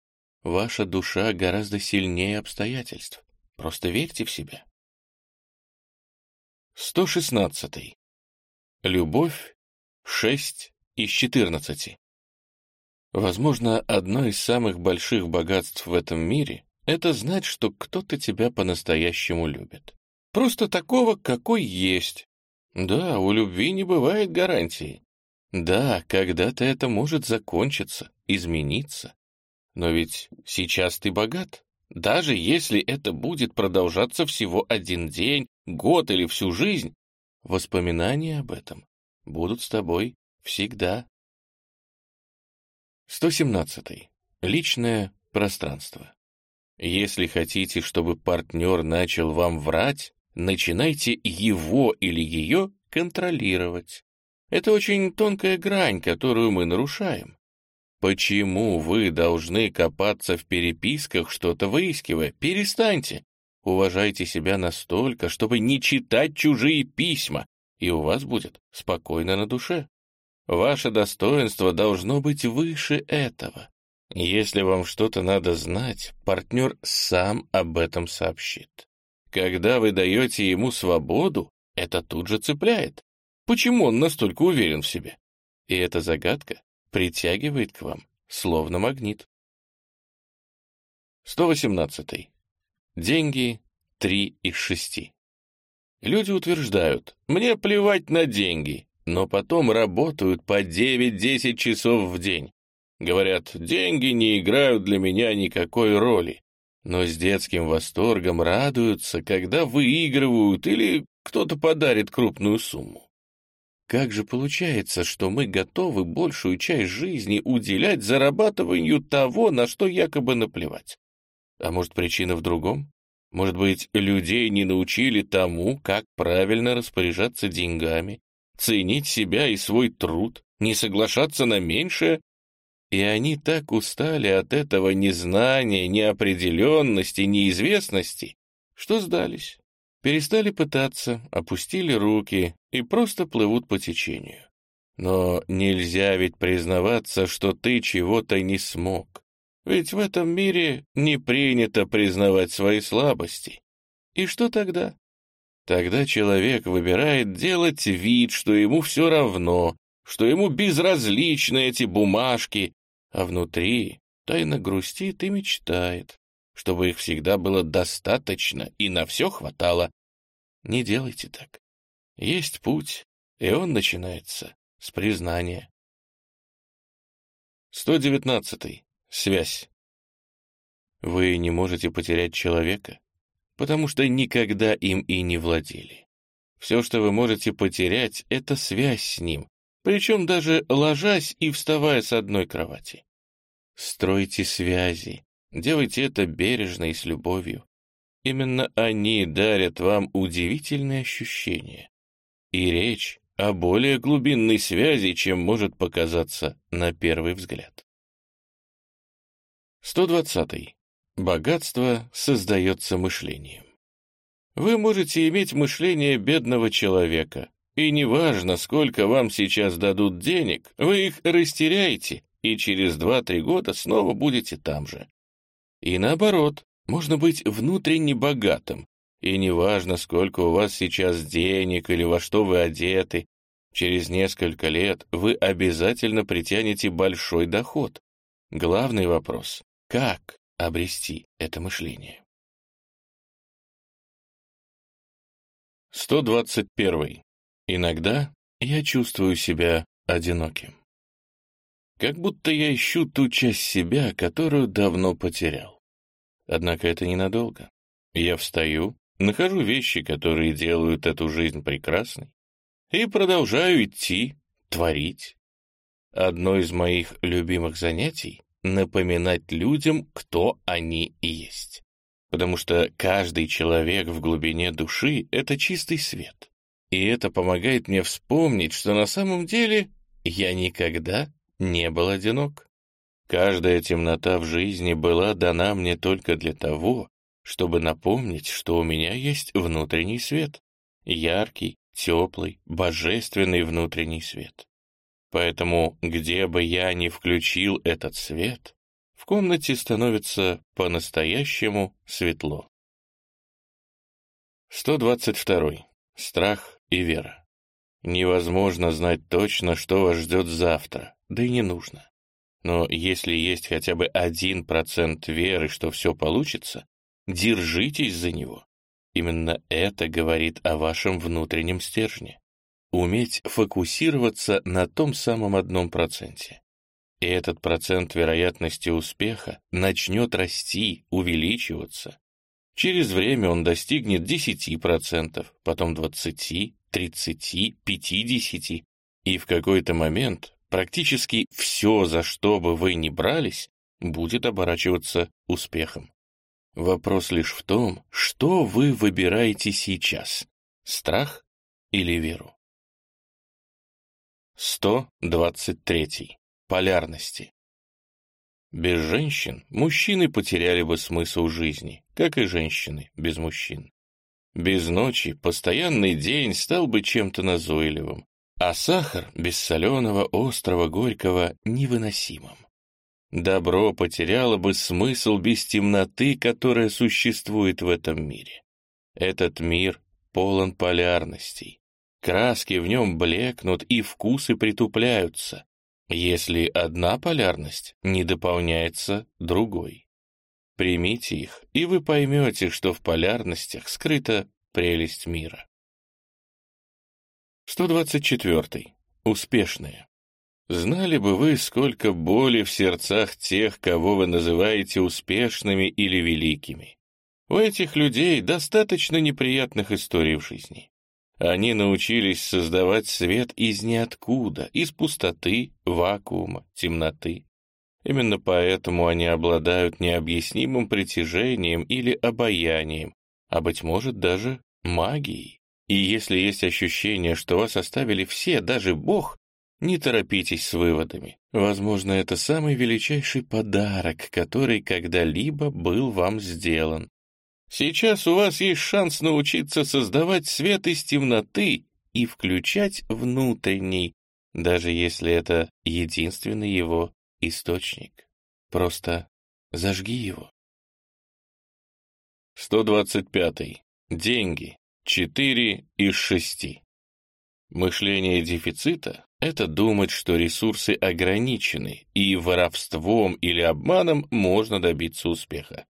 Ваша душа гораздо сильнее обстоятельств. Просто верьте в себя. 116. Любовь 6 из 14. Возможно, одно из самых больших богатств в этом мире — это знать, что кто-то тебя по-настоящему любит. Просто такого, какой есть. Да, у любви не бывает гарантии. Да, когда-то это может закончиться, измениться. Но ведь сейчас ты богат. Даже если это будет продолжаться всего один день, год или всю жизнь, воспоминания об этом будут с тобой всегда. 117. Личное пространство. Если хотите, чтобы партнер начал вам врать, начинайте его или ее контролировать. Это очень тонкая грань, которую мы нарушаем. Почему вы должны копаться в переписках, что-то выискивая? Перестаньте. Уважайте себя настолько, чтобы не читать чужие письма, и у вас будет спокойно на душе. Ваше достоинство должно быть выше этого. Если вам что-то надо знать, партнер сам об этом сообщит. Когда вы даете ему свободу, это тут же цепляет. Почему он настолько уверен в себе? И эта загадка притягивает к вам, словно магнит. 118. Деньги — три из шести. Люди утверждают, мне плевать на деньги, но потом работают по 9-10 часов в день. Говорят, деньги не играют для меня никакой роли, но с детским восторгом радуются, когда выигрывают или кто-то подарит крупную сумму. Как же получается, что мы готовы большую часть жизни уделять зарабатыванию того, на что якобы наплевать? А может, причина в другом? Может быть, людей не научили тому, как правильно распоряжаться деньгами, ценить себя и свой труд, не соглашаться на меньшее? И они так устали от этого незнания, неопределенности, неизвестности, что сдались. Перестали пытаться, опустили руки и просто плывут по течению. Но нельзя ведь признаваться, что ты чего-то не смог. Ведь в этом мире не принято признавать свои слабости. И что тогда? Тогда человек выбирает делать вид, что ему все равно, что ему безразличны эти бумажки, а внутри тайно грустит и мечтает чтобы их всегда было достаточно и на все хватало. Не делайте так. Есть путь, и он начинается с признания. 119. Связь. Вы не можете потерять человека. Потому что никогда им и не владели. Все, что вы можете потерять, это связь с ним, причем даже ложась и вставая с одной кровати. Стройте связи, делайте это бережно и с любовью. Именно они дарят вам удивительные ощущения. И речь о более глубинной связи, чем может показаться на первый взгляд. 120. Богатство создается мышлением. Вы можете иметь мышление бедного человека, и неважно, сколько вам сейчас дадут денег, вы их растеряете, и через 2-3 года снова будете там же. И наоборот, можно быть внутренне богатым, и неважно, сколько у вас сейчас денег или во что вы одеты, через несколько лет вы обязательно притянете большой доход. Главный вопрос — как обрести это мышление? 121. Иногда я чувствую себя одиноким. Как будто я ищу ту часть себя, которую давно потерял. Однако это ненадолго. Я встаю, нахожу вещи, которые делают эту жизнь прекрасной, и продолжаю идти, творить. Одно из моих любимых занятий — напоминать людям, кто они есть потому что каждый человек в глубине души — это чистый свет. И это помогает мне вспомнить, что на самом деле я никогда не был одинок. Каждая темнота в жизни была дана мне только для того, чтобы напомнить, что у меня есть внутренний свет. Яркий, теплый, божественный внутренний свет. Поэтому, где бы я ни включил этот свет, в комнате становится по-настоящему светло. 122. Страх и вера. Невозможно знать точно, что вас ждет завтра, да и не нужно. Но если есть хотя бы один процент веры, что все получится, держитесь за него. Именно это говорит о вашем внутреннем стержне. Уметь фокусироваться на том самом одном проценте. И этот процент вероятности успеха начнет расти, увеличиваться. Через время он достигнет 10%, потом 20, 30, 50, и в какой-то момент практически все, за что бы вы ни брались, будет оборачиваться успехом. Вопрос лишь в том, что вы выбираете сейчас — страх или веру. 123 полярности. Без женщин мужчины потеряли бы смысл жизни, как и женщины без мужчин. Без ночи постоянный день стал бы чем-то назойливым, а сахар без соленого, острого, горького невыносимым. Добро потеряло бы смысл без темноты, которая существует в этом мире. Этот мир полон полярностей. Краски в нем блекнут и вкусы притупляются, если одна полярность не дополняется другой. Примите их, и вы поймете, что в полярностях скрыта прелесть мира. 124. Успешные. Знали бы вы, сколько боли в сердцах тех, кого вы называете успешными или великими. У этих людей достаточно неприятных историй в жизни. Они научились создавать свет из ниоткуда, из пустоты, вакуума, темноты. Именно поэтому они обладают необъяснимым притяжением или обаянием, а, быть может, даже магией. И если есть ощущение, что вас оставили все, даже Бог, не торопитесь с выводами. Возможно, это самый величайший подарок, который когда-либо был вам сделан. Сейчас у вас есть шанс научиться создавать свет из темноты и включать внутренний, даже если это единственный его источник. Просто зажги его. 125. Деньги. 4 из 6. Мышление дефицита — это думать, что ресурсы ограничены, и воровством или обманом можно добиться успеха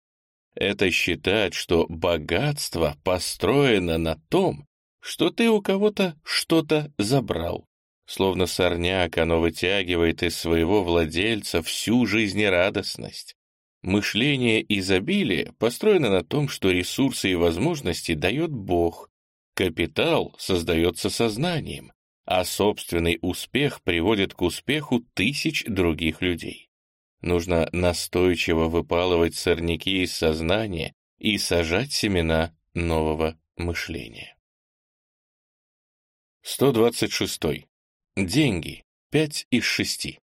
это считать, что богатство построено на том, что ты у кого-то что-то забрал. Словно сорняк, оно вытягивает из своего владельца всю жизнерадостность. Мышление изобилия построено на том, что ресурсы и возможности дает Бог. Капитал создается сознанием, а собственный успех приводит к успеху тысяч других людей. Нужно настойчиво выпалывать сорняки из сознания и сажать семена нового мышления. 126. Деньги. 5 из 6.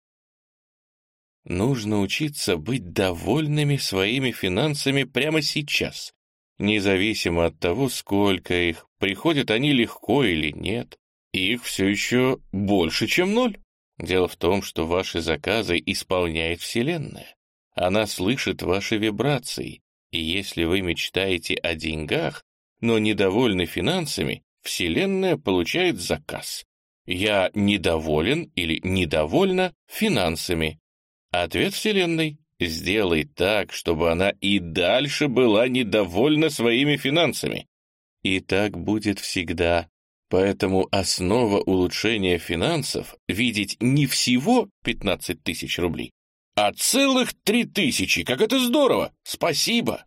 Нужно учиться быть довольными своими финансами прямо сейчас, независимо от того, сколько их, приходят они легко или нет. Их все еще больше, чем ноль. Дело в том, что ваши заказы исполняет Вселенная. Она слышит ваши вибрации, и если вы мечтаете о деньгах, но недовольны финансами, Вселенная получает заказ. Я недоволен или недовольна финансами. Ответ Вселенной — сделай так, чтобы она и дальше была недовольна своими финансами. И так будет всегда. Поэтому основа улучшения финансов — видеть не всего 15 тысяч рублей, а целых 3 тысячи. Как это здорово! Спасибо!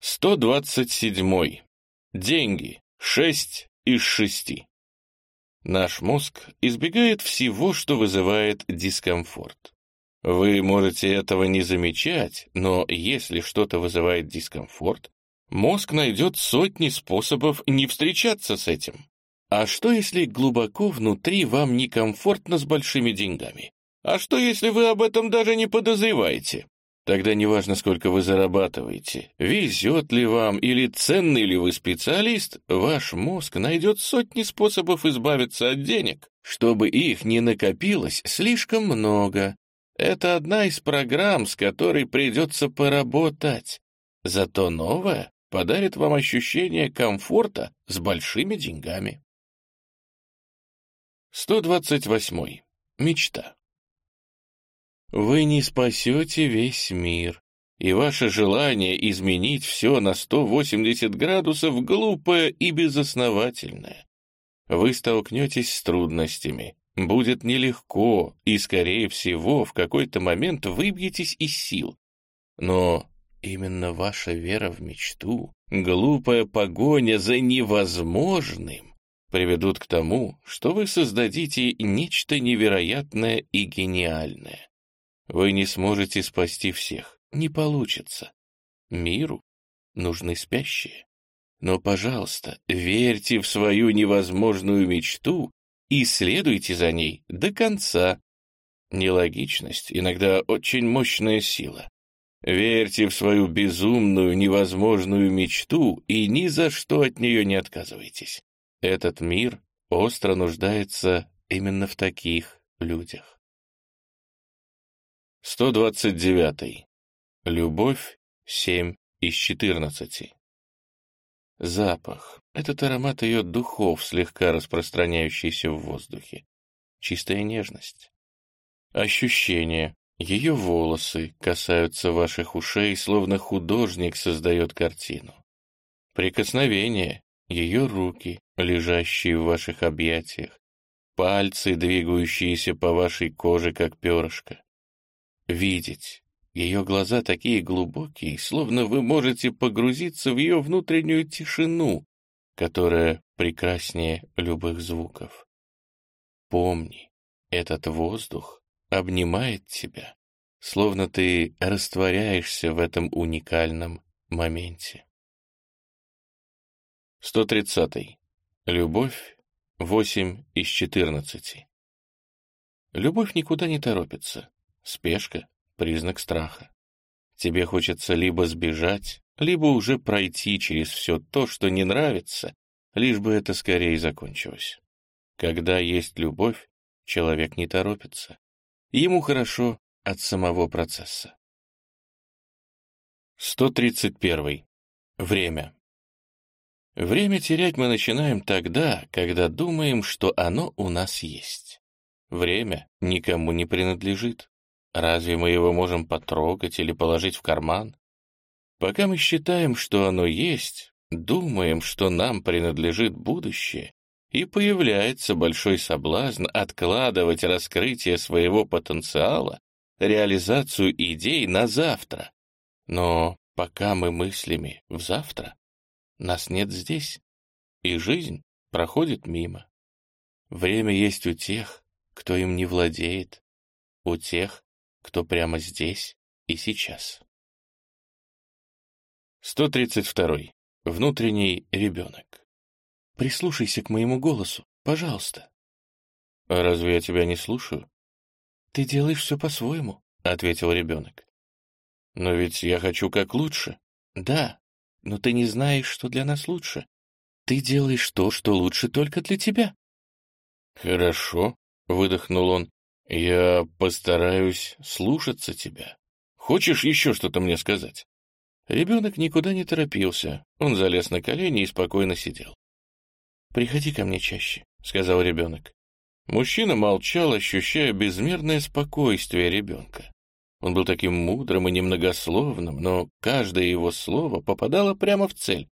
127. Деньги. 6 из 6. Наш мозг избегает всего, что вызывает дискомфорт. Вы можете этого не замечать, но если что-то вызывает дискомфорт, мозг найдет сотни способов не встречаться с этим. А что, если глубоко внутри вам некомфортно с большими деньгами? А что, если вы об этом даже не подозреваете? Тогда неважно, сколько вы зарабатываете, везет ли вам или ценный ли вы специалист, ваш мозг найдет сотни способов избавиться от денег, чтобы их не накопилось слишком много. Это одна из программ, с которой придется поработать. Зато новая подарит вам ощущение комфорта с большими деньгами. 128. Мечта. Вы не спасете весь мир, и ваше желание изменить все на 180 градусов глупое и безосновательное. Вы столкнетесь с трудностями, будет нелегко, и, скорее всего, в какой-то момент выбьетесь из сил. Но именно ваша вера в мечту, глупая погоня за невозможным приведут к тому, что вы создадите нечто невероятное и гениальное. Вы не сможете спасти всех. Не получится. Миру нужны спящие. Но, пожалуйста, верьте в свою невозможную мечту и следуйте за ней до конца. Нелогичность иногда очень мощная сила. Верьте в свою безумную, невозможную мечту и ни за что от нее не отказывайтесь. Этот мир остро нуждается именно в таких людях. 129. Любовь 7 из 14. Запах. Этот аромат ее духов, слегка распространяющийся в воздухе. Чистая нежность. Ощущение. Ее волосы касаются ваших ушей, словно художник создает картину. Прикосновение. Ее руки, лежащие в ваших объятиях. Пальцы, двигающиеся по вашей коже, как перышко видеть. Ее глаза такие глубокие, словно вы можете погрузиться в ее внутреннюю тишину, которая прекраснее любых звуков. Помни, этот воздух обнимает тебя, словно ты растворяешься в этом уникальном моменте. 130. Любовь 8 из 14. Любовь никуда не торопится. Спешка — признак страха. Тебе хочется либо сбежать, либо уже пройти через все то, что не нравится, лишь бы это скорее закончилось. Когда есть любовь, человек не торопится. Ему хорошо от самого процесса. 131. Время. Время терять мы начинаем тогда, когда думаем, что оно у нас есть. Время никому не принадлежит. Разве мы его можем потрогать или положить в карман? Пока мы считаем, что оно есть, думаем, что нам принадлежит будущее, и появляется большой соблазн откладывать раскрытие своего потенциала реализацию идей на завтра. Но пока мы мыслями в завтра, нас нет здесь, и жизнь проходит мимо. Время есть у тех, кто им не владеет, у тех, кто прямо здесь и сейчас. 132. Внутренний ребенок. Прислушайся к моему голосу, пожалуйста. А разве я тебя не слушаю? Ты делаешь все по-своему, ответил ребенок. Но ведь я хочу как лучше. Да, но ты не знаешь, что для нас лучше. Ты делаешь то, что лучше только для тебя. Хорошо, выдохнул он. Я постараюсь слушаться тебя. Хочешь еще что-то мне сказать? Ребенок никуда не торопился. Он залез на колени и спокойно сидел. «Приходи ко мне чаще», — сказал ребенок. Мужчина молчал, ощущая безмерное спокойствие ребенка. Он был таким мудрым и немногословным, но каждое его слово попадало прямо в цель.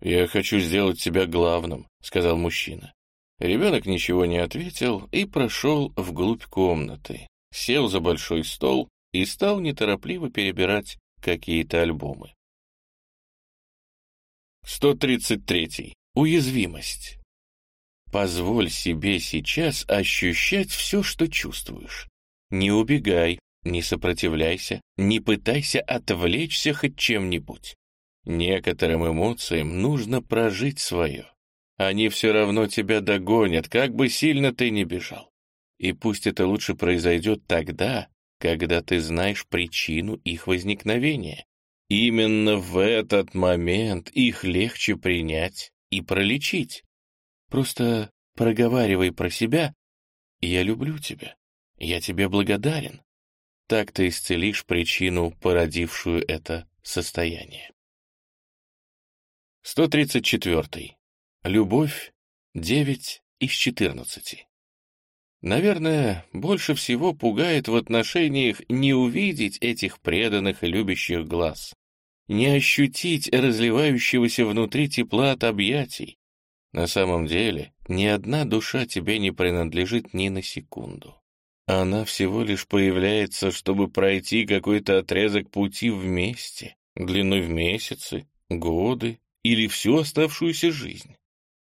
«Я хочу сделать тебя главным», — сказал мужчина. Ребенок ничего не ответил и прошел вглубь комнаты, сел за большой стол и стал неторопливо перебирать какие-то альбомы. 133. Уязвимость. Позволь себе сейчас ощущать все, что чувствуешь. Не убегай, не сопротивляйся, не пытайся отвлечься хоть чем-нибудь. Некоторым эмоциям нужно прожить свое. Они все равно тебя догонят, как бы сильно ты ни бежал. И пусть это лучше произойдет тогда, когда ты знаешь причину их возникновения. Именно в этот момент их легче принять и пролечить. Просто проговаривай про себя «Я люблю тебя, я тебе благодарен». Так ты исцелишь причину, породившую это состояние. 134. Любовь 9 из 14. Наверное, больше всего пугает в отношениях не увидеть этих преданных и любящих глаз, не ощутить разливающегося внутри тепла от объятий. На самом деле, ни одна душа тебе не принадлежит ни на секунду. Она всего лишь появляется, чтобы пройти какой-то отрезок пути вместе, длиной в месяцы, годы или всю оставшуюся жизнь.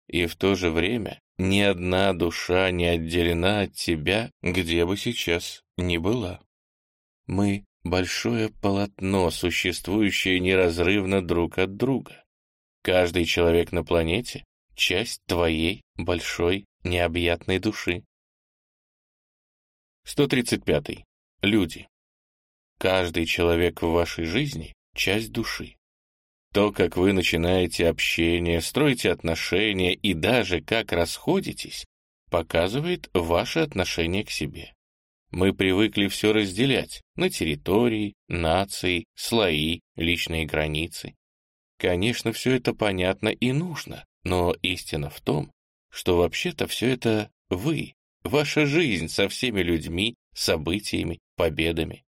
И в то же время ни одна душа не отделена от тебя, где бы сейчас ни была. Мы — большое полотно, существующее неразрывно друг от друга. Каждый человек на планете — часть твоей большой необъятной души. 135. Люди. Каждый человек в вашей жизни — часть души. То, как вы начинаете общение, строите отношения и даже как расходитесь, показывает ваше отношение к себе. Мы привыкли все разделять на территории, нации, слои, личные границы. Конечно, все это понятно и нужно, но истина в том, что вообще-то все это вы, ваша жизнь со всеми людьми, событиями, победами.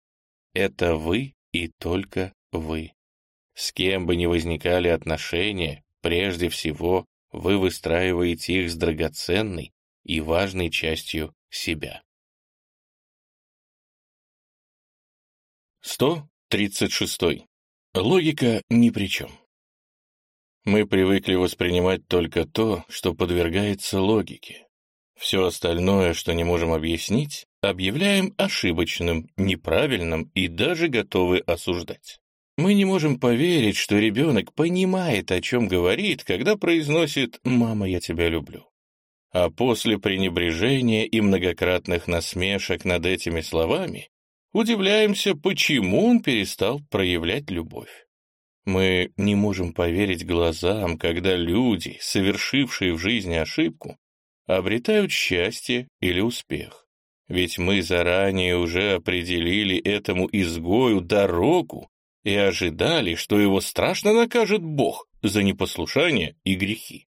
Это вы и только вы. С кем бы ни возникали отношения, прежде всего вы выстраиваете их с драгоценной и важной частью себя. 136. Логика ни при чем. Мы привыкли воспринимать только то, что подвергается логике. Все остальное, что не можем объяснить, объявляем ошибочным, неправильным и даже готовы осуждать. Мы не можем поверить, что ребенок понимает, о чем говорит, когда произносит «мама, я тебя люблю». А после пренебрежения и многократных насмешек над этими словами удивляемся, почему он перестал проявлять любовь. Мы не можем поверить глазам, когда люди, совершившие в жизни ошибку, обретают счастье или успех. Ведь мы заранее уже определили этому изгою дорогу, и ожидали, что его страшно накажет Бог за непослушание и грехи.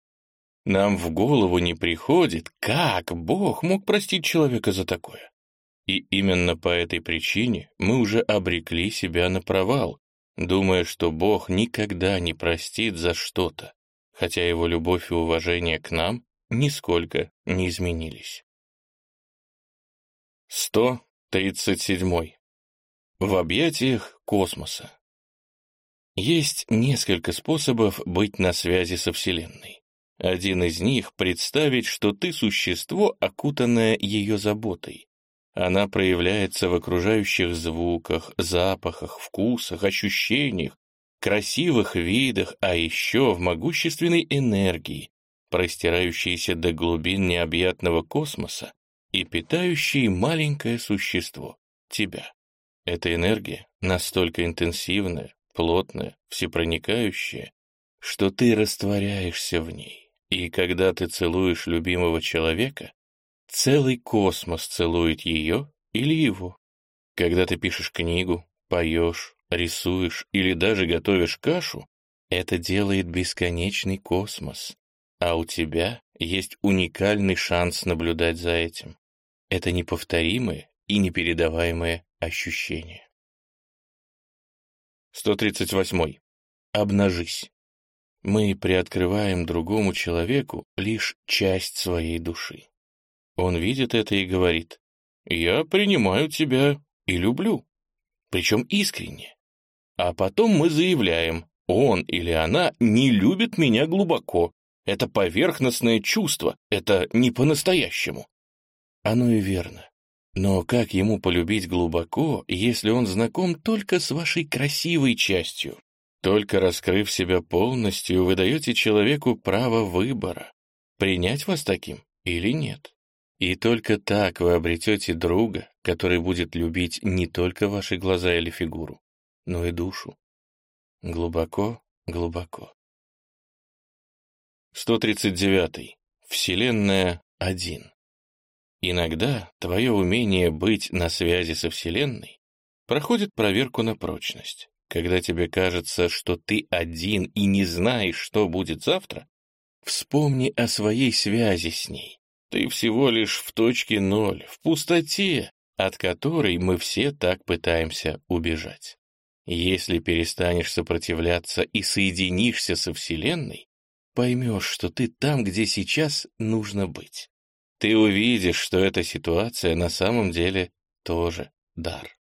Нам в голову не приходит, как Бог мог простить человека за такое. И именно по этой причине мы уже обрекли себя на провал, думая, что Бог никогда не простит за что-то, хотя его любовь и уважение к нам нисколько не изменились. 137. в объятиях космоса. Есть несколько способов быть на связи со Вселенной. Один из них — представить, что ты существо, окутанное ее заботой. Она проявляется в окружающих звуках, запахах, вкусах, ощущениях, красивых видах, а еще в могущественной энергии, простирающейся до глубин необъятного космоса и питающей маленькое существо — тебя. Эта энергия настолько интенсивная, плотная, всепроникающая, что ты растворяешься в ней. И когда ты целуешь любимого человека, целый космос целует ее или его. Когда ты пишешь книгу, поешь, рисуешь или даже готовишь кашу, это делает бесконечный космос, а у тебя есть уникальный шанс наблюдать за этим. Это неповторимое и непередаваемое ощущение. 138. Обнажись. Мы приоткрываем другому человеку лишь часть своей души. Он видит это и говорит, «Я принимаю тебя и люблю», причем искренне. А потом мы заявляем, он или она не любит меня глубоко. Это поверхностное чувство, это не по-настоящему. Оно и верно. Но как ему полюбить глубоко, если он знаком только с вашей красивой частью? Только раскрыв себя полностью, вы даете человеку право выбора, принять вас таким или нет. И только так вы обретете друга, который будет любить не только ваши глаза или фигуру, но и душу. Глубоко, глубоко. 139. Вселенная один. Иногда твое умение быть на связи со Вселенной проходит проверку на прочность. Когда тебе кажется, что ты один и не знаешь, что будет завтра, вспомни о своей связи с ней. Ты всего лишь в точке ноль, в пустоте, от которой мы все так пытаемся убежать. Если перестанешь сопротивляться и соединишься со Вселенной, поймешь, что ты там, где сейчас нужно быть ты увидишь, что эта ситуация на самом деле тоже дар.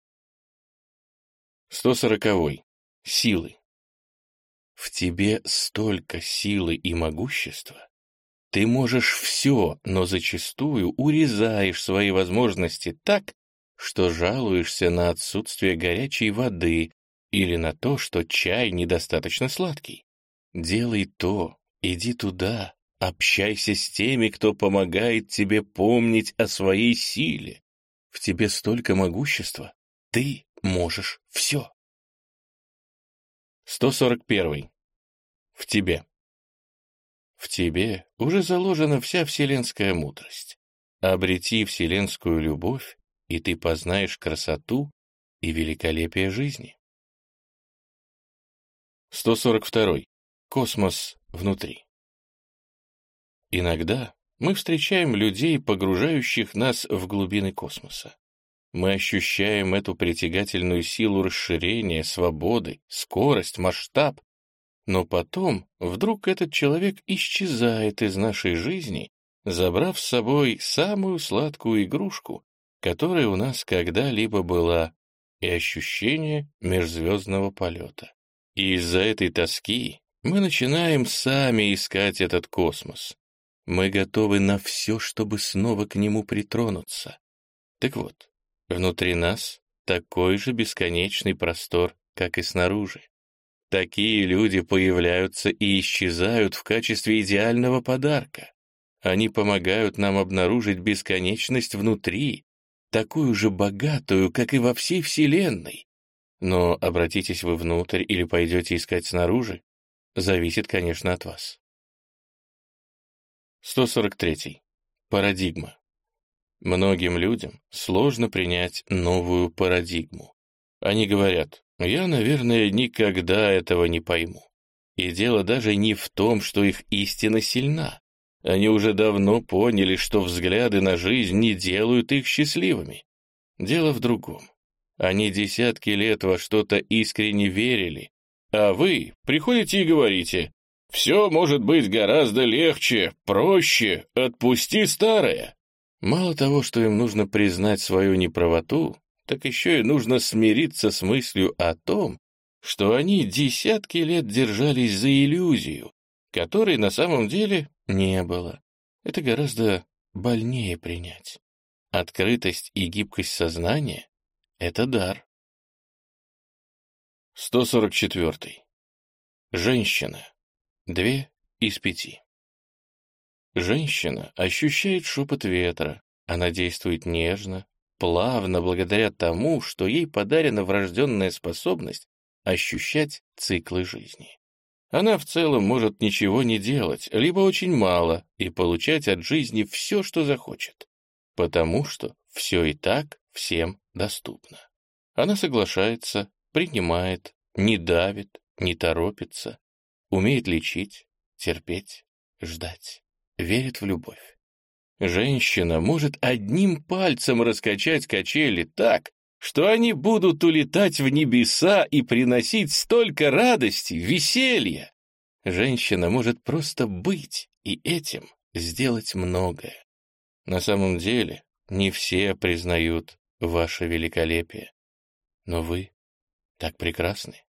140. Силы. В тебе столько силы и могущества. Ты можешь все, но зачастую урезаешь свои возможности так, что жалуешься на отсутствие горячей воды или на то, что чай недостаточно сладкий. Делай то, иди туда, Общайся с теми, кто помогает тебе помнить о своей силе. В тебе столько могущества. Ты можешь все. 141. В тебе. В тебе уже заложена вся вселенская мудрость. Обрети вселенскую любовь, и ты познаешь красоту и великолепие жизни. 142. Космос внутри. Иногда мы встречаем людей, погружающих нас в глубины космоса. Мы ощущаем эту притягательную силу расширения, свободы, скорость, масштаб. Но потом вдруг этот человек исчезает из нашей жизни, забрав с собой самую сладкую игрушку, которая у нас когда-либо была, и ощущение межзвездного полета. И из-за этой тоски мы начинаем сами искать этот космос, мы готовы на все, чтобы снова к нему притронуться. Так вот, внутри нас такой же бесконечный простор, как и снаружи. Такие люди появляются и исчезают в качестве идеального подарка. Они помогают нам обнаружить бесконечность внутри, такую же богатую, как и во всей Вселенной. Но обратитесь вы внутрь или пойдете искать снаружи, зависит, конечно, от вас. 143. Парадигма. Многим людям сложно принять новую парадигму. Они говорят, я, наверное, никогда этого не пойму. И дело даже не в том, что их истина сильна. Они уже давно поняли, что взгляды на жизнь не делают их счастливыми. Дело в другом. Они десятки лет во что-то искренне верили, а вы приходите и говорите, все может быть гораздо легче, проще, отпусти старое. Мало того, что им нужно признать свою неправоту, так еще и нужно смириться с мыслью о том, что они десятки лет держались за иллюзию, которой на самом деле не было. Это гораздо больнее принять. Открытость и гибкость сознания — это дар. 144. Женщина. Две из пяти. Женщина ощущает шепот ветра, она действует нежно, плавно благодаря тому, что ей подарена врожденная способность ощущать циклы жизни. Она в целом может ничего не делать, либо очень мало, и получать от жизни все, что захочет, потому что все и так всем доступно. Она соглашается, принимает, не давит, не торопится, умеет лечить, терпеть, ждать верит в любовь. Женщина может одним пальцем раскачать качели так, что они будут улетать в небеса и приносить столько радости, веселья. Женщина может просто быть и этим сделать многое. На самом деле не все признают ваше великолепие, но вы так прекрасны.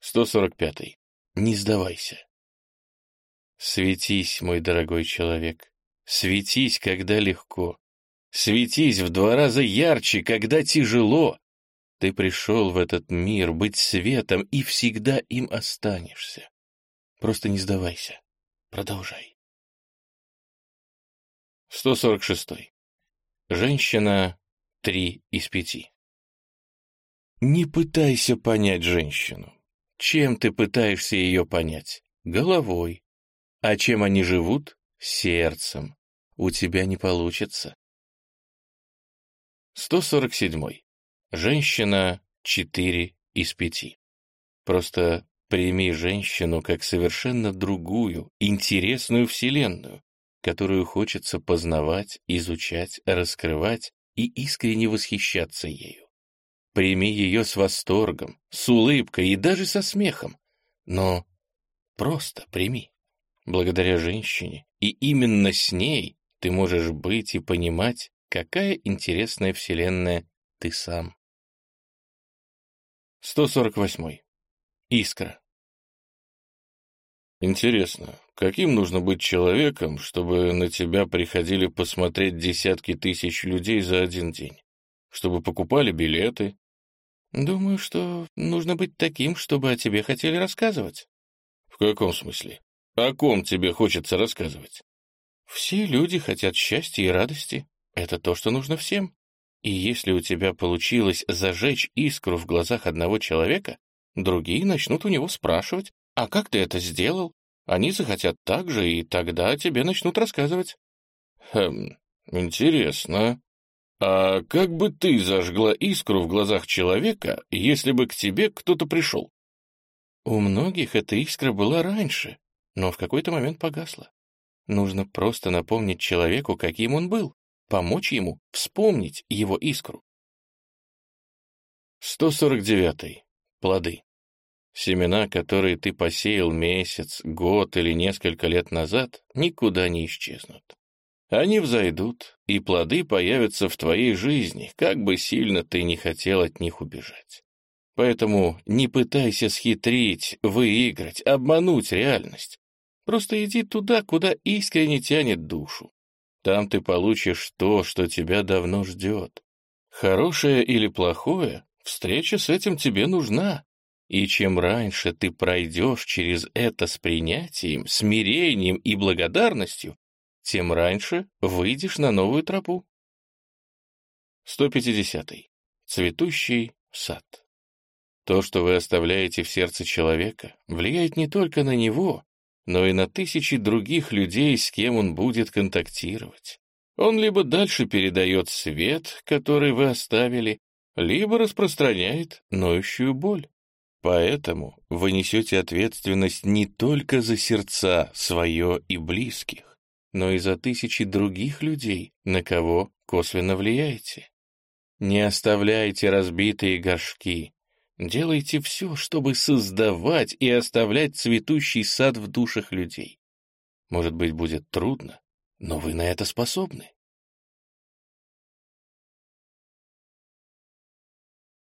145. Не сдавайся. Светись, мой дорогой человек, светись, когда легко. Светись в два раза ярче, когда тяжело. Ты пришел в этот мир быть светом и всегда им останешься. Просто не сдавайся. Продолжай. 146. Женщина три из пяти. Не пытайся понять женщину. Чем ты пытаешься ее понять? Головой, а чем они живут? Сердцем. У тебя не получится. 147. Женщина 4 из 5. Просто прими женщину как совершенно другую, интересную вселенную, которую хочется познавать, изучать, раскрывать и искренне восхищаться ею. Прими ее с восторгом, с улыбкой и даже со смехом, но просто прими благодаря женщине, и именно с ней ты можешь быть и понимать, какая интересная вселенная ты сам. 148. Искра. Интересно, каким нужно быть человеком, чтобы на тебя приходили посмотреть десятки тысяч людей за один день? Чтобы покупали билеты? Думаю, что нужно быть таким, чтобы о тебе хотели рассказывать. В каком смысле? О ком тебе хочется рассказывать? Все люди хотят счастья и радости. Это то, что нужно всем. И если у тебя получилось зажечь искру в глазах одного человека, другие начнут у него спрашивать, а как ты это сделал? Они захотят так же, и тогда тебе начнут рассказывать. Хм, интересно. А как бы ты зажгла искру в глазах человека, если бы к тебе кто-то пришел? У многих эта искра была раньше, но в какой-то момент погасла. Нужно просто напомнить человеку, каким он был, помочь ему вспомнить его искру. 149. Плоды. Семена, которые ты посеял месяц, год или несколько лет назад, никуда не исчезнут. Они взойдут, и плоды появятся в твоей жизни, как бы сильно ты не хотел от них убежать. Поэтому не пытайся схитрить, выиграть, обмануть реальность. Просто иди туда, куда искренне тянет душу. Там ты получишь то, что тебя давно ждет. Хорошее или плохое, встреча с этим тебе нужна. И чем раньше ты пройдешь через это с принятием, смирением и благодарностью, тем раньше выйдешь на новую тропу. 150. Цветущий сад. То, что вы оставляете в сердце человека, влияет не только на него, но и на тысячи других людей, с кем он будет контактировать. Он либо дальше передает свет, который вы оставили, либо распространяет ноющую боль. Поэтому вы несете ответственность не только за сердца свое и близких, но и за тысячи других людей, на кого косвенно влияете. Не оставляйте разбитые горшки, Делайте все, чтобы создавать и оставлять цветущий сад в душах людей. Может быть, будет трудно, но вы на это способны.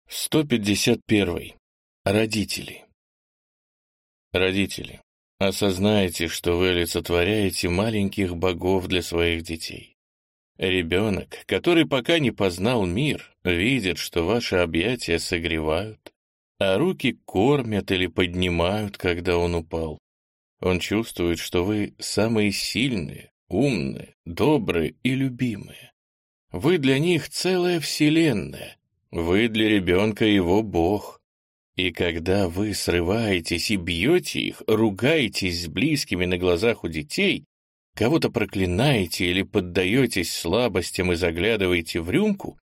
151. Родители. Родители, осознайте, что вы олицетворяете маленьких богов для своих детей. Ребенок, который пока не познал мир, видит, что ваши объятия согревают, а руки кормят или поднимают, когда он упал. Он чувствует, что вы самые сильные, умные, добрые и любимые. Вы для них целая вселенная, вы для ребенка его бог. И когда вы срываетесь и бьете их, ругаетесь с близкими на глазах у детей, кого-то проклинаете или поддаетесь слабостям и заглядываете в рюмку,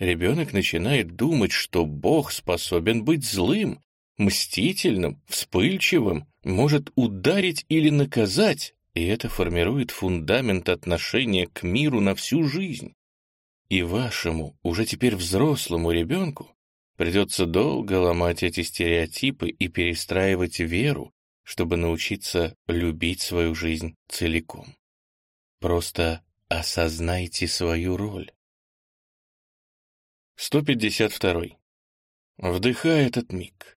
ребенок начинает думать, что Бог способен быть злым, мстительным, вспыльчивым, может ударить или наказать, и это формирует фундамент отношения к миру на всю жизнь. И вашему, уже теперь взрослому ребенку, придется долго ломать эти стереотипы и перестраивать веру, чтобы научиться любить свою жизнь целиком. Просто осознайте свою роль. 152. Вдыхай этот миг.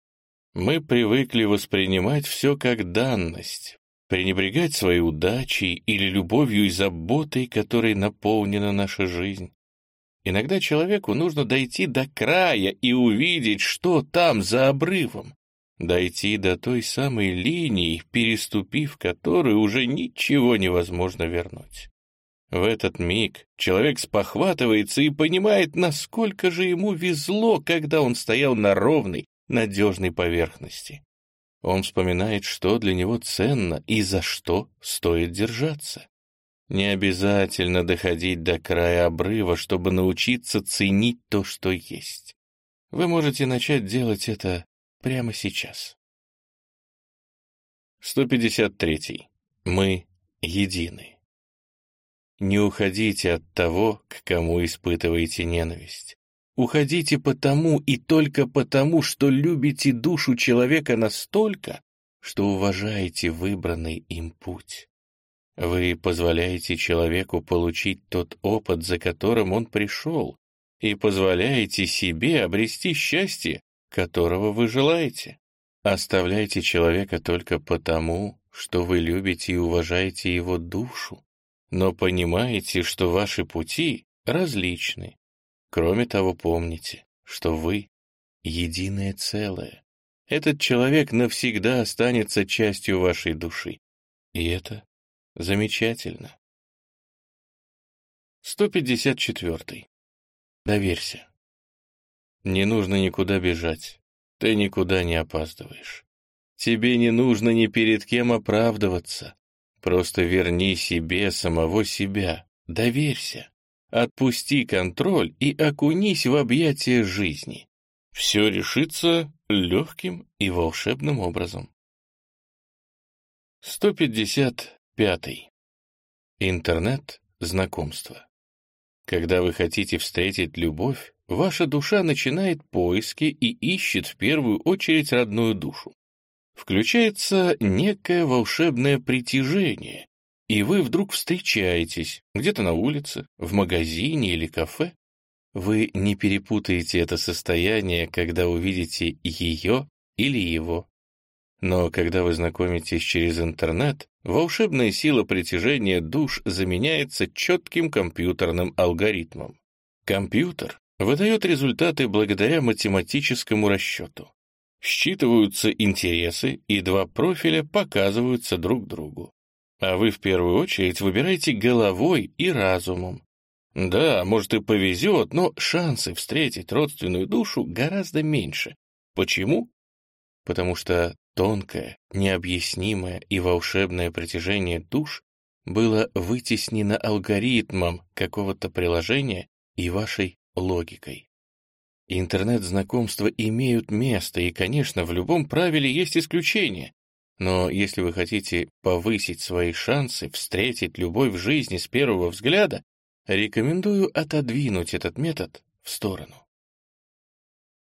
Мы привыкли воспринимать все как данность, пренебрегать своей удачей или любовью и заботой, которой наполнена наша жизнь. Иногда человеку нужно дойти до края и увидеть, что там за обрывом, дойти до той самой линии, переступив которую уже ничего невозможно вернуть. В этот миг человек спохватывается и понимает, насколько же ему везло, когда он стоял на ровной, надежной поверхности. Он вспоминает, что для него ценно и за что стоит держаться. Не обязательно доходить до края обрыва, чтобы научиться ценить то, что есть. Вы можете начать делать это прямо сейчас. 153. Мы едины. Не уходите от того, к кому испытываете ненависть. Уходите потому и только потому, что любите душу человека настолько, что уважаете выбранный им путь. Вы позволяете человеку получить тот опыт, за которым он пришел, и позволяете себе обрести счастье, которого вы желаете. Оставляйте человека только потому, что вы любите и уважаете его душу, но понимаете, что ваши пути различны. Кроме того, помните, что вы — единое целое. Этот человек навсегда останется частью вашей души. И это замечательно. 154. Доверься. Не нужно никуда бежать. Ты никуда не опаздываешь. Тебе не нужно ни перед кем оправдываться. Просто верни себе самого себя. Доверься. Отпусти контроль и окунись в объятия жизни. Все решится легким и волшебным образом. 155. Интернет — знакомство. Когда вы хотите встретить любовь, ваша душа начинает поиски и ищет в первую очередь родную душу. Включается некое волшебное притяжение, и вы вдруг встречаетесь где-то на улице, в магазине или кафе. Вы не перепутаете это состояние, когда увидите ее или его. Но когда вы знакомитесь через интернет, волшебная сила притяжения душ заменяется четким компьютерным алгоритмом. Компьютер выдает результаты благодаря математическому расчету. Считываются интересы, и два профиля показываются друг другу. А вы в первую очередь выбираете головой и разумом. Да, может и повезет, но шансы встретить родственную душу гораздо меньше. Почему? Потому что тонкое, необъяснимое и волшебное притяжение душ было вытеснено алгоритмом какого-то приложения и вашей логикой. Интернет-знакомства имеют место, и, конечно, в любом правиле есть исключения. Но если вы хотите повысить свои шансы встретить любовь в жизни с первого взгляда, рекомендую отодвинуть этот метод в сторону.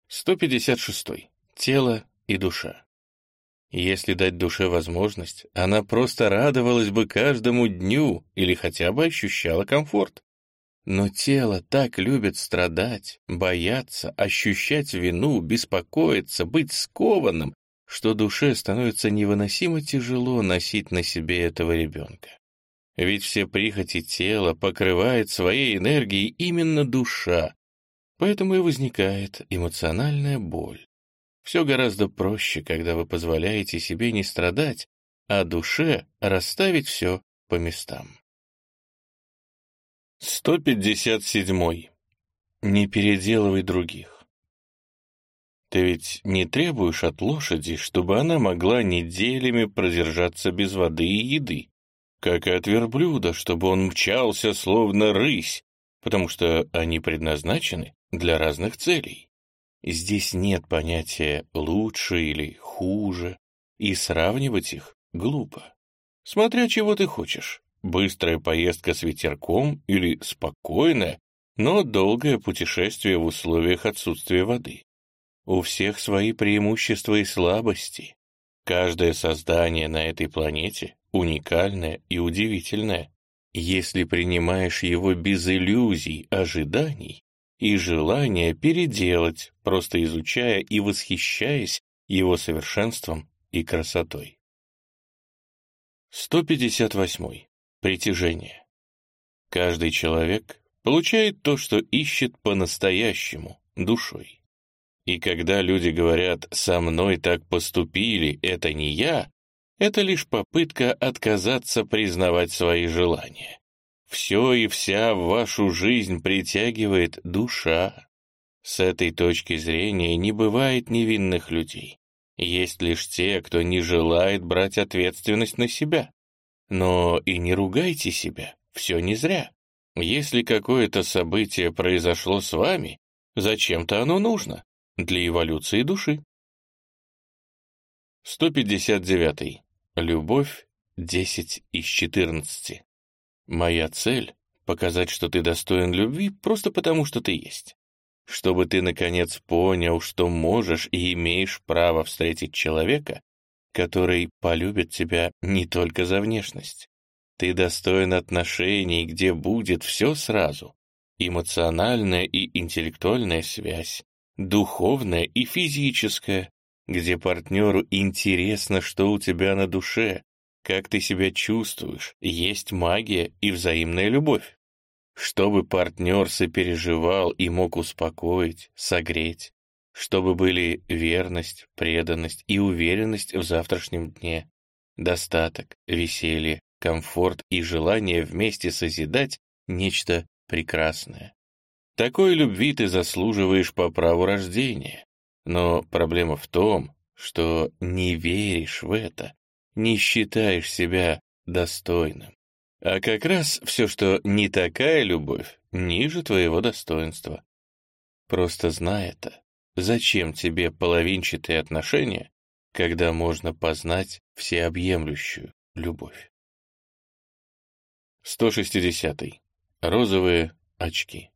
156. Тело и душа. Если дать душе возможность, она просто радовалась бы каждому дню или хотя бы ощущала комфорт. Но тело так любит страдать, бояться, ощущать вину, беспокоиться, быть скованным, что душе становится невыносимо тяжело носить на себе этого ребенка. Ведь все прихоти тела покрывает своей энергией именно душа, поэтому и возникает эмоциональная боль. Все гораздо проще, когда вы позволяете себе не страдать, а душе расставить все по местам. 157. Не переделывай других. Ты ведь не требуешь от лошади, чтобы она могла неделями продержаться без воды и еды, как и от верблюда, чтобы он мчался словно рысь, потому что они предназначены для разных целей. Здесь нет понятия «лучше» или «хуже», и сравнивать их глупо. Смотря чего ты хочешь. Быстрая поездка с ветерком или спокойная, но долгое путешествие в условиях отсутствия воды. У всех свои преимущества и слабости. Каждое создание на этой планете уникальное и удивительное. Если принимаешь его без иллюзий, ожиданий и желания переделать, просто изучая и восхищаясь его совершенством и красотой. 158. Притяжение. Каждый человек получает то, что ищет по-настоящему, душой. И когда люди говорят «со мной так поступили, это не я», это лишь попытка отказаться признавать свои желания. Все и вся в вашу жизнь притягивает душа. С этой точки зрения не бывает невинных людей. Есть лишь те, кто не желает брать ответственность на себя. Но и не ругайте себя, все не зря. Если какое-то событие произошло с вами, зачем-то оно нужно, для эволюции души. 159. Любовь 10 из 14. Моя цель — показать, что ты достоин любви просто потому, что ты есть. Чтобы ты, наконец, понял, что можешь и имеешь право встретить человека, который полюбит тебя не только за внешность. Ты достоин отношений, где будет все сразу. Эмоциональная и интеллектуальная связь, духовная и физическая, где партнеру интересно, что у тебя на душе, как ты себя чувствуешь, есть магия и взаимная любовь. Чтобы партнер сопереживал и мог успокоить, согреть, чтобы были верность, преданность и уверенность в завтрашнем дне, достаток, веселье, комфорт и желание вместе созидать нечто прекрасное. Такой любви ты заслуживаешь по праву рождения, но проблема в том, что не веришь в это, не считаешь себя достойным. А как раз все, что не такая любовь, ниже твоего достоинства. Просто знай это Зачем тебе половинчатые отношения, когда можно познать всеобъемлющую любовь? 160. -й. Розовые очки.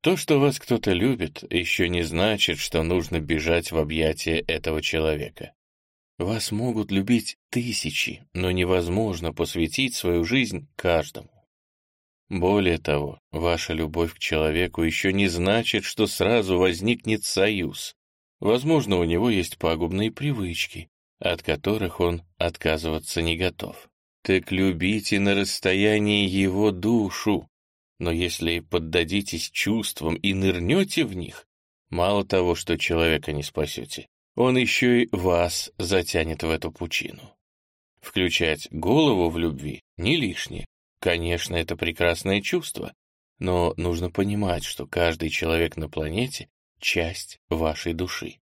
То, что вас кто-то любит, еще не значит, что нужно бежать в объятия этого человека. Вас могут любить тысячи, но невозможно посвятить свою жизнь каждому. Более того, ваша любовь к человеку еще не значит, что сразу возникнет союз. Возможно, у него есть пагубные привычки, от которых он отказываться не готов. Так любите на расстоянии его душу. Но если поддадитесь чувствам и нырнете в них, мало того, что человека не спасете, он еще и вас затянет в эту пучину. Включать голову в любви не лишнее. Конечно, это прекрасное чувство, но нужно понимать, что каждый человек на планете — часть вашей души.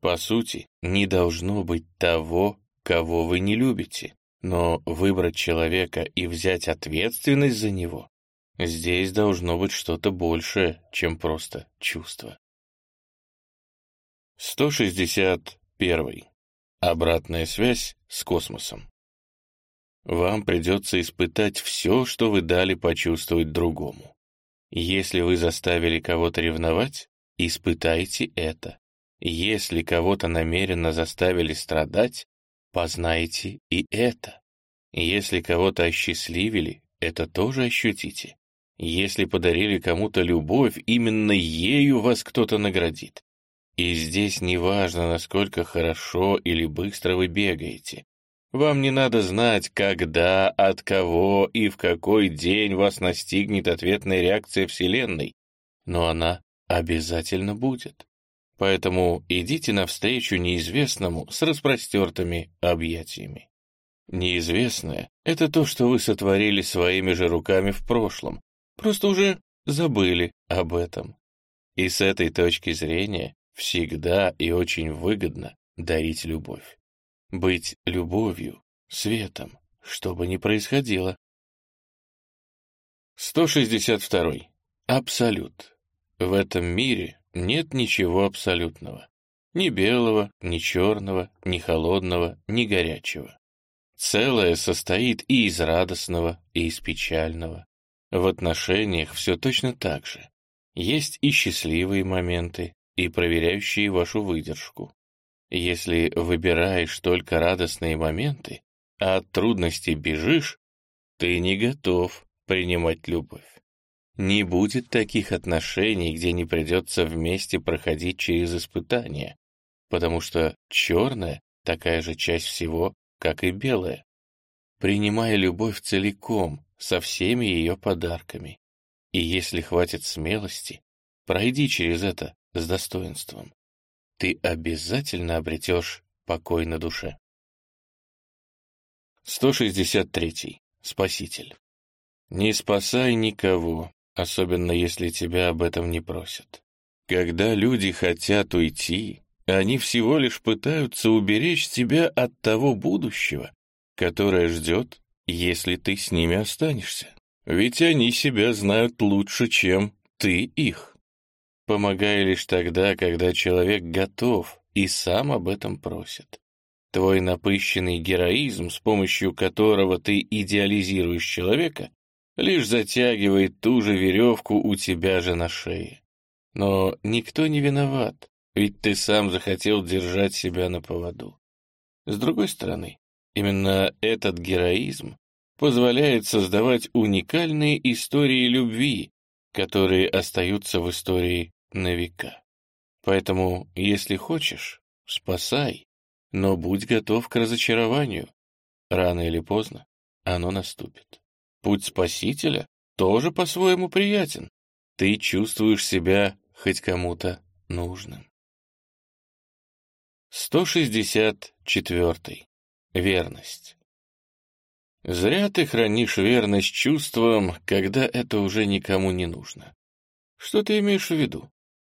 По сути, не должно быть того, кого вы не любите, но выбрать человека и взять ответственность за него — здесь должно быть что-то большее, чем просто чувство. 161. Обратная связь с космосом. Вам придется испытать все, что вы дали почувствовать другому. Если вы заставили кого-то ревновать, испытайте это. Если кого-то намеренно заставили страдать, познайте и это. Если кого-то осчастливили, это тоже ощутите. Если подарили кому-то любовь, именно ею вас кто-то наградит. И здесь не важно, насколько хорошо или быстро вы бегаете. Вам не надо знать, когда, от кого и в какой день вас настигнет ответная реакция Вселенной, но она обязательно будет. Поэтому идите навстречу неизвестному с распростертыми объятиями. Неизвестное — это то, что вы сотворили своими же руками в прошлом, просто уже забыли об этом. И с этой точки зрения всегда и очень выгодно дарить любовь быть любовью, светом, что бы ни происходило. 162. Абсолют. В этом мире нет ничего абсолютного. Ни белого, ни черного, ни холодного, ни горячего. Целое состоит и из радостного, и из печального. В отношениях все точно так же. Есть и счастливые моменты, и проверяющие вашу выдержку. Если выбираешь только радостные моменты, а от трудностей бежишь, ты не готов принимать любовь. Не будет таких отношений, где не придется вместе проходить через испытания, потому что черная — такая же часть всего, как и белая. Принимай любовь целиком, со всеми ее подарками. И если хватит смелости, пройди через это с достоинством ты обязательно обретешь покой на душе. 163. Спаситель. Не спасай никого, особенно если тебя об этом не просят. Когда люди хотят уйти, они всего лишь пытаются уберечь тебя от того будущего, которое ждет, если ты с ними останешься. Ведь они себя знают лучше, чем ты их помогая лишь тогда, когда человек готов и сам об этом просит. Твой напыщенный героизм, с помощью которого ты идеализируешь человека, лишь затягивает ту же веревку у тебя же на шее. Но никто не виноват, ведь ты сам захотел держать себя на поводу. С другой стороны, именно этот героизм позволяет создавать уникальные истории любви, которые остаются в истории на века. Поэтому, если хочешь, спасай, но будь готов к разочарованию. Рано или поздно оно наступит. Путь спасителя тоже по-своему приятен. Ты чувствуешь себя хоть кому-то нужным. 164. Верность. Зря ты хранишь верность чувствам, когда это уже никому не нужно. Что ты имеешь в виду?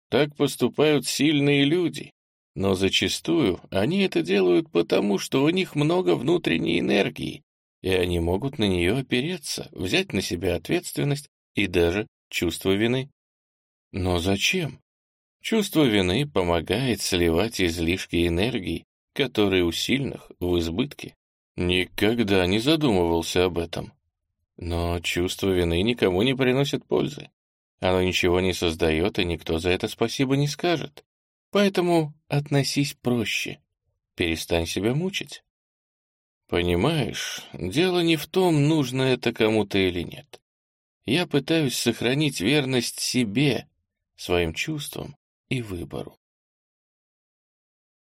Так поступают сильные люди, но зачастую они это делают потому, что у них много внутренней энергии, и они могут на нее опереться, взять на себя ответственность и даже чувство вины. Но зачем? Чувство вины помогает сливать излишки энергии, которые у сильных в избытке. Никогда не задумывался об этом. Но чувство вины никому не приносит пользы. Оно ничего не создает, и никто за это спасибо не скажет. Поэтому относись проще. Перестань себя мучить. Понимаешь, дело не в том, нужно это кому-то или нет. Я пытаюсь сохранить верность себе, своим чувствам и выбору.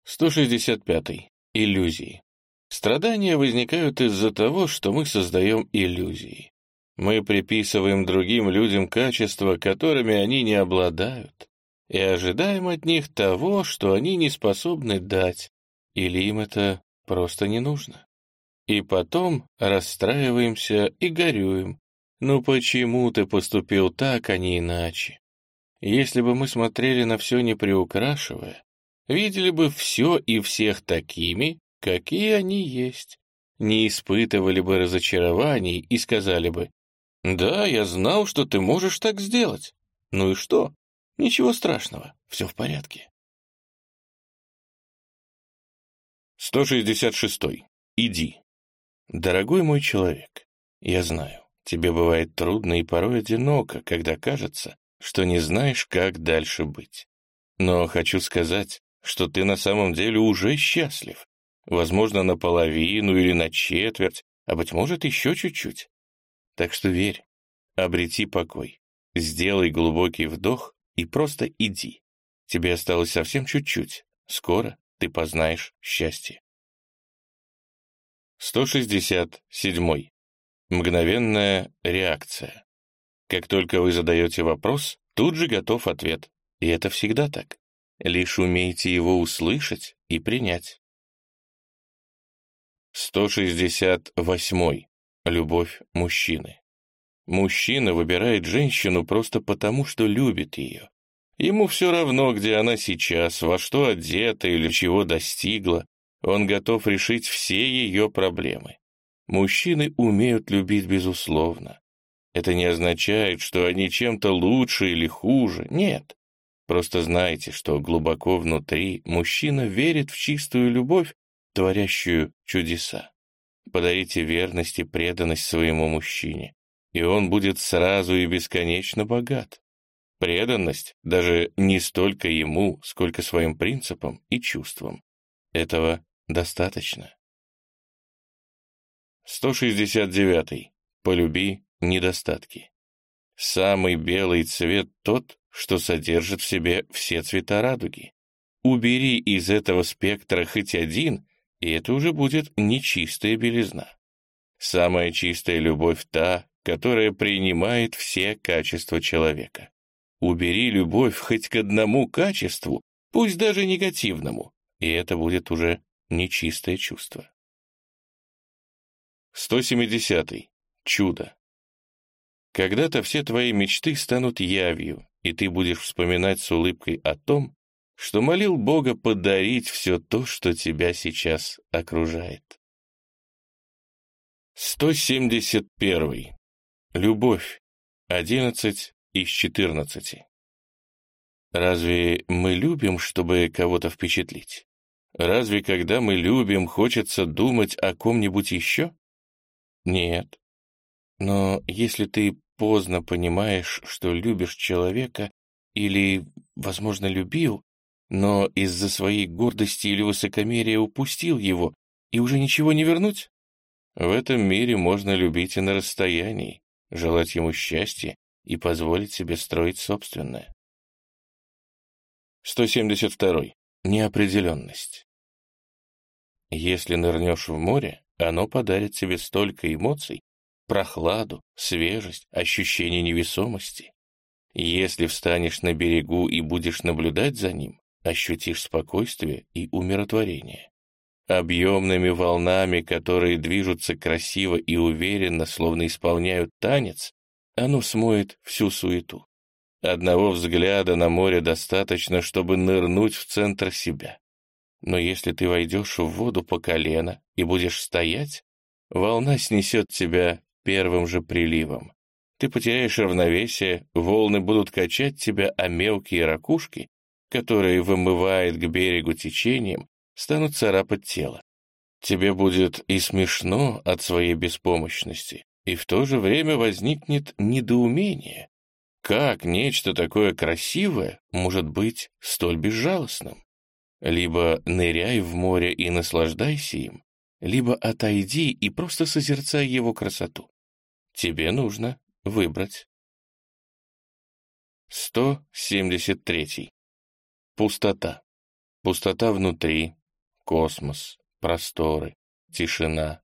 165. Иллюзии. Страдания возникают из-за того, что мы создаем иллюзии. Мы приписываем другим людям качества, которыми они не обладают, и ожидаем от них того, что они не способны дать, или им это просто не нужно. И потом расстраиваемся и горюем. Ну почему ты поступил так, а не иначе? Если бы мы смотрели на все не приукрашивая, видели бы все и всех такими, какие они есть, не испытывали бы разочарований и сказали бы, «Да, я знал, что ты можешь так сделать. Ну и что? Ничего страшного, все в порядке». 166. Иди. Дорогой мой человек, я знаю, тебе бывает трудно и порой одиноко, когда кажется, что не знаешь, как дальше быть. Но хочу сказать, что ты на самом деле уже счастлив, возможно, наполовину или на четверть, а, быть может, еще чуть-чуть. Так что верь, обрети покой. Сделай глубокий вдох и просто иди. Тебе осталось совсем чуть-чуть. Скоро ты познаешь счастье. 167. Мгновенная реакция. Как только вы задаете вопрос, тут же готов ответ. И это всегда так. Лишь умейте его услышать и принять. 168. Любовь мужчины. Мужчина выбирает женщину просто потому, что любит ее. Ему все равно, где она сейчас, во что одета или чего достигла. Он готов решить все ее проблемы. Мужчины умеют любить безусловно. Это не означает, что они чем-то лучше или хуже. Нет. Просто знайте, что глубоко внутри мужчина верит в чистую любовь, творящую чудеса. Подарите верность и преданность своему мужчине, и он будет сразу и бесконечно богат. Преданность даже не столько ему, сколько своим принципам и чувствам. Этого достаточно. 169. Полюби недостатки. Самый белый цвет тот, что содержит в себе все цвета радуги. Убери из этого спектра хоть один, и это уже будет нечистая белизна. Самая чистая любовь та, которая принимает все качества человека. Убери любовь хоть к одному качеству, пусть даже негативному, и это будет уже нечистое чувство. 170. -й. Чудо. Когда-то все твои мечты станут явью, и ты будешь вспоминать с улыбкой о том, что молил Бога подарить все то, что тебя сейчас окружает. 171. Любовь. 11 из 14. Разве мы любим, чтобы кого-то впечатлить? Разве когда мы любим, хочется думать о ком-нибудь еще? Нет. Но если ты поздно понимаешь, что любишь человека или, возможно, любил, но из-за своей гордости или высокомерия упустил его, и уже ничего не вернуть? В этом мире можно любить и на расстоянии, желать ему счастья и позволить себе строить собственное. 172. Неопределенность. Если нырнешь в море, оно подарит тебе столько эмоций, прохладу, свежесть, ощущение невесомости. Если встанешь на берегу и будешь наблюдать за ним, ощутишь спокойствие и умиротворение. Объемными волнами, которые движутся красиво и уверенно, словно исполняют танец, оно смоет всю суету. Одного взгляда на море достаточно, чтобы нырнуть в центр себя. Но если ты войдешь в воду по колено и будешь стоять, волна снесет тебя первым же приливом. Ты потеряешь равновесие, волны будут качать тебя, а мелкие ракушки, которые вымывает к берегу течением, станут царапать тело. Тебе будет и смешно от своей беспомощности, и в то же время возникнет недоумение. Как нечто такое красивое может быть столь безжалостным? Либо ныряй в море и наслаждайся им, либо отойди и просто созерцай его красоту. Тебе нужно выбрать. 173. Пустота. Пустота внутри, космос, просторы, тишина.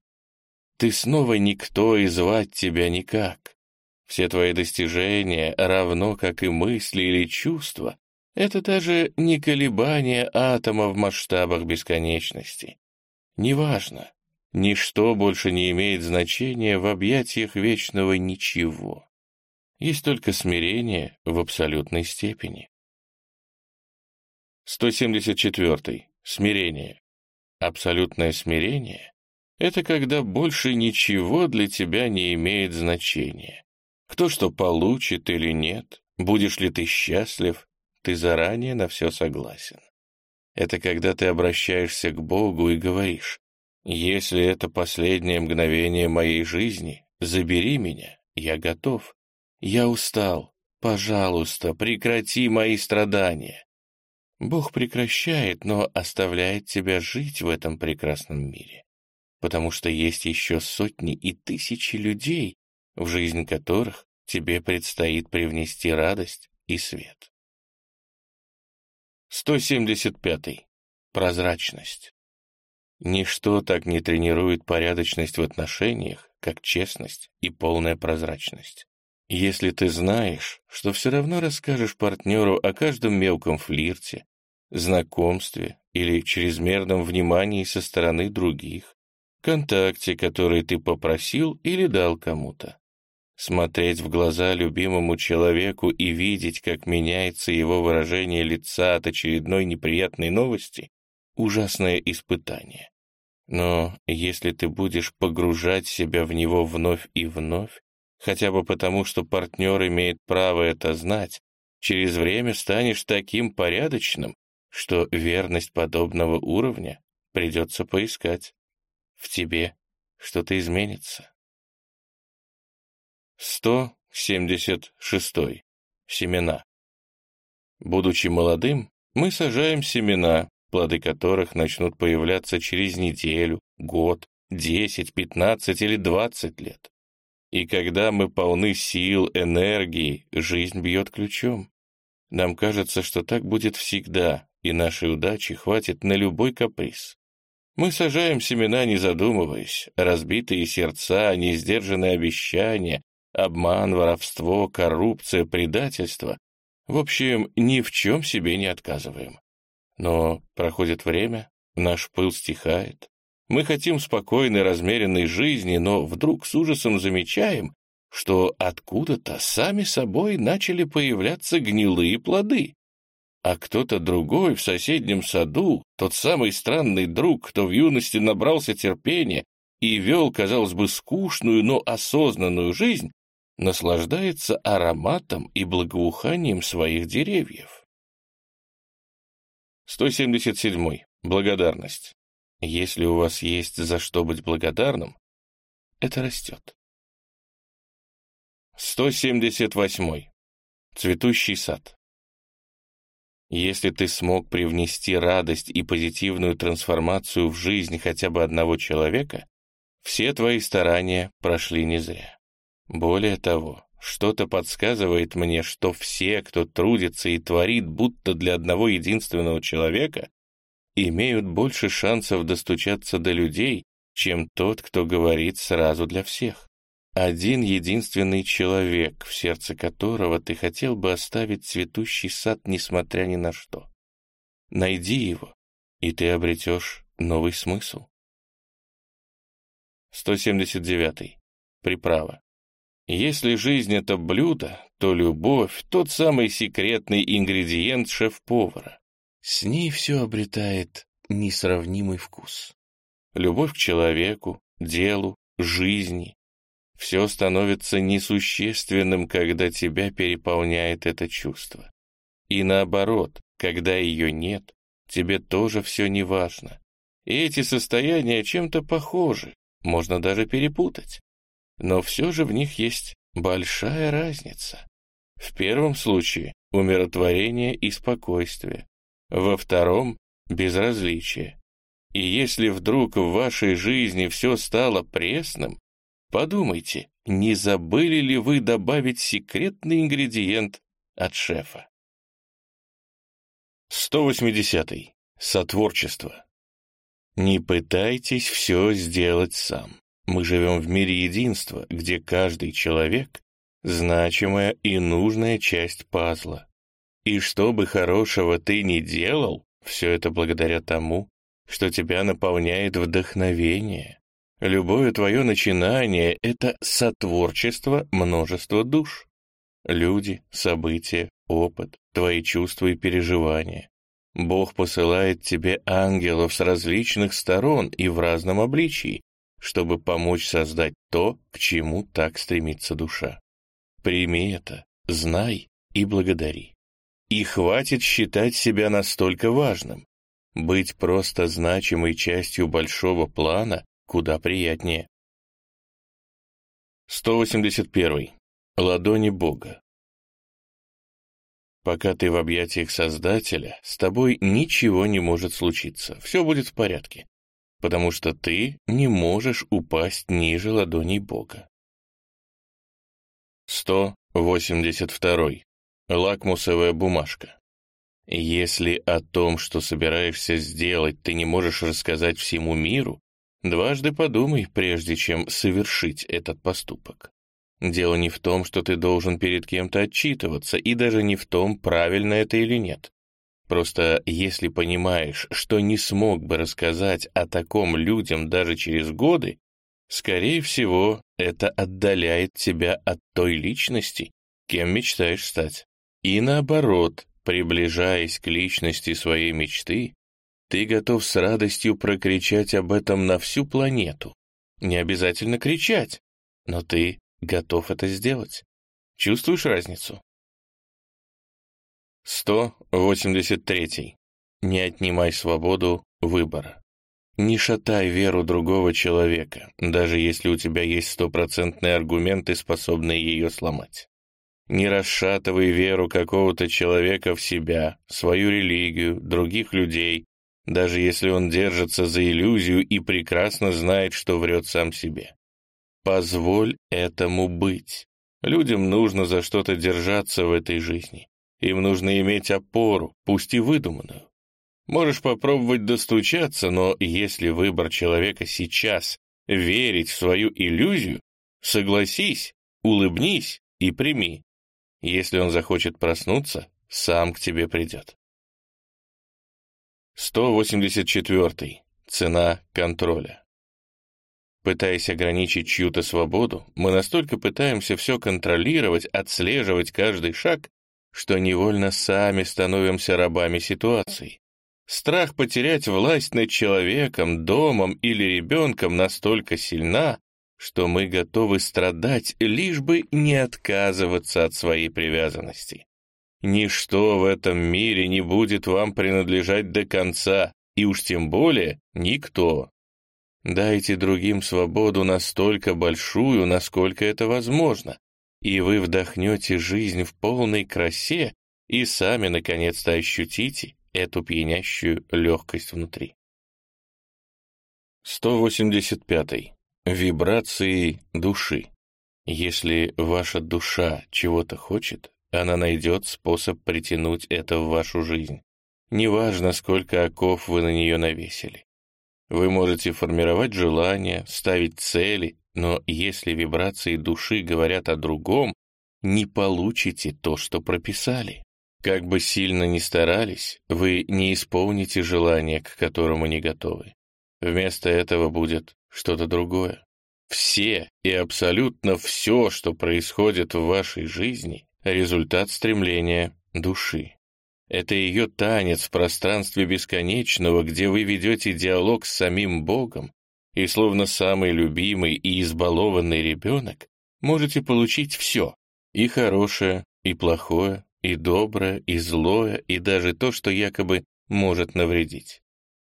Ты снова никто и звать тебя никак. Все твои достижения, равно как и мысли или чувства, это даже не колебание атома в масштабах бесконечности. Неважно, Ничто больше не имеет значения в объятиях вечного ничего. Есть только смирение в абсолютной степени. 174. Смирение. Абсолютное смирение — это когда больше ничего для тебя не имеет значения. Кто что получит или нет, будешь ли ты счастлив, ты заранее на все согласен. Это когда ты обращаешься к Богу и говоришь, если это последнее мгновение моей жизни, забери меня, я готов. Я устал. Пожалуйста, прекрати мои страдания. Бог прекращает, но оставляет тебя жить в этом прекрасном мире, потому что есть еще сотни и тысячи людей, в жизнь которых тебе предстоит привнести радость и свет. 175. Прозрачность. Ничто так не тренирует порядочность в отношениях, как честность и полная прозрачность. Если ты знаешь, что все равно расскажешь партнеру о каждом мелком флирте, знакомстве или чрезмерном внимании со стороны других, контакте, который ты попросил или дал кому-то. Смотреть в глаза любимому человеку и видеть, как меняется его выражение лица от очередной неприятной новости — ужасное испытание. Но если ты будешь погружать себя в него вновь и вновь, хотя бы потому, что партнер имеет право это знать, через время станешь таким порядочным, что верность подобного уровня придется поискать. В тебе что-то изменится. 176. Семена. Будучи молодым, мы сажаем семена, плоды которых начнут появляться через неделю, год, 10, 15 или 20 лет. И когда мы полны сил, энергии, жизнь бьет ключом. Нам кажется, что так будет всегда, и нашей удачи хватит на любой каприз. Мы сажаем семена, не задумываясь, разбитые сердца, несдержанные обещания, обман, воровство, коррупция, предательство. В общем, ни в чем себе не отказываем. Но проходит время, наш пыл стихает. Мы хотим спокойной, размеренной жизни, но вдруг с ужасом замечаем, что откуда-то сами собой начали появляться гнилые плоды. А кто-то другой в соседнем саду, тот самый странный друг, кто в юности набрался терпения и вел, казалось бы, скучную, но осознанную жизнь, наслаждается ароматом и благоуханием своих деревьев. 177. Благодарность. Если у вас есть за что быть благодарным, это растет. 178. Цветущий сад. Если ты смог привнести радость и позитивную трансформацию в жизнь хотя бы одного человека, все твои старания прошли не зря. Более того, что-то подсказывает мне, что все, кто трудится и творит будто для одного единственного человека, имеют больше шансов достучаться до людей, чем тот, кто говорит сразу для всех. Один единственный человек, в сердце которого ты хотел бы оставить цветущий сад, несмотря ни на что. Найди его, и ты обретешь новый смысл. 179. Приправа. Если жизнь — это блюдо, то любовь — тот самый секретный ингредиент шеф-повара. С ней все обретает несравнимый вкус. Любовь к человеку, делу, жизни. Все становится несущественным, когда тебя переполняет это чувство. И наоборот, когда ее нет, тебе тоже все не важно. И эти состояния чем-то похожи, можно даже перепутать но все же в них есть большая разница. В первом случае — умиротворение и спокойствие, во втором — безразличие. И если вдруг в вашей жизни все стало пресным, подумайте, не забыли ли вы добавить секретный ингредиент от шефа. 180. -й. Сотворчество. Не пытайтесь все сделать сам. Мы живем в мире единства, где каждый человек — значимая и нужная часть пазла. И что бы хорошего ты ни делал, все это благодаря тому, что тебя наполняет вдохновение. Любое твое начинание — это сотворчество множества душ. Люди, события, опыт, твои чувства и переживания. Бог посылает тебе ангелов с различных сторон и в разном обличии, чтобы помочь создать то, к чему так стремится душа. Прими это, знай и благодари. И хватит считать себя настолько важным. Быть просто значимой частью большого плана куда приятнее. 181. Ладони Бога. Пока ты в объятиях Создателя, с тобой ничего не может случиться, все будет в порядке потому что ты не можешь упасть ниже ладоней Бога. 182. Лакмусовая бумажка. Если о том, что собираешься сделать, ты не можешь рассказать всему миру, дважды подумай, прежде чем совершить этот поступок. Дело не в том, что ты должен перед кем-то отчитываться, и даже не в том, правильно это или нет. Просто если понимаешь, что не смог бы рассказать о таком людям даже через годы, скорее всего, это отдаляет тебя от той личности, кем мечтаешь стать. И наоборот, приближаясь к личности своей мечты, ты готов с радостью прокричать об этом на всю планету. Не обязательно кричать, но ты готов это сделать. Чувствуешь разницу? 183. Не отнимай свободу выбора. Не шатай веру другого человека, даже если у тебя есть стопроцентные аргументы, способные ее сломать. Не расшатывай веру какого-то человека в себя, свою религию, других людей, даже если он держится за иллюзию и прекрасно знает, что врет сам себе. Позволь этому быть. Людям нужно за что-то держаться в этой жизни. Им нужно иметь опору, пусть и выдуманную. Можешь попробовать достучаться, но если выбор человека сейчас — верить в свою иллюзию, согласись, улыбнись и прими. Если он захочет проснуться, сам к тебе придет. 184. Цена контроля. Пытаясь ограничить чью-то свободу, мы настолько пытаемся все контролировать, отслеживать каждый шаг, что невольно сами становимся рабами ситуации. Страх потерять власть над человеком, домом или ребенком настолько сильна, что мы готовы страдать, лишь бы не отказываться от своей привязанности. Ничто в этом мире не будет вам принадлежать до конца, и уж тем более никто. Дайте другим свободу настолько большую, насколько это возможно, и вы вдохнете жизнь в полной красе и сами наконец-то ощутите эту пьянящую легкость внутри. 185. Вибрации души. Если ваша душа чего-то хочет, она найдет способ притянуть это в вашу жизнь. Неважно, сколько оков вы на нее навесили. Вы можете формировать желания, ставить цели, но если вибрации души говорят о другом, не получите то, что прописали. Как бы сильно ни старались, вы не исполните желание, к которому не готовы. Вместо этого будет что-то другое. Все и абсолютно все, что происходит в вашей жизни, результат стремления души. Это ее танец в пространстве бесконечного, где вы ведете диалог с самим Богом, и словно самый любимый и избалованный ребенок можете получить все, и хорошее, и плохое, и доброе, и злое, и даже то, что якобы может навредить.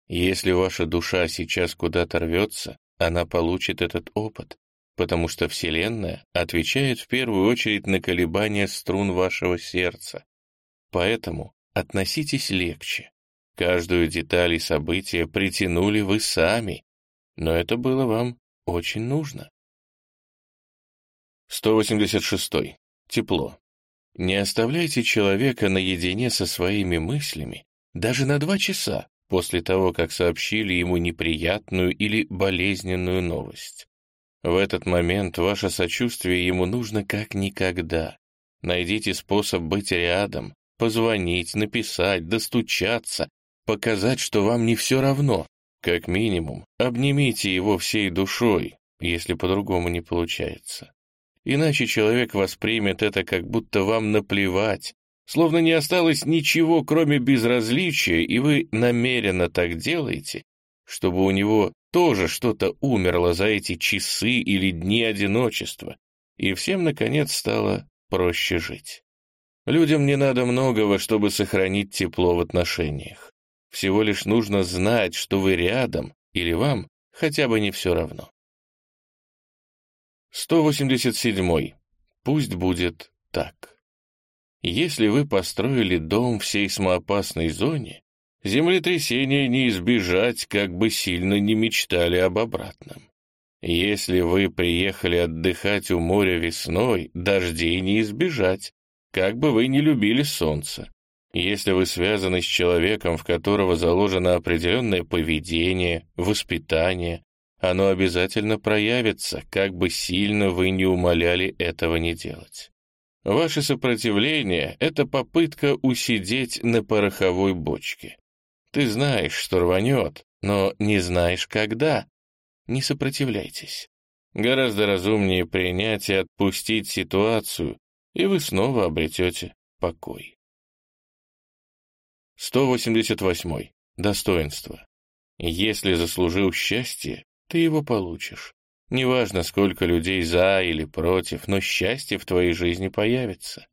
Если ваша душа сейчас куда-то рвется, она получит этот опыт, потому что Вселенная отвечает в первую очередь на колебания струн вашего сердца. Поэтому относитесь легче. Каждую деталь и событие притянули вы сами, но это было вам очень нужно. 186. Тепло. Не оставляйте человека наедине со своими мыслями даже на два часа после того, как сообщили ему неприятную или болезненную новость. В этот момент ваше сочувствие ему нужно как никогда. Найдите способ быть рядом, позвонить, написать, достучаться, показать, что вам не все равно. Как минимум, обнимите его всей душой, если по-другому не получается. Иначе человек воспримет это, как будто вам наплевать, словно не осталось ничего, кроме безразличия, и вы намеренно так делаете, чтобы у него тоже что-то умерло за эти часы или дни одиночества, и всем, наконец, стало проще жить. Людям не надо многого, чтобы сохранить тепло в отношениях. Всего лишь нужно знать, что вы рядом, или вам хотя бы не все равно. 187. Пусть будет так. Если вы построили дом в сейсмоопасной зоне, землетрясения не избежать, как бы сильно не мечтали об обратном. Если вы приехали отдыхать у моря весной, дождей не избежать, как бы вы ни любили солнце. Если вы связаны с человеком, в которого заложено определенное поведение, воспитание, оно обязательно проявится, как бы сильно вы не умоляли этого не делать. Ваше сопротивление — это попытка усидеть на пороховой бочке. Ты знаешь, что рванет, но не знаешь, когда. Не сопротивляйтесь. Гораздо разумнее принять и отпустить ситуацию, и вы снова обретете покой. 188. Достоинство. Если заслужил счастье, ты его получишь. Неважно, сколько людей за или против, но счастье в твоей жизни появится.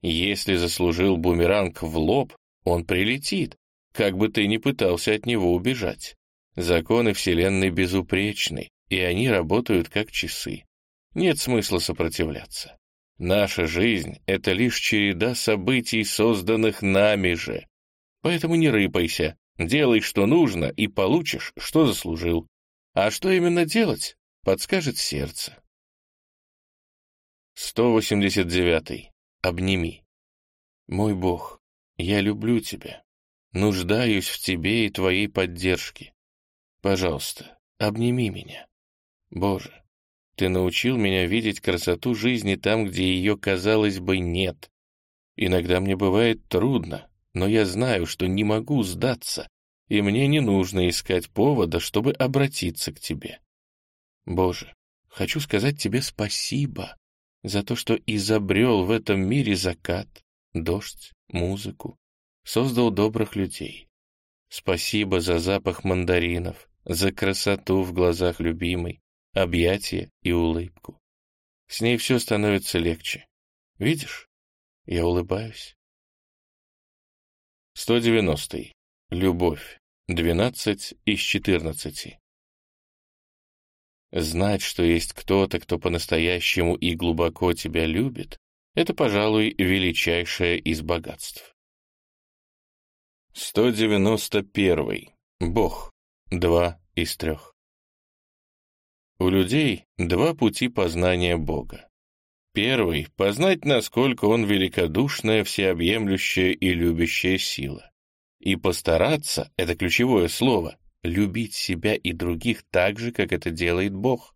Если заслужил бумеранг в лоб, он прилетит, как бы ты ни пытался от него убежать. Законы Вселенной безупречны, и они работают как часы. Нет смысла сопротивляться. Наша жизнь — это лишь череда событий, созданных нами же. Поэтому не рыпайся, делай, что нужно, и получишь, что заслужил. А что именно делать, подскажет сердце. 189. Обними. Мой Бог, я люблю тебя, нуждаюсь в тебе и твоей поддержке. Пожалуйста, обними меня. Боже, ты научил меня видеть красоту жизни там, где ее, казалось бы, нет. Иногда мне бывает трудно, но я знаю, что не могу сдаться, и мне не нужно искать повода, чтобы обратиться к тебе. Боже, хочу сказать тебе спасибо за то, что изобрел в этом мире закат, дождь, музыку, создал добрых людей. Спасибо за запах мандаринов, за красоту в глазах любимой, объятия и улыбку. С ней все становится легче. Видишь, я улыбаюсь. 190. Любовь. 12 из 14. Знать, что есть кто-то, кто по-настоящему и глубоко тебя любит, это, пожалуй, величайшее из богатств. 191. Бог. Два из трех. У людей два пути познания Бога. Первый — познать, насколько он великодушная, всеобъемлющая и любящая сила. И постараться — это ключевое слово — любить себя и других так же, как это делает Бог.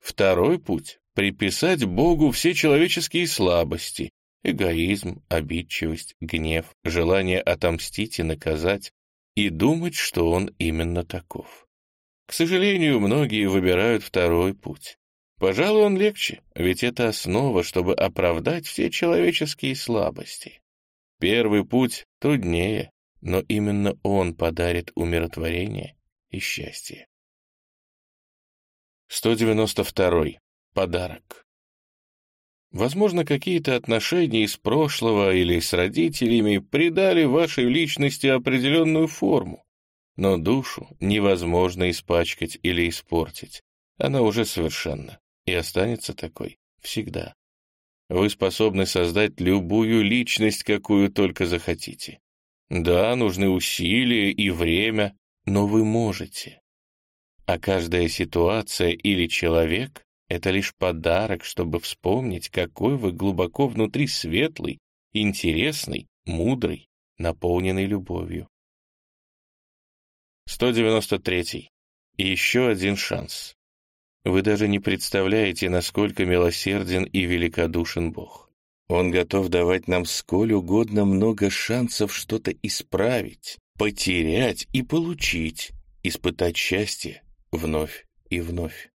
Второй путь — приписать Богу все человеческие слабости, эгоизм, обидчивость, гнев, желание отомстить и наказать, и думать, что он именно таков. К сожалению, многие выбирают второй путь. Пожалуй, он легче, ведь это основа, чтобы оправдать все человеческие слабости. Первый путь труднее, но именно он подарит умиротворение и счастье. 192. Подарок. Возможно, какие-то отношения из прошлого или с родителями придали вашей личности определенную форму, но душу невозможно испачкать или испортить. Она уже совершенна и останется такой всегда. Вы способны создать любую личность, какую только захотите. Да, нужны усилия и время, но вы можете. А каждая ситуация или человек — это лишь подарок, чтобы вспомнить, какой вы глубоко внутри светлый, интересный, мудрый, наполненный любовью. 193. И еще один шанс. Вы даже не представляете, насколько милосерден и великодушен Бог. Он готов давать нам сколь угодно много шансов что-то исправить, потерять и получить, испытать счастье вновь и вновь.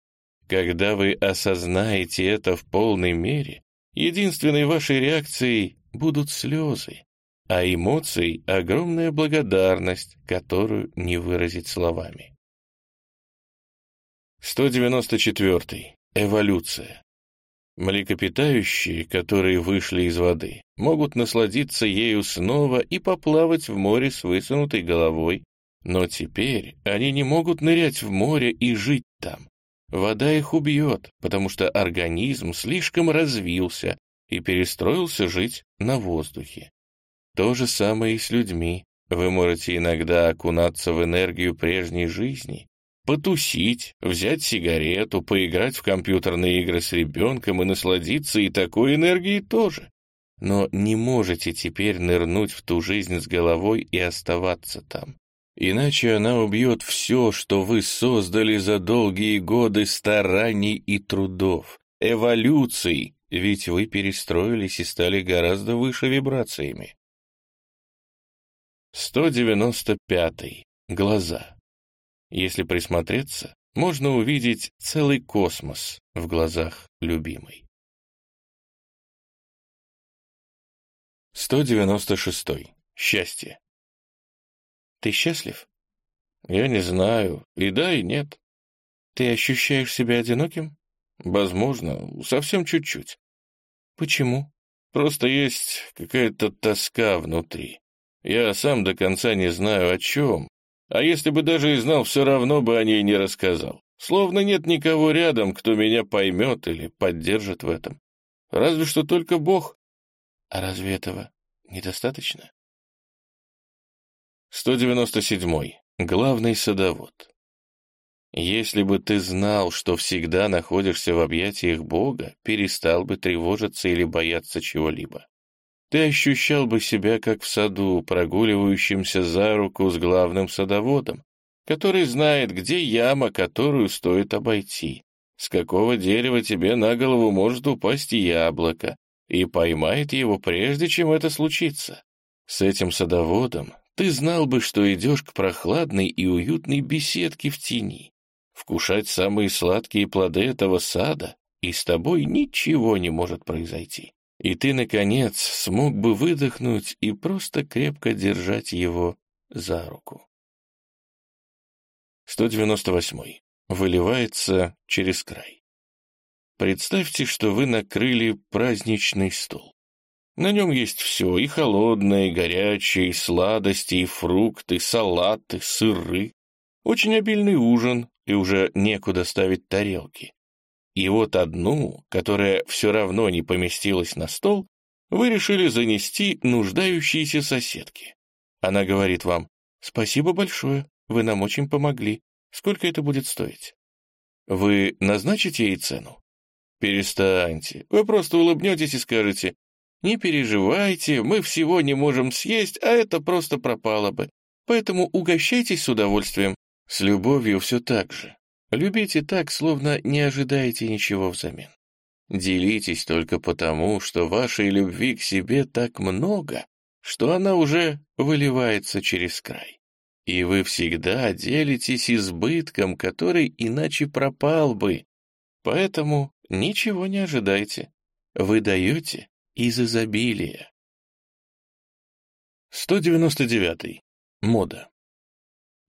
Когда вы осознаете это в полной мере, единственной вашей реакцией будут слезы, а эмоций — огромная благодарность, которую не выразить словами. 194. Эволюция. Млекопитающие, которые вышли из воды, могут насладиться ею снова и поплавать в море с высунутой головой, но теперь они не могут нырять в море и жить там. Вода их убьет, потому что организм слишком развился и перестроился жить на воздухе. То же самое и с людьми. Вы можете иногда окунаться в энергию прежней жизни, потусить, взять сигарету, поиграть в компьютерные игры с ребенком и насладиться и такой энергией тоже. Но не можете теперь нырнуть в ту жизнь с головой и оставаться там. Иначе она убьет все, что вы создали за долгие годы стараний и трудов, эволюций, ведь вы перестроились и стали гораздо выше вибрациями. 195. Глаза. Если присмотреться, можно увидеть целый космос в глазах любимой. 196. Счастье. Ты счастлив? Я не знаю. И да, и нет. Ты ощущаешь себя одиноким? Возможно, совсем чуть-чуть. Почему? Просто есть какая-то тоска внутри. Я сам до конца не знаю о чем, а если бы даже и знал, все равно бы о ней не рассказал. Словно нет никого рядом, кто меня поймет или поддержит в этом. Разве что только Бог. А разве этого недостаточно? 197. Главный садовод. Если бы ты знал, что всегда находишься в объятиях Бога, перестал бы тревожиться или бояться чего-либо ты ощущал бы себя как в саду, прогуливающимся за руку с главным садоводом, который знает, где яма, которую стоит обойти, с какого дерева тебе на голову может упасть яблоко, и поймает его прежде, чем это случится. С этим садоводом ты знал бы, что идешь к прохладной и уютной беседке в тени, вкушать самые сладкие плоды этого сада, и с тобой ничего не может произойти и ты, наконец, смог бы выдохнуть и просто крепко держать его за руку. 198. Выливается через край. Представьте, что вы накрыли праздничный стол. На нем есть все, и холодное, и горячее, и сладости, и фрукты, салаты, сыры. Очень обильный ужин, и уже некуда ставить тарелки. И вот одну, которая все равно не поместилась на стол, вы решили занести нуждающиеся соседке. Она говорит вам, «Спасибо большое, вы нам очень помогли. Сколько это будет стоить?» Вы назначите ей цену? Перестаньте. Вы просто улыбнетесь и скажете, «Не переживайте, мы всего не можем съесть, а это просто пропало бы. Поэтому угощайтесь с удовольствием». С любовью все так же. Любите так, словно не ожидаете ничего взамен. Делитесь только потому, что вашей любви к себе так много, что она уже выливается через край. И вы всегда делитесь избытком, который иначе пропал бы. Поэтому ничего не ожидайте. Вы даете из изобилия. 199. Мода.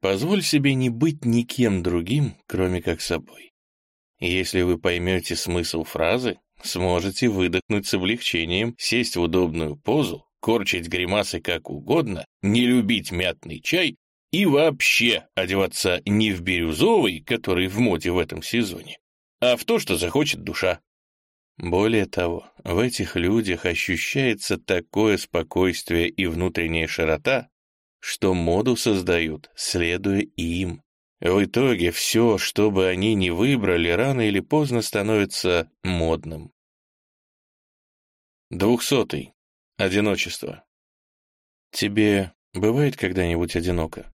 Позволь себе не быть никем другим, кроме как собой. Если вы поймете смысл фразы, сможете выдохнуть с облегчением, сесть в удобную позу, корчить гримасы как угодно, не любить мятный чай и вообще одеваться не в бирюзовый, который в моде в этом сезоне, а в то, что захочет душа. Более того, в этих людях ощущается такое спокойствие и внутренняя широта, что моду создают, следуя им. В итоге все, что бы они ни выбрали, рано или поздно становится модным. Двухсотый. Одиночество. Тебе бывает когда-нибудь одиноко?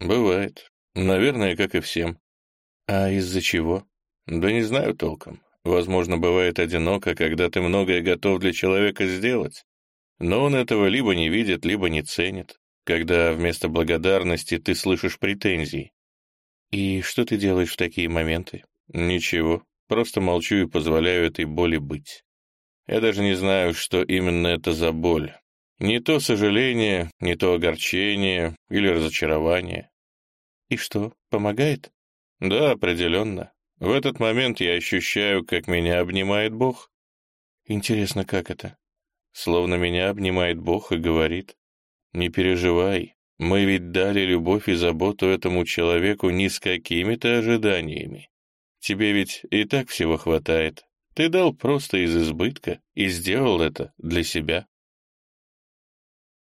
Бывает. Наверное, как и всем. А из-за чего? Да не знаю толком. Возможно, бывает одиноко, когда ты многое готов для человека сделать, но он этого либо не видит, либо не ценит когда вместо благодарности ты слышишь претензии. И что ты делаешь в такие моменты? Ничего, просто молчу и позволяю этой боли быть. Я даже не знаю, что именно это за боль. Не то сожаление, не то огорчение или разочарование. И что, помогает? Да, определенно. В этот момент я ощущаю, как меня обнимает Бог. Интересно, как это? Словно меня обнимает Бог и говорит, не переживай, мы ведь дали любовь и заботу этому человеку не с какими-то ожиданиями. Тебе ведь и так всего хватает. Ты дал просто из избытка и сделал это для себя.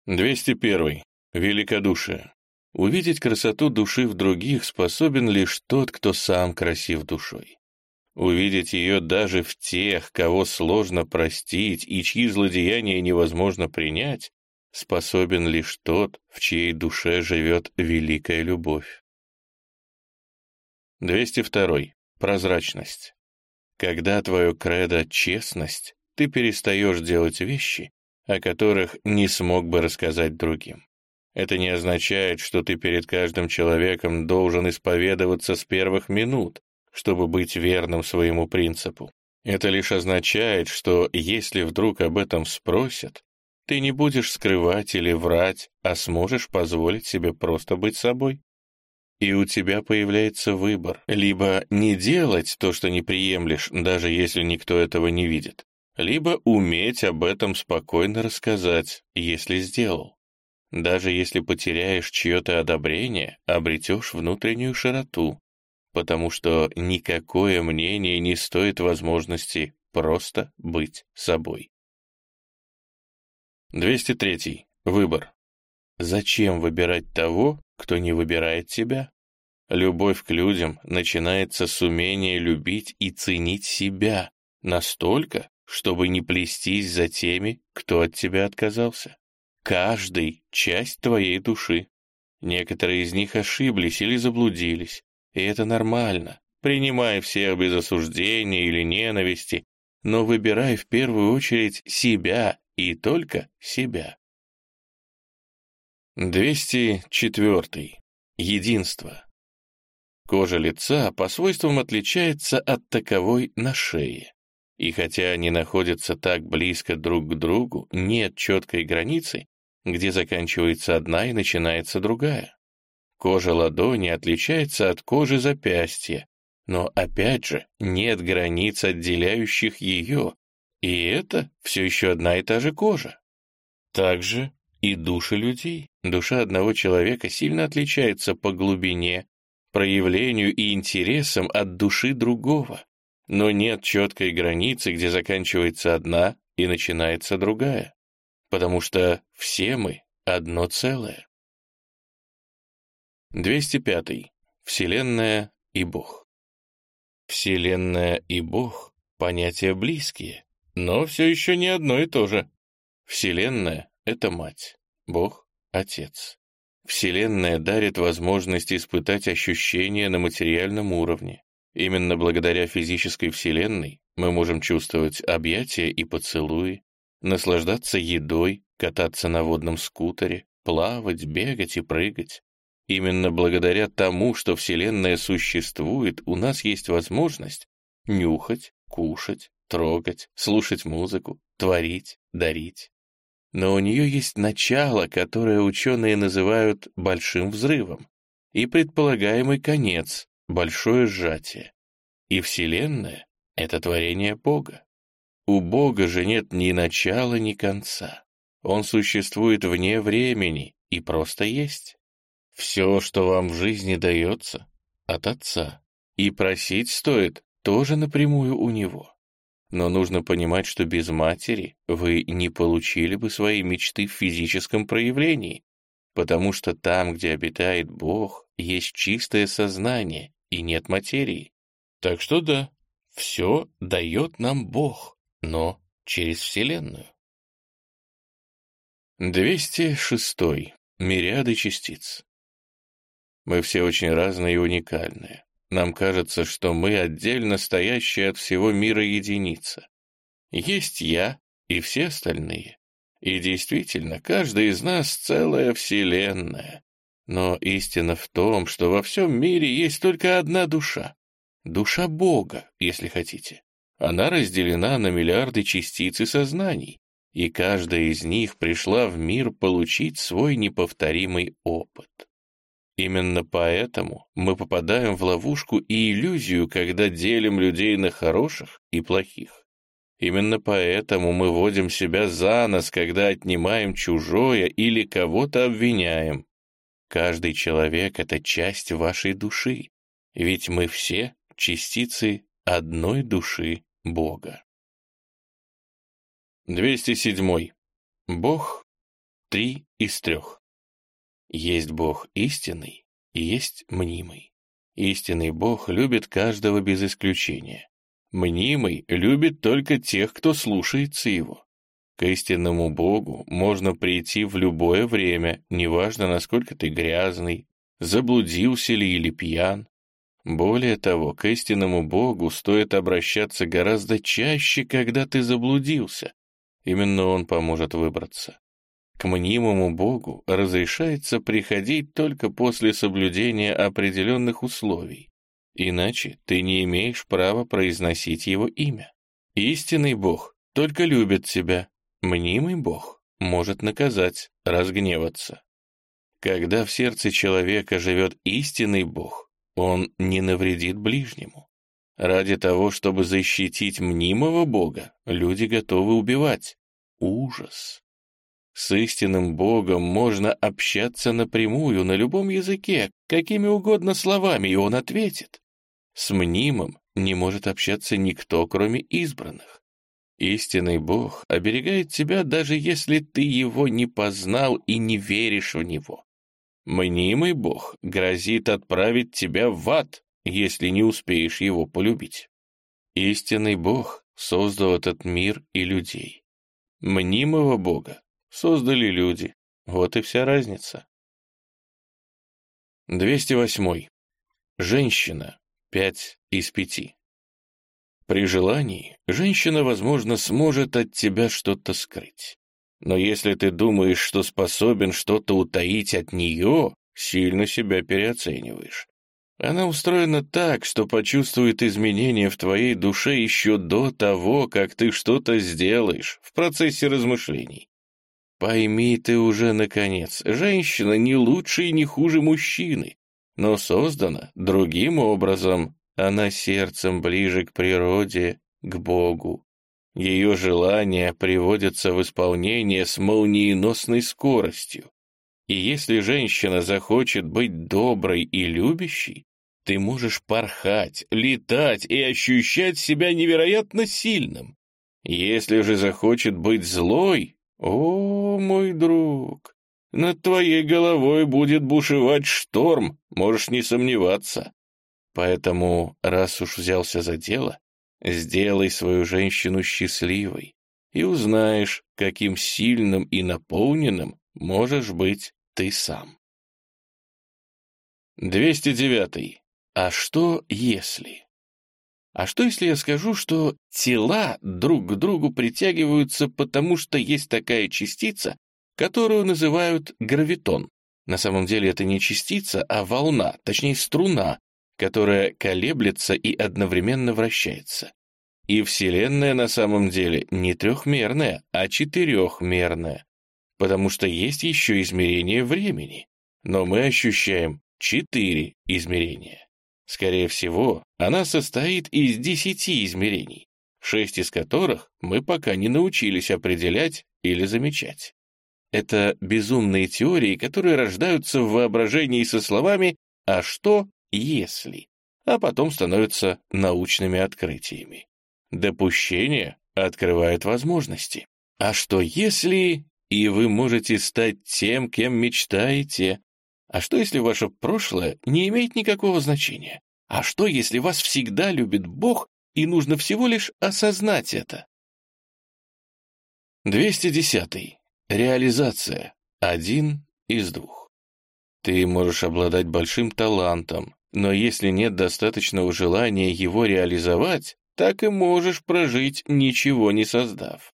201. Великодушие. Увидеть красоту души в других способен лишь тот, кто сам красив душой. Увидеть ее даже в тех, кого сложно простить и чьи злодеяния невозможно принять, способен лишь тот, в чьей душе живет великая любовь. 202. Прозрачность. Когда твое кредо — честность, ты перестаешь делать вещи, о которых не смог бы рассказать другим. Это не означает, что ты перед каждым человеком должен исповедоваться с первых минут, чтобы быть верным своему принципу. Это лишь означает, что если вдруг об этом спросят, ты не будешь скрывать или врать, а сможешь позволить себе просто быть собой. И у тебя появляется выбор. Либо не делать то, что не приемлешь, даже если никто этого не видит, либо уметь об этом спокойно рассказать, если сделал. Даже если потеряешь чье-то одобрение, обретешь внутреннюю широту, потому что никакое мнение не стоит возможности просто быть собой. 203. Выбор. Зачем выбирать того, кто не выбирает тебя? Любовь к людям начинается с умения любить и ценить себя настолько, чтобы не плестись за теми, кто от тебя отказался. Каждый — часть твоей души. Некоторые из них ошиблись или заблудились, и это нормально. Принимай всех без осуждения или ненависти, но выбирай в первую очередь себя и только себя. 204. Единство. Кожа лица по свойствам отличается от таковой на шее. И хотя они находятся так близко друг к другу, нет четкой границы, где заканчивается одна и начинается другая. Кожа ладони отличается от кожи запястья, но опять же нет границ, отделяющих ее, и это все еще одна и та же кожа. Также и души людей. Душа одного человека сильно отличается по глубине, проявлению и интересам от души другого, но нет четкой границы, где заканчивается одна и начинается другая потому что все мы одно целое. 205. Вселенная и Бог. Вселенная и Бог — понятия близкие, но все еще не одно и то же. Вселенная — это мать, Бог — отец. Вселенная дарит возможность испытать ощущения на материальном уровне. Именно благодаря физической Вселенной мы можем чувствовать объятия и поцелуи, наслаждаться едой, кататься на водном скутере, плавать, бегать и прыгать. Именно благодаря тому, что Вселенная существует, у нас есть возможность нюхать, кушать, трогать, слушать музыку, творить, дарить. Но у нее есть начало, которое ученые называют «большим взрывом», и предполагаемый конец — большое сжатие. И Вселенная — это творение Бога. У Бога же нет ни начала, ни конца. Он существует вне времени и просто есть. Все, что вам в жизни дается, от Отца. И просить стоит тоже напрямую у Него. Но нужно понимать, что без матери вы не получили бы свои мечты в физическом проявлении, потому что там, где обитает Бог, есть чистое сознание и нет материи. Так что да, все дает нам Бог но через Вселенную. 206. Мириады частиц. Мы все очень разные и уникальные. Нам кажется, что мы отдельно стоящие от всего мира единица. Есть я и все остальные. И действительно, каждый из нас целая вселенная. Но истина в том, что во всем мире есть только одна душа. Душа Бога, если хотите. Она разделена на миллиарды частиц и сознаний, и каждая из них пришла в мир получить свой неповторимый опыт. Именно поэтому мы попадаем в ловушку и иллюзию, когда делим людей на хороших и плохих. Именно поэтому мы водим себя за нос, когда отнимаем чужое или кого-то обвиняем. Каждый человек — это часть вашей души, ведь мы все — частицы одной души Бога. 207. Бог — три из трех. Есть Бог истинный и есть мнимый. Истинный Бог любит каждого без исключения. Мнимый любит только тех, кто слушается его. К истинному Богу можно прийти в любое время, неважно, насколько ты грязный, заблудился ли или пьян. Более того, к истинному Богу стоит обращаться гораздо чаще, когда ты заблудился. Именно Он поможет выбраться. К мнимому Богу разрешается приходить только после соблюдения определенных условий, иначе ты не имеешь права произносить Его имя. Истинный Бог только любит тебя, мнимый Бог может наказать, разгневаться. Когда в сердце человека живет истинный Бог, он не навредит ближнему. Ради того, чтобы защитить мнимого Бога, люди готовы убивать. Ужас. С истинным Богом можно общаться напрямую, на любом языке, какими угодно словами, и он ответит. С мнимым не может общаться никто, кроме избранных. Истинный Бог оберегает тебя, даже если ты его не познал и не веришь в него. Мнимый Бог грозит отправить тебя в ад, если не успеешь его полюбить. Истинный Бог создал этот мир и людей. Мнимого Бога создали люди. Вот и вся разница. 208. Женщина. Пять из пяти. При желании женщина, возможно, сможет от тебя что-то скрыть. Но если ты думаешь, что способен что-то утаить от нее, сильно себя переоцениваешь. Она устроена так, что почувствует изменения в твоей душе еще до того, как ты что-то сделаешь в процессе размышлений. Пойми ты уже, наконец, женщина не лучше и не хуже мужчины, но создана другим образом. Она сердцем ближе к природе, к Богу. Ее желания приводятся в исполнение с молниеносной скоростью. И если женщина захочет быть доброй и любящей, ты можешь порхать, летать и ощущать себя невероятно сильным. Если же захочет быть злой, о, мой друг, над твоей головой будет бушевать шторм, можешь не сомневаться. Поэтому, раз уж взялся за дело, Сделай свою женщину счастливой, и узнаешь, каким сильным и наполненным можешь быть ты сам. 209. А что если? А что если я скажу, что тела друг к другу притягиваются, потому что есть такая частица, которую называют гравитон? На самом деле это не частица, а волна, точнее струна, которая колеблется и одновременно вращается. И Вселенная на самом деле не трехмерная, а четырехмерная, потому что есть еще измерение времени, но мы ощущаем четыре измерения. Скорее всего, она состоит из десяти измерений, шесть из которых мы пока не научились определять или замечать. Это безумные теории, которые рождаются в воображении со словами «а что, если?», а потом становятся научными открытиями. Допущение открывает возможности. А что если и вы можете стать тем, кем мечтаете? А что если ваше прошлое не имеет никакого значения? А что если вас всегда любит Бог и нужно всего лишь осознать это? 210. Реализация. Один из двух. Ты можешь обладать большим талантом, но если нет достаточного желания его реализовать, так и можешь прожить, ничего не создав.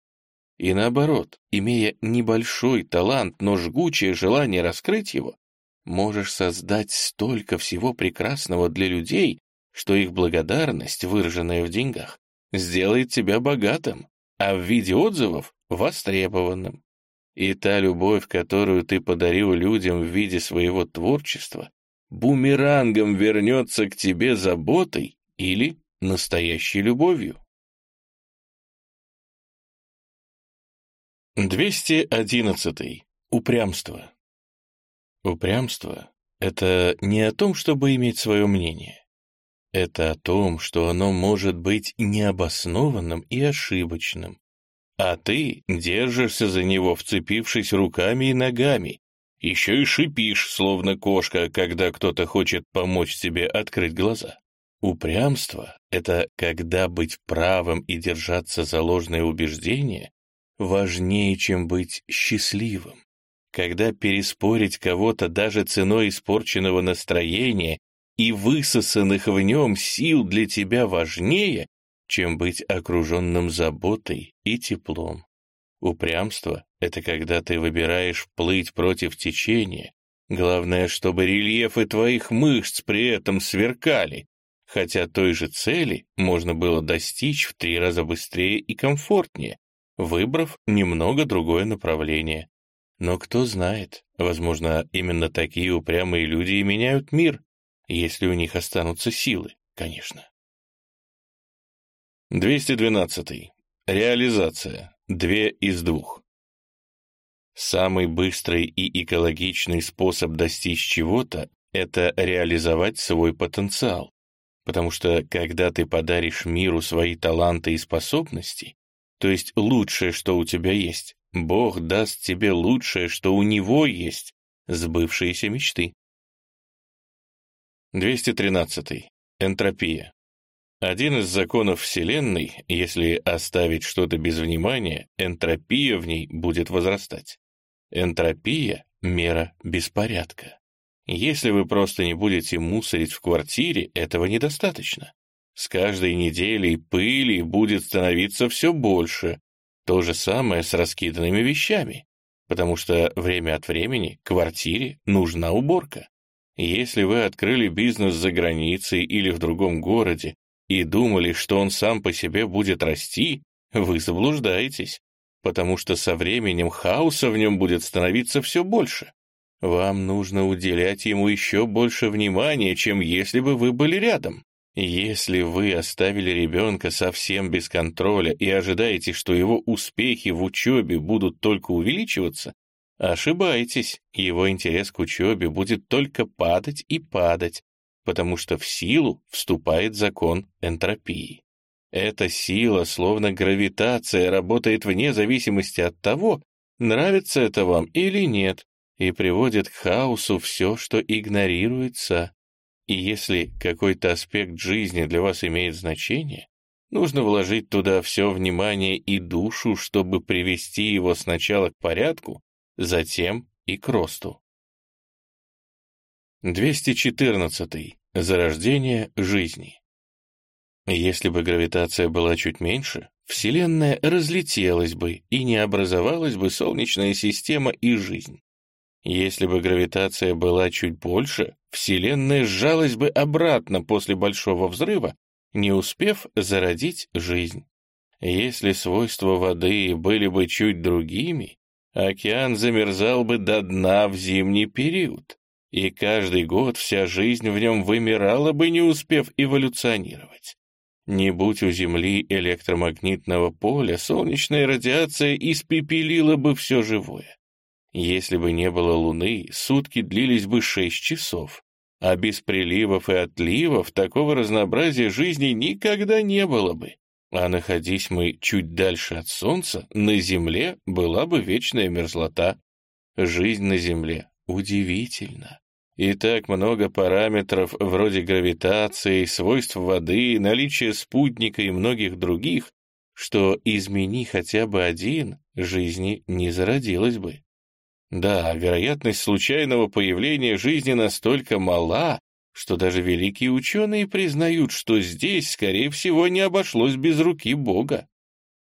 И наоборот, имея небольшой талант, но жгучее желание раскрыть его, можешь создать столько всего прекрасного для людей, что их благодарность, выраженная в деньгах, сделает тебя богатым, а в виде отзывов — востребованным. И та любовь, которую ты подарил людям в виде своего творчества, бумерангом вернется к тебе заботой или настоящей любовью. 211. Упрямство. Упрямство — это не о том, чтобы иметь свое мнение. Это о том, что оно может быть необоснованным и ошибочным. А ты держишься за него, вцепившись руками и ногами, Еще и шипишь, словно кошка, когда кто-то хочет помочь тебе открыть глаза. Упрямство — это когда быть правым и держаться за ложные убеждения важнее, чем быть счастливым. Когда переспорить кого-то даже ценой испорченного настроения и высосанных в нем сил для тебя важнее, чем быть окруженным заботой и теплом. Упрямство — это когда ты выбираешь плыть против течения. Главное, чтобы рельефы твоих мышц при этом сверкали, хотя той же цели можно было достичь в три раза быстрее и комфортнее, выбрав немного другое направление. Но кто знает, возможно, именно такие упрямые люди и меняют мир, если у них останутся силы, конечно. 212. Реализация. Две из двух. Самый быстрый и экологичный способ достичь чего-то — это реализовать свой потенциал, потому что когда ты подаришь миру свои таланты и способности, то есть лучшее, что у тебя есть, Бог даст тебе лучшее, что у Него есть, сбывшиеся мечты. 213. Энтропия. Один из законов Вселенной, если оставить что-то без внимания, энтропия в ней будет возрастать. Энтропия — мера беспорядка. Если вы просто не будете мусорить в квартире, этого недостаточно. С каждой неделей пыли будет становиться все больше. То же самое с раскиданными вещами, потому что время от времени квартире нужна уборка. Если вы открыли бизнес за границей или в другом городе и думали, что он сам по себе будет расти, вы заблуждаетесь, потому что со временем хаоса в нем будет становиться все больше. Вам нужно уделять ему еще больше внимания, чем если бы вы были рядом. Если вы оставили ребенка совсем без контроля и ожидаете, что его успехи в учебе будут только увеличиваться, ошибаетесь, его интерес к учебе будет только падать и падать, потому что в силу вступает закон энтропии. Эта сила, словно гравитация, работает вне зависимости от того, нравится это вам или нет, и приводит к хаосу все, что игнорируется. И если какой-то аспект жизни для вас имеет значение, нужно вложить туда все внимание и душу, чтобы привести его сначала к порядку, затем и к росту. 214. Зарождение жизни. Если бы гравитация была чуть меньше, Вселенная разлетелась бы и не образовалась бы Солнечная система и жизнь. Если бы гравитация была чуть больше, Вселенная сжалась бы обратно после Большого взрыва, не успев зародить жизнь. Если свойства воды были бы чуть другими, океан замерзал бы до дна в зимний период, и каждый год вся жизнь в нем вымирала бы, не успев эволюционировать. Не будь у Земли электромагнитного поля, солнечная радиация испепелила бы все живое. Если бы не было Луны, сутки длились бы шесть часов, а без приливов и отливов такого разнообразия жизни никогда не было бы. А находись мы чуть дальше от Солнца, на Земле была бы вечная мерзлота. Жизнь на Земле удивительна. И так много параметров вроде гравитации, свойств воды, наличия спутника и многих других, что измени хотя бы один, жизни не зародилась бы. Да, вероятность случайного появления жизни настолько мала, что даже великие ученые признают, что здесь, скорее всего, не обошлось без руки Бога.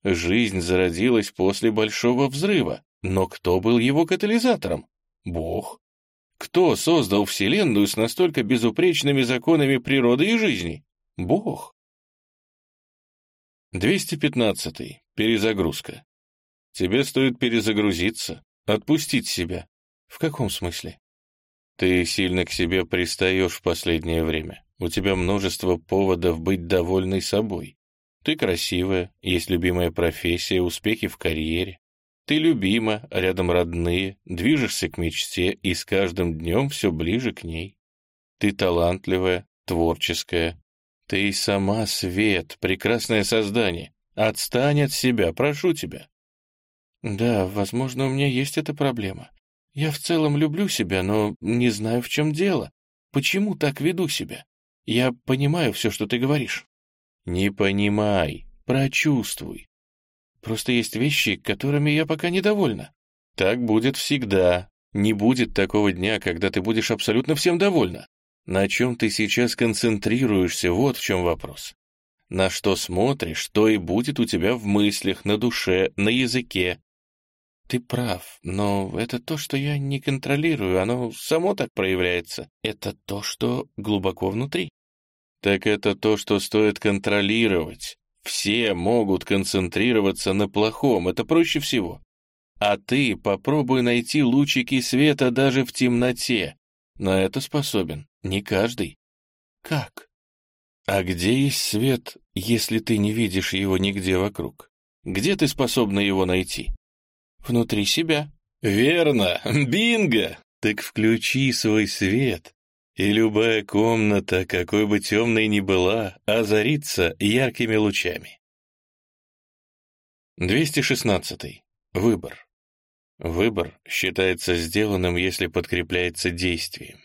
Жизнь зародилась после Большого взрыва, но кто был его катализатором? Бог. Кто создал Вселенную с настолько безупречными законами природы и жизни? Бог. 215. Перезагрузка. Тебе стоит перезагрузиться, Отпустить себя. В каком смысле? Ты сильно к себе пристаешь в последнее время. У тебя множество поводов быть довольной собой. Ты красивая, есть любимая профессия, успехи в карьере. Ты любима, рядом родные, движешься к мечте и с каждым днем все ближе к ней. Ты талантливая, творческая. Ты и сама свет, прекрасное создание. Отстань от себя, прошу тебя. Да, возможно, у меня есть эта проблема. Я в целом люблю себя, но не знаю, в чем дело. Почему так веду себя? Я понимаю все, что ты говоришь». «Не понимай, прочувствуй. Просто есть вещи, которыми я пока недовольна. Так будет всегда. Не будет такого дня, когда ты будешь абсолютно всем довольна. На чем ты сейчас концентрируешься, вот в чем вопрос. На что смотришь, то и будет у тебя в мыслях, на душе, на языке. Ты прав, но это то, что я не контролирую, оно само так проявляется. Это то, что глубоко внутри. Так это то, что стоит контролировать. Все могут концентрироваться на плохом, это проще всего. А ты попробуй найти лучики света даже в темноте. На это способен не каждый. Как? А где есть свет, если ты не видишь его нигде вокруг? Где ты способна его найти? Внутри себя. Верно, бинго! Так включи свой свет, и любая комната, какой бы темной ни была, озарится яркими лучами. 216. Выбор. Выбор считается сделанным, если подкрепляется действием.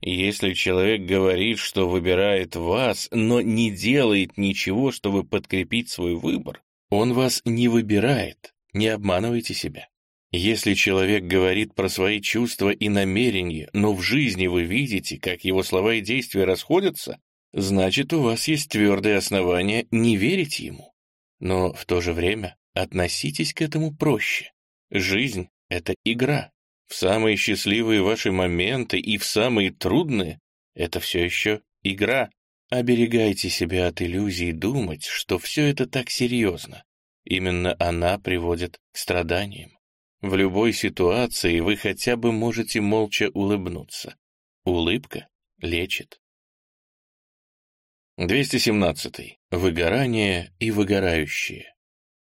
Если человек говорит, что выбирает вас, но не делает ничего, чтобы подкрепить свой выбор, он вас не выбирает, не обманывайте себя. Если человек говорит про свои чувства и намерения, но в жизни вы видите, как его слова и действия расходятся, значит, у вас есть твердые основания не верить ему. Но в то же время относитесь к этому проще. Жизнь — это игра. В самые счастливые ваши моменты и в самые трудные — это все еще игра. Оберегайте себя от иллюзий думать, что все это так серьезно. Именно она приводит к страданиям. В любой ситуации вы хотя бы можете молча улыбнуться. Улыбка лечит. 217. Выгорание и выгорающие.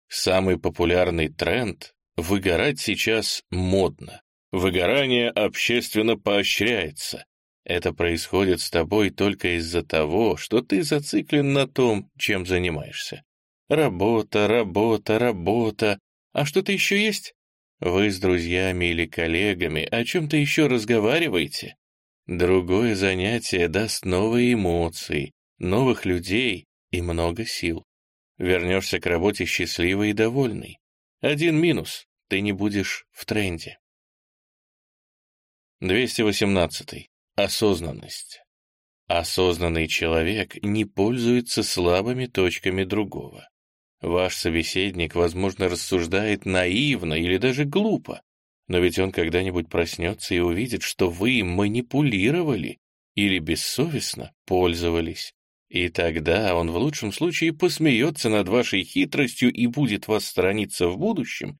Самый популярный тренд — выгорать сейчас модно. Выгорание общественно поощряется. Это происходит с тобой только из-за того, что ты зациклен на том, чем занимаешься. Работа, работа, работа. А что-то еще есть? Вы с друзьями или коллегами о чем-то еще разговариваете? Другое занятие даст новые эмоции, новых людей и много сил. Вернешься к работе счастливый и довольный. Один минус — ты не будешь в тренде. 218. Осознанность. Осознанный человек не пользуется слабыми точками другого. Ваш собеседник, возможно, рассуждает наивно или даже глупо, но ведь он когда-нибудь проснется и увидит, что вы манипулировали или бессовестно пользовались. И тогда он в лучшем случае посмеется над вашей хитростью и будет вас сторониться в будущем,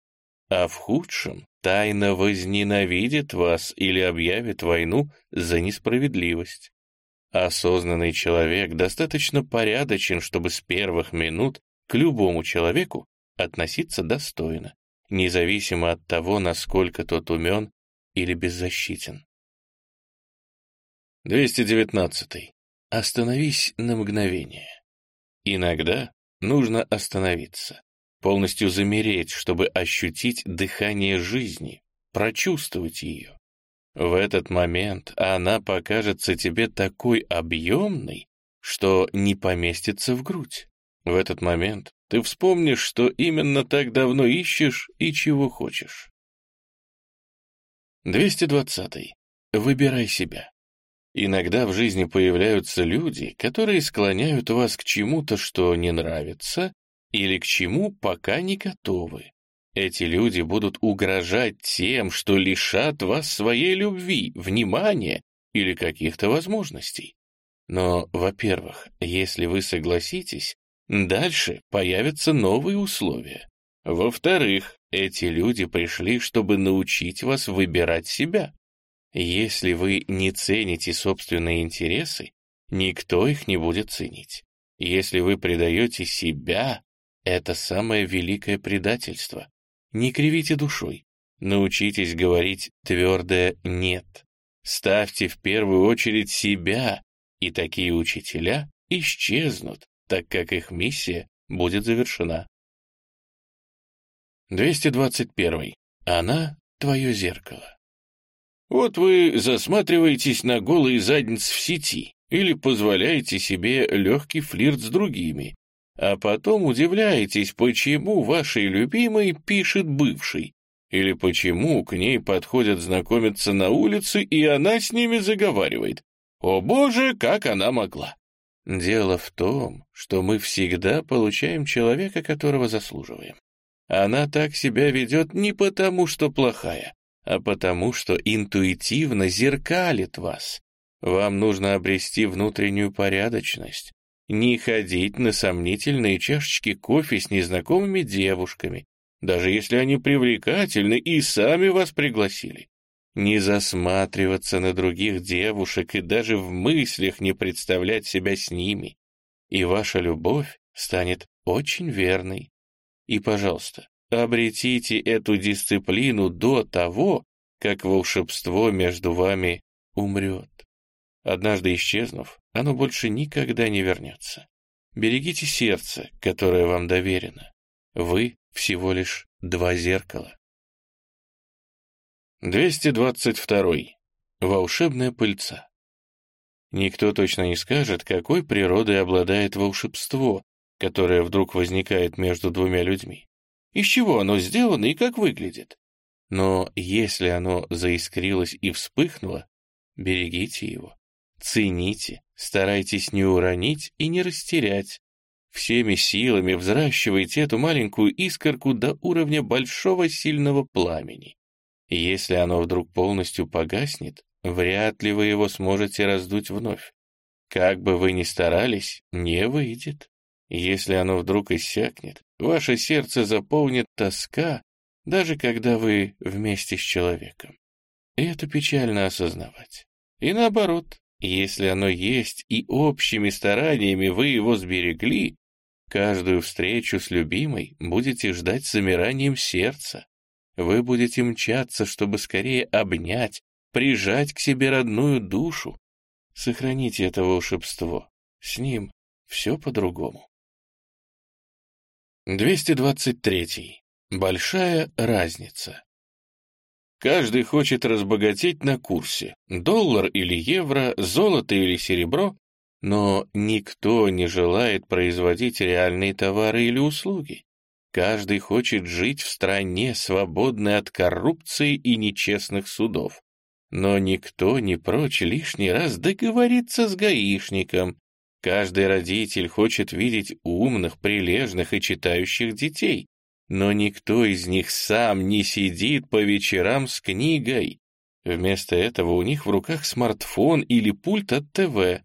а в худшем тайно возненавидит вас или объявит войну за несправедливость. Осознанный человек достаточно порядочен, чтобы с первых минут к любому человеку относиться достойно, независимо от того, насколько тот умен или беззащитен. 219. Остановись на мгновение. Иногда нужно остановиться полностью замереть, чтобы ощутить дыхание жизни, прочувствовать ее. В этот момент она покажется тебе такой объемной, что не поместится в грудь. В этот момент ты вспомнишь, что именно так давно ищешь и чего хочешь. 220. Выбирай себя. Иногда в жизни появляются люди, которые склоняют вас к чему-то, что не нравится, или к чему пока не готовы. Эти люди будут угрожать тем, что лишат вас своей любви, внимания или каких-то возможностей. Но, во-первых, если вы согласитесь, дальше появятся новые условия. Во-вторых, эти люди пришли, чтобы научить вас выбирать себя. Если вы не цените собственные интересы, никто их не будет ценить. Если вы предаете себя, это самое великое предательство. Не кривите душой. Научитесь говорить твердое «нет». Ставьте в первую очередь себя, и такие учителя исчезнут, так как их миссия будет завершена. 221. Она — твое зеркало. Вот вы засматриваетесь на голые задницы в сети или позволяете себе легкий флирт с другими, а потом удивляетесь, почему вашей любимой пишет бывший, или почему к ней подходят знакомиться на улице, и она с ними заговаривает. О боже, как она могла! Дело в том, что мы всегда получаем человека, которого заслуживаем. Она так себя ведет не потому, что плохая, а потому, что интуитивно зеркалит вас. Вам нужно обрести внутреннюю порядочность, не ходить на сомнительные чашечки кофе с незнакомыми девушками, даже если они привлекательны и сами вас пригласили не засматриваться на других девушек и даже в мыслях не представлять себя с ними, и ваша любовь станет очень верной. И, пожалуйста, обретите эту дисциплину до того, как волшебство между вами умрет. Однажды исчезнув, оно больше никогда не вернется. Берегите сердце, которое вам доверено. Вы всего лишь два зеркала. 222. Волшебная пыльца. Никто точно не скажет, какой природой обладает волшебство, которое вдруг возникает между двумя людьми. Из чего оно сделано и как выглядит. Но если оно заискрилось и вспыхнуло, берегите его, цените, старайтесь не уронить и не растерять. Всеми силами взращивайте эту маленькую искорку до уровня большого сильного пламени. Если оно вдруг полностью погаснет, вряд ли вы его сможете раздуть вновь. Как бы вы ни старались, не выйдет. Если оно вдруг иссякнет, ваше сердце заполнит тоска, даже когда вы вместе с человеком. И это печально осознавать. И наоборот, если оно есть и общими стараниями вы его сберегли, каждую встречу с любимой будете ждать с замиранием сердца, вы будете мчаться, чтобы скорее обнять, прижать к себе родную душу. Сохраните это волшебство. С ним все по-другому. 223. Большая разница. Каждый хочет разбогатеть на курсе. Доллар или евро, золото или серебро. Но никто не желает производить реальные товары или услуги. Каждый хочет жить в стране, свободной от коррупции и нечестных судов. Но никто не прочь лишний раз договориться с гаишником. Каждый родитель хочет видеть умных, прилежных и читающих детей. Но никто из них сам не сидит по вечерам с книгой. Вместо этого у них в руках смартфон или пульт от ТВ.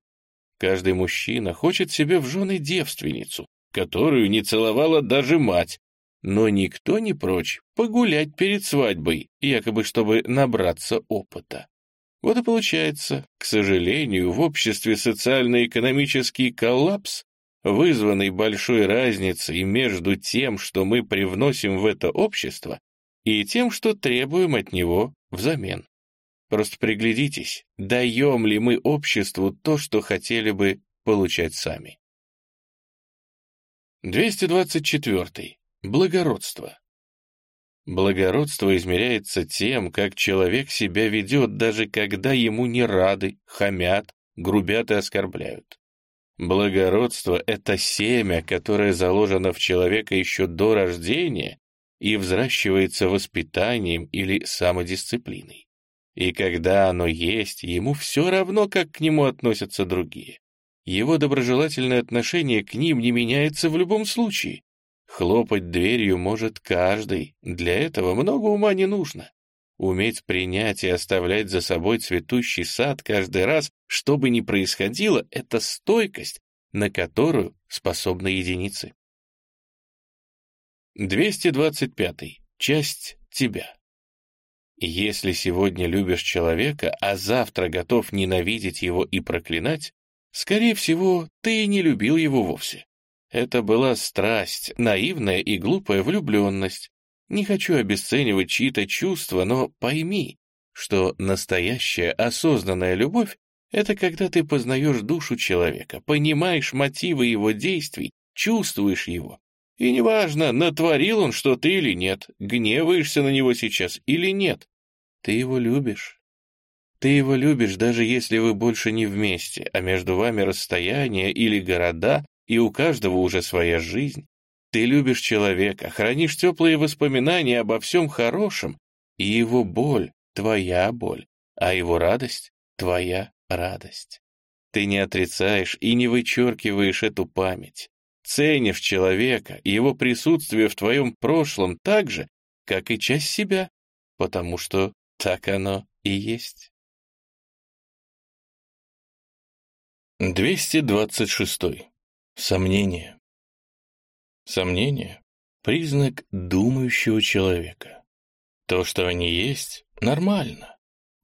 Каждый мужчина хочет себе в жены девственницу, которую не целовала даже мать, но никто не прочь погулять перед свадьбой, якобы чтобы набраться опыта. Вот и получается, к сожалению, в обществе социально-экономический коллапс, вызванный большой разницей между тем, что мы привносим в это общество, и тем, что требуем от него взамен. Просто приглядитесь, даем ли мы обществу то, что хотели бы получать сами. 224. Благородство. Благородство измеряется тем, как человек себя ведет, даже когда ему не рады, хамят, грубят и оскорбляют. Благородство — это семя, которое заложено в человека еще до рождения и взращивается воспитанием или самодисциплиной. И когда оно есть, ему все равно, как к нему относятся другие. Его доброжелательное отношение к ним не меняется в любом случае, Хлопать дверью может каждый, для этого много ума не нужно. Уметь принять и оставлять за собой цветущий сад каждый раз, что бы ни происходило, это стойкость, на которую способны единицы. 225. Часть тебя. Если сегодня любишь человека, а завтра готов ненавидеть его и проклинать, скорее всего, ты и не любил его вовсе. Это была страсть, наивная и глупая влюбленность. Не хочу обесценивать чьи-то чувства, но пойми, что настоящая осознанная любовь — это когда ты познаешь душу человека, понимаешь мотивы его действий, чувствуешь его. И неважно, натворил он что-то или нет, гневаешься на него сейчас или нет. Ты его любишь. Ты его любишь, даже если вы больше не вместе, а между вами расстояние или города, и у каждого уже своя жизнь. Ты любишь человека, хранишь теплые воспоминания обо всем хорошем, и его боль — твоя боль, а его радость — твоя радость. Ты не отрицаешь и не вычеркиваешь эту память. Ценишь человека и его присутствие в твоем прошлом так же, как и часть себя, потому что так оно и есть. 226. Сомнение. Сомнение — признак думающего человека. То, что они есть, нормально.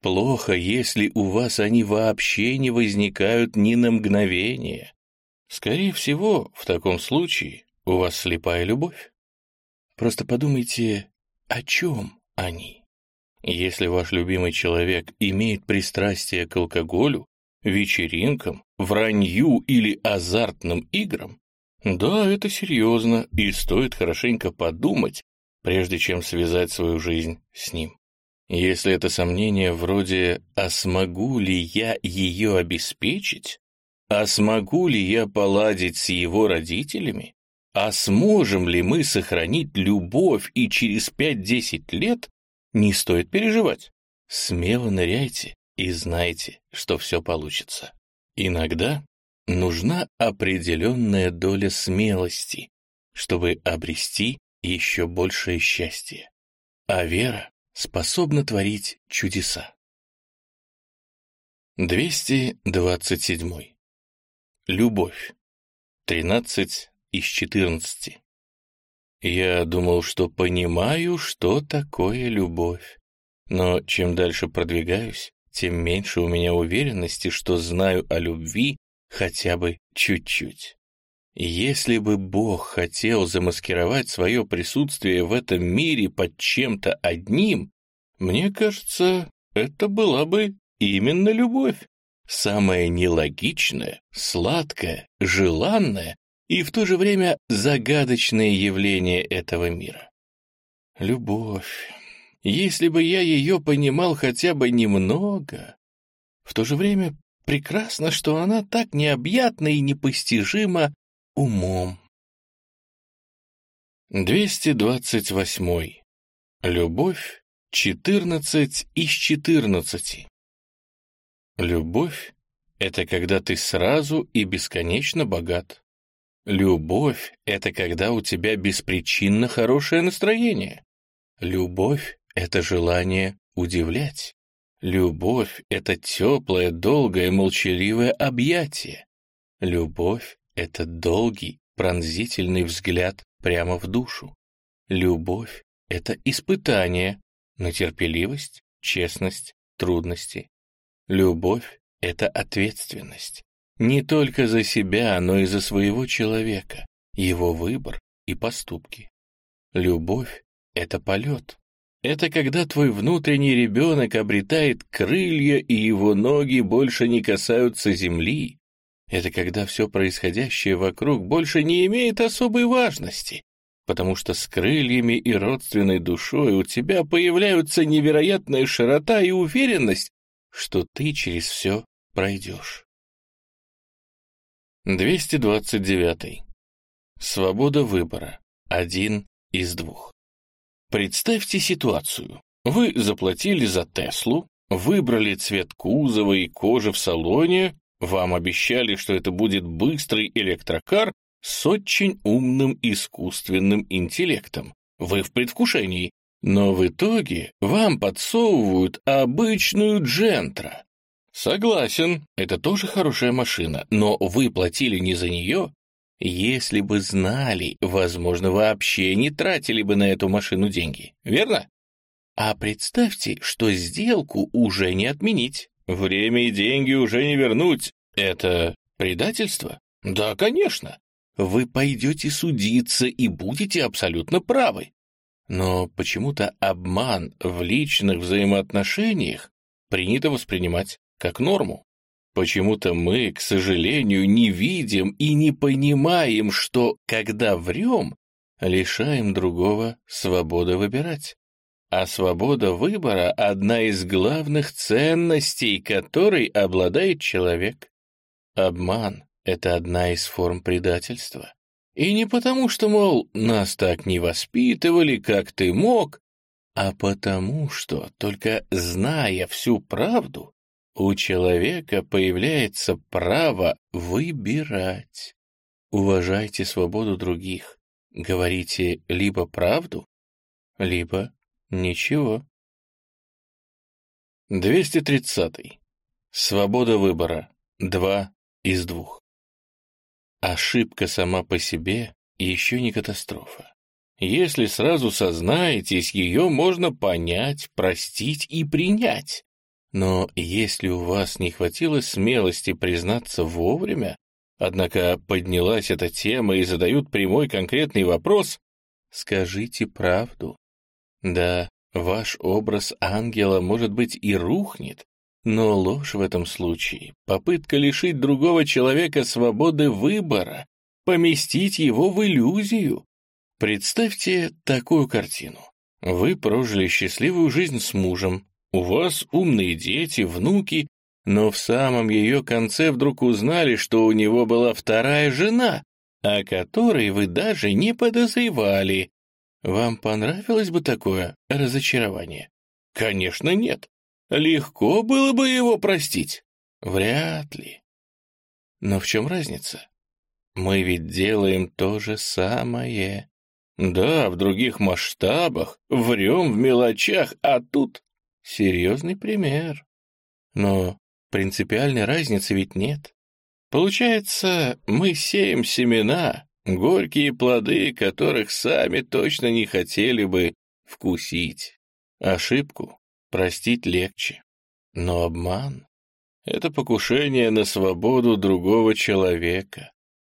Плохо, если у вас они вообще не возникают ни на мгновение. Скорее всего, в таком случае у вас слепая любовь. Просто подумайте, о чем они. Если ваш любимый человек имеет пристрастие к алкоголю, вечеринкам, вранью или азартным играм, да, это серьезно, и стоит хорошенько подумать, прежде чем связать свою жизнь с ним. Если это сомнение вроде «а смогу ли я ее обеспечить?», «а смогу ли я поладить с его родителями?», «а сможем ли мы сохранить любовь и через 5-10 лет?», не стоит переживать. Смело ныряйте и знайте, что все получится. Иногда нужна определенная доля смелости, чтобы обрести еще большее счастье. А вера способна творить чудеса. 227. Любовь. 13 из 14. Я думал, что понимаю, что такое любовь. Но чем дальше продвигаюсь, тем меньше у меня уверенности, что знаю о любви хотя бы чуть-чуть. Если бы Бог хотел замаскировать свое присутствие в этом мире под чем-то одним, мне кажется, это была бы именно любовь. Самое нелогичное, сладкое, желанное и в то же время загадочное явление этого мира. Любовь. Если бы я ее понимал хотя бы немного, в то же время прекрасно, что она так необъятна и непостижима умом. 228. Любовь 14 из 14. Любовь — это когда ты сразу и бесконечно богат. Любовь — это когда у тебя беспричинно хорошее настроение. Любовь это желание удивлять. Любовь — это теплое, долгое, молчаливое объятие. Любовь — это долгий, пронзительный взгляд прямо в душу. Любовь — это испытание на терпеливость, честность, трудности. Любовь — это ответственность. Не только за себя, но и за своего человека, его выбор и поступки. Любовь — это полет, это когда твой внутренний ребенок обретает крылья, и его ноги больше не касаются земли. Это когда все происходящее вокруг больше не имеет особой важности, потому что с крыльями и родственной душой у тебя появляются невероятная широта и уверенность, что ты через все пройдешь. 229. Свобода выбора. Один из двух. Представьте ситуацию. Вы заплатили за Теслу, выбрали цвет кузова и кожи в салоне, вам обещали, что это будет быстрый электрокар с очень умным искусственным интеллектом. Вы в предвкушении. Но в итоге вам подсовывают обычную джентра. Согласен, это тоже хорошая машина, но вы платили не за нее, если бы знали, возможно, вообще не тратили бы на эту машину деньги, верно? А представьте, что сделку уже не отменить, время и деньги уже не вернуть. Это предательство? Да, конечно. Вы пойдете судиться и будете абсолютно правы. Но почему-то обман в личных взаимоотношениях принято воспринимать как норму. Почему-то мы, к сожалению, не видим и не понимаем, что, когда врем, лишаем другого свободы выбирать. А свобода выбора — одна из главных ценностей, которой обладает человек. Обман — это одна из форм предательства. И не потому, что, мол, нас так не воспитывали, как ты мог, а потому что, только зная всю правду, у человека появляется право выбирать. Уважайте свободу других. Говорите либо правду, либо Ничего. 230. Свобода выбора. Два из двух. Ошибка сама по себе еще не катастрофа. Если сразу сознаетесь, ее можно понять, простить и принять. Но если у вас не хватило смелости признаться вовремя, однако поднялась эта тема и задают прямой конкретный вопрос, скажите правду. Да, ваш образ ангела, может быть, и рухнет, но ложь в этом случае — попытка лишить другого человека свободы выбора, поместить его в иллюзию. Представьте такую картину. Вы прожили счастливую жизнь с мужем, у вас умные дети, внуки, но в самом ее конце вдруг узнали, что у него была вторая жена, о которой вы даже не подозревали. Вам понравилось бы такое разочарование? Конечно, нет. Легко было бы его простить? Вряд ли. Но в чем разница? Мы ведь делаем то же самое. Да, в других масштабах, врем в мелочах, а тут серьезный пример. Но принципиальной разницы ведь нет. Получается, мы сеем семена, горькие плоды, которых сами точно не хотели бы вкусить. Ошибку простить легче, но обман — это покушение на свободу другого человека.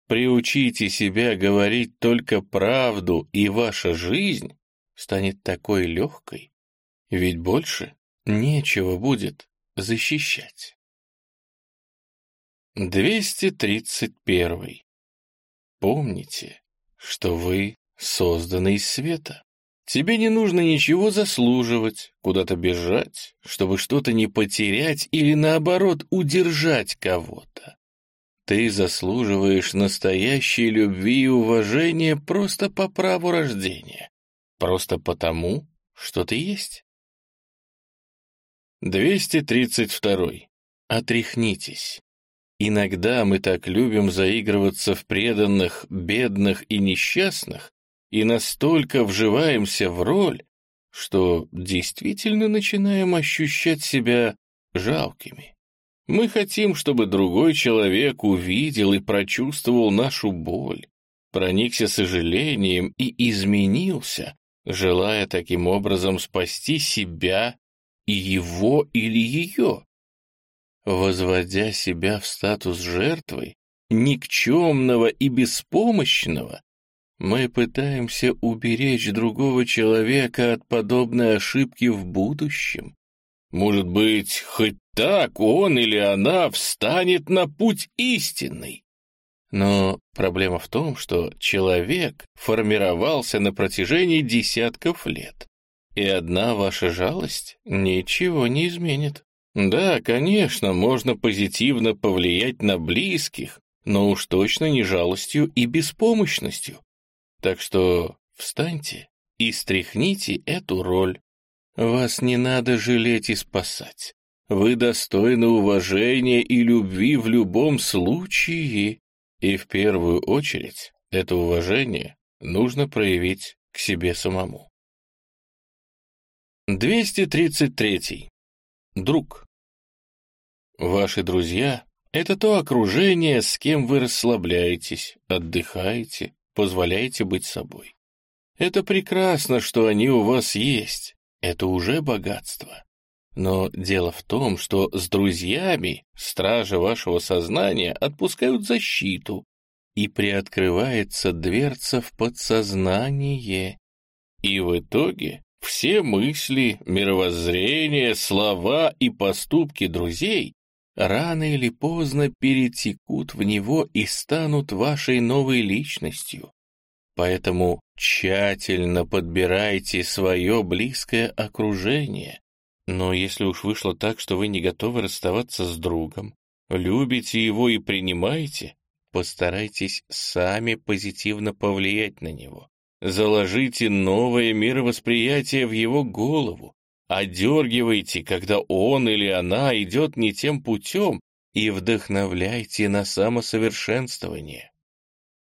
Приучите себя говорить только правду, и ваша жизнь станет такой легкой, ведь больше нечего будет защищать. 231. Помните, что вы созданы из света. Тебе не нужно ничего заслуживать, куда-то бежать, чтобы что-то не потерять или, наоборот, удержать кого-то. Ты заслуживаешь настоящей любви и уважения просто по праву рождения, просто потому, что ты есть. 232. Отряхнитесь. Иногда мы так любим заигрываться в преданных, бедных и несчастных, и настолько вживаемся в роль, что действительно начинаем ощущать себя жалкими. Мы хотим, чтобы другой человек увидел и прочувствовал нашу боль, проникся сожалением и изменился, желая таким образом спасти себя и его или ее возводя себя в статус жертвы, никчемного и беспомощного, мы пытаемся уберечь другого человека от подобной ошибки в будущем. Может быть, хоть так он или она встанет на путь истинный. Но проблема в том, что человек формировался на протяжении десятков лет, и одна ваша жалость ничего не изменит. Да, конечно, можно позитивно повлиять на близких, но уж точно не жалостью и беспомощностью. Так что встаньте и стряхните эту роль. Вас не надо жалеть и спасать. Вы достойны уважения и любви в любом случае. И в первую очередь это уважение нужно проявить к себе самому. 233. Друг. Ваши друзья — это то окружение, с кем вы расслабляетесь, отдыхаете, позволяете быть собой. Это прекрасно, что они у вас есть, это уже богатство. Но дело в том, что с друзьями стражи вашего сознания отпускают защиту, и приоткрывается дверца в подсознание. И в итоге все мысли, мировоззрение, слова и поступки друзей рано или поздно перетекут в него и станут вашей новой личностью. Поэтому тщательно подбирайте свое близкое окружение. Но если уж вышло так, что вы не готовы расставаться с другом, любите его и принимаете, постарайтесь сами позитивно повлиять на него. Заложите новое мировосприятие в его голову, одергивайте, когда он или она идет не тем путем, и вдохновляйте на самосовершенствование.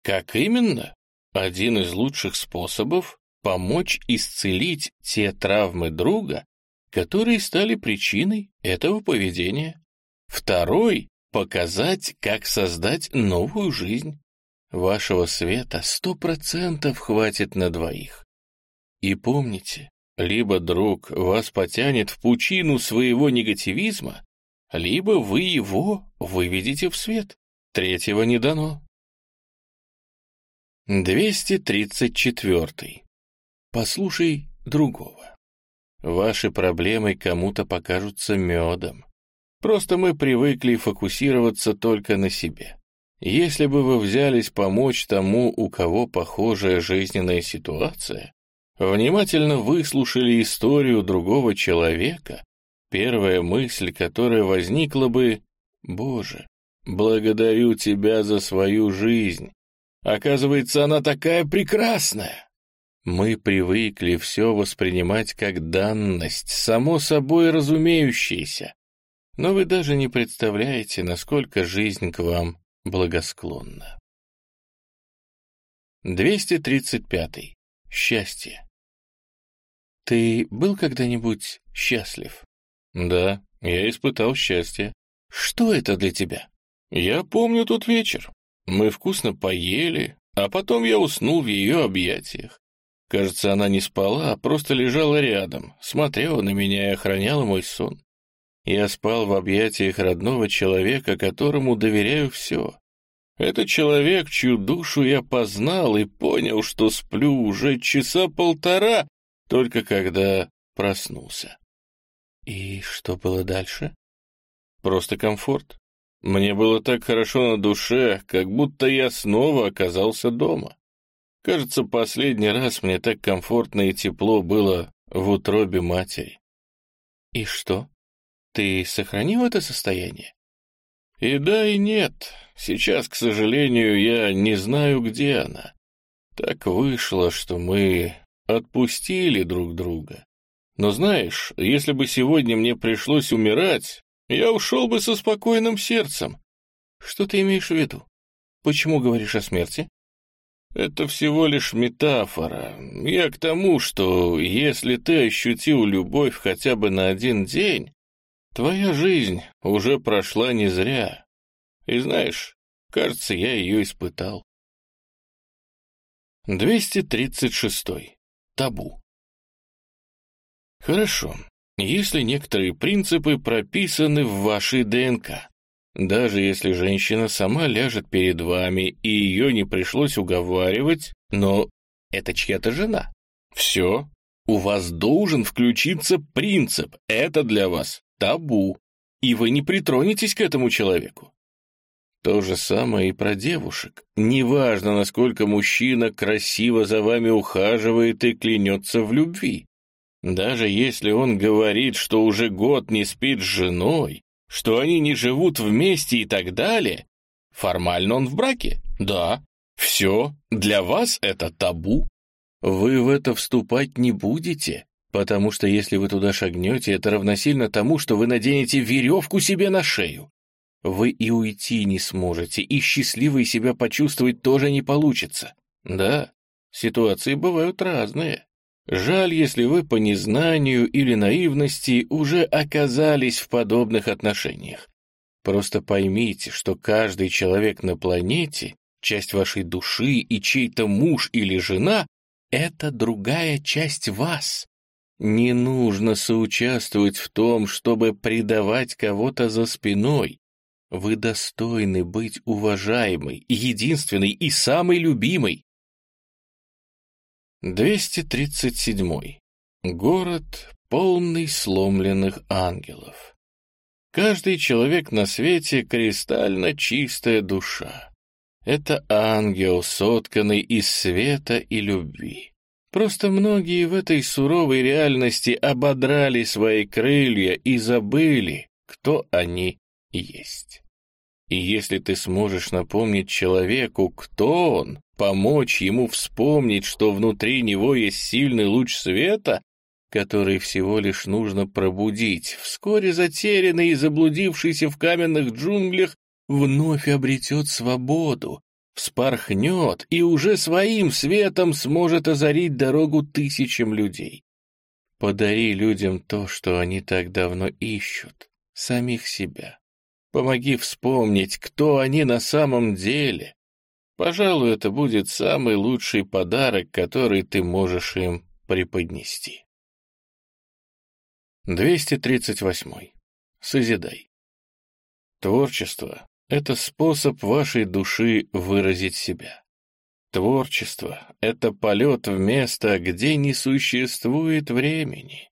Как именно? Один из лучших способов — помочь исцелить те травмы друга, которые стали причиной этого поведения. Второй — показать, как создать новую жизнь. Вашего света сто процентов хватит на двоих. И помните, либо друг вас потянет в пучину своего негативизма, либо вы его выведете в свет. Третьего не дано. 234. Послушай другого. Ваши проблемы кому-то покажутся медом. Просто мы привыкли фокусироваться только на себе. Если бы вы взялись помочь тому, у кого похожая жизненная ситуация, внимательно выслушали историю другого человека, первая мысль, которая возникла бы «Боже, благодарю Тебя за свою жизнь, Оказывается, она такая прекрасная. Мы привыкли все воспринимать как данность, само собой разумеющееся. Но вы даже не представляете, насколько жизнь к вам благосклонна. 235. Счастье. Ты был когда-нибудь счастлив? Да, я испытал счастье. Что это для тебя? Я помню тот вечер. Мы вкусно поели, а потом я уснул в ее объятиях. Кажется, она не спала, а просто лежала рядом, смотрела на меня и охраняла мой сон. Я спал в объятиях родного человека, которому доверяю все. Это человек, чью душу я познал и понял, что сплю уже часа полтора, только когда проснулся. И что было дальше? Просто комфорт. Мне было так хорошо на душе, как будто я снова оказался дома. Кажется, последний раз мне так комфортно и тепло было в утробе матери. И что? Ты сохранил это состояние? И да, и нет. Сейчас, к сожалению, я не знаю, где она. Так вышло, что мы отпустили друг друга. Но знаешь, если бы сегодня мне пришлось умирать, я ушел бы со спокойным сердцем. Что ты имеешь в виду? Почему говоришь о смерти? Это всего лишь метафора. Я к тому, что если ты ощутил любовь хотя бы на один день, твоя жизнь уже прошла не зря. И знаешь, кажется, я ее испытал. 236. Табу. Хорошо. Если некоторые принципы прописаны в вашей ДНК, даже если женщина сама ляжет перед вами и ее не пришлось уговаривать, но это чья-то жена. Все, у вас должен включиться принцип, это для вас табу, и вы не притронетесь к этому человеку. То же самое и про девушек. Неважно, насколько мужчина красиво за вами ухаживает и клянется в любви. Даже если он говорит, что уже год не спит с женой, что они не живут вместе и так далее, формально он в браке, да. Все, для вас это табу. Вы в это вступать не будете, потому что если вы туда шагнете, это равносильно тому, что вы наденете веревку себе на шею. Вы и уйти не сможете, и счастливой себя почувствовать тоже не получится. Да, ситуации бывают разные. Жаль, если вы по незнанию или наивности уже оказались в подобных отношениях. Просто поймите, что каждый человек на планете, часть вашей души и чей-то муж или жена — это другая часть вас. Не нужно соучаствовать в том, чтобы предавать кого-то за спиной. Вы достойны быть уважаемой, единственной и самой любимой. 237. Город, полный сломленных ангелов. Каждый человек на свете — кристально чистая душа. Это ангел, сотканный из света и любви. Просто многие в этой суровой реальности ободрали свои крылья и забыли, кто они есть. И если ты сможешь напомнить человеку, кто он, помочь ему вспомнить, что внутри него есть сильный луч света, который всего лишь нужно пробудить, вскоре затерянный и заблудившийся в каменных джунглях вновь обретет свободу, вспорхнет и уже своим светом сможет озарить дорогу тысячам людей. Подари людям то, что они так давно ищут, самих себя. Помоги вспомнить, кто они на самом деле. Пожалуй, это будет самый лучший подарок, который ты можешь им преподнести. 238. Созидай. Творчество — это способ вашей души выразить себя. Творчество — это полет в место, где не существует времени.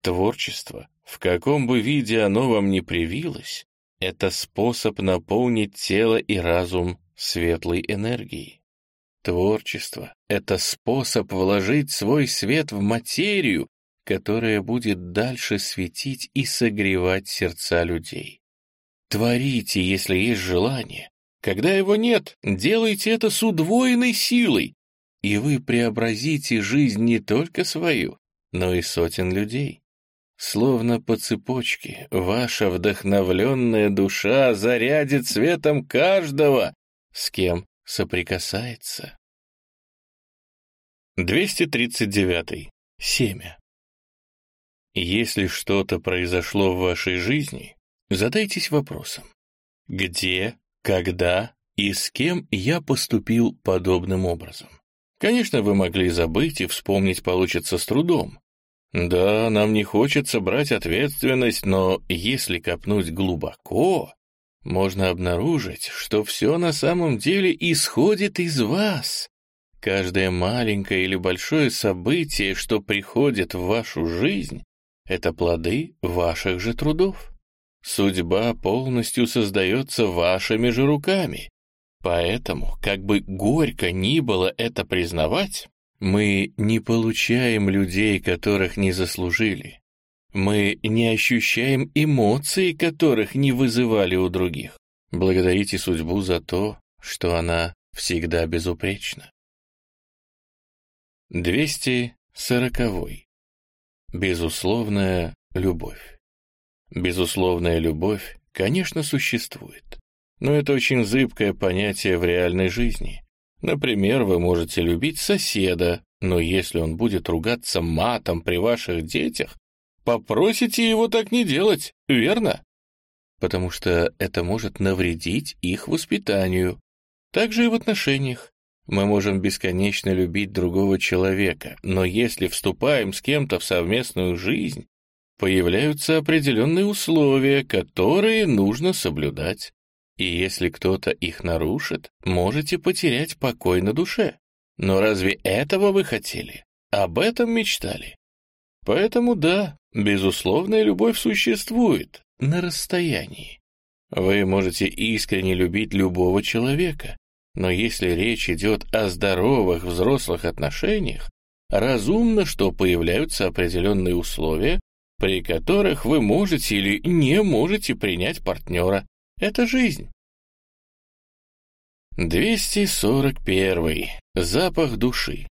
Творчество, в каком бы виде оно вам ни привилось, это способ наполнить тело и разум светлой энергией. Творчество — это способ вложить свой свет в материю, которая будет дальше светить и согревать сердца людей. Творите, если есть желание. Когда его нет, делайте это с удвоенной силой, и вы преобразите жизнь не только свою, но и сотен людей. Словно по цепочке, ваша вдохновленная душа зарядит светом каждого, с кем соприкасается. 239. Семя. Если что-то произошло в вашей жизни, задайтесь вопросом, где, когда и с кем я поступил подобным образом. Конечно, вы могли забыть и вспомнить получится с трудом. Да, нам не хочется брать ответственность, но если копнуть глубоко, можно обнаружить, что все на самом деле исходит из вас. Каждое маленькое или большое событие, что приходит в вашу жизнь, это плоды ваших же трудов. Судьба полностью создается вашими же руками. Поэтому, как бы горько ни было это признавать, мы не получаем людей, которых не заслужили. Мы не ощущаем эмоций, которых не вызывали у других. Благодарите судьбу за то, что она всегда безупречна. 240. Безусловная любовь. Безусловная любовь, конечно, существует. Но это очень зыбкое понятие в реальной жизни. Например, вы можете любить соседа, но если он будет ругаться матом при ваших детях, попросите его так не делать, верно? Потому что это может навредить их воспитанию. Так же и в отношениях. Мы можем бесконечно любить другого человека, но если вступаем с кем-то в совместную жизнь, появляются определенные условия, которые нужно соблюдать. И если кто-то их нарушит, можете потерять покой на душе. Но разве этого вы хотели? Об этом мечтали? Поэтому да, безусловная любовь существует на расстоянии. Вы можете искренне любить любого человека, но если речь идет о здоровых взрослых отношениях, разумно, что появляются определенные условия, при которых вы можете или не можете принять партнера. Это жизнь. 241. Запах души.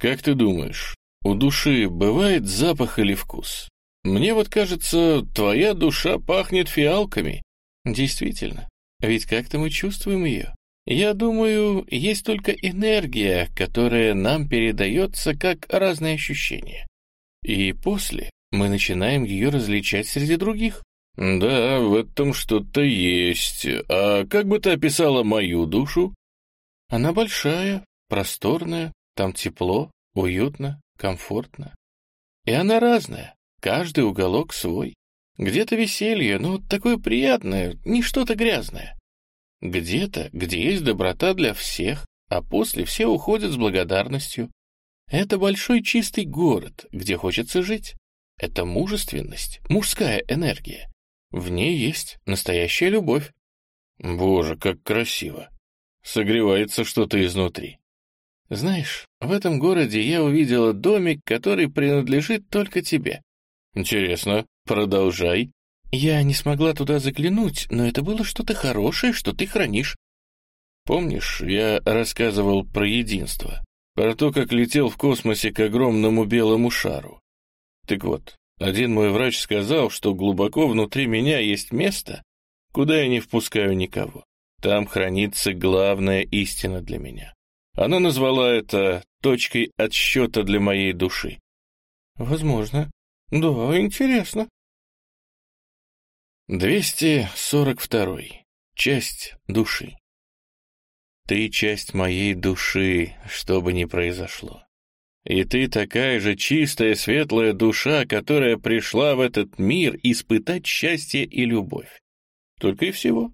Как ты думаешь, у души бывает запах или вкус? Мне вот кажется, твоя душа пахнет фиалками. Действительно, ведь как-то мы чувствуем ее. Я думаю, есть только энергия, которая нам передается как разные ощущения. И после мы начинаем ее различать среди других. Да, в этом что-то есть. А как бы ты описала мою душу? Она большая, просторная, там тепло, уютно, комфортно. И она разная, каждый уголок свой. Где-то веселье, но такое приятное, не что-то грязное. Где-то, где есть доброта для всех, а после все уходят с благодарностью. Это большой чистый город, где хочется жить. Это мужественность, мужская энергия. В ней есть настоящая любовь. Боже, как красиво. согревается что-то изнутри. Знаешь, в этом городе я увидела домик, который принадлежит только тебе. Интересно, продолжай. Я не смогла туда заглянуть, но это было что-то хорошее, что ты хранишь. Помнишь, я рассказывал про единство, про то, как летел в космосе к огромному белому шару. Так вот, один мой врач сказал, что глубоко внутри меня есть место, куда я не впускаю никого. Там хранится главная истина для меня. Она назвала это точкой отсчета для моей души. Возможно. Да, интересно. 242. Часть души. Ты часть моей души, что бы ни произошло. И ты такая же чистая, светлая душа, которая пришла в этот мир испытать счастье и любовь. Только и всего.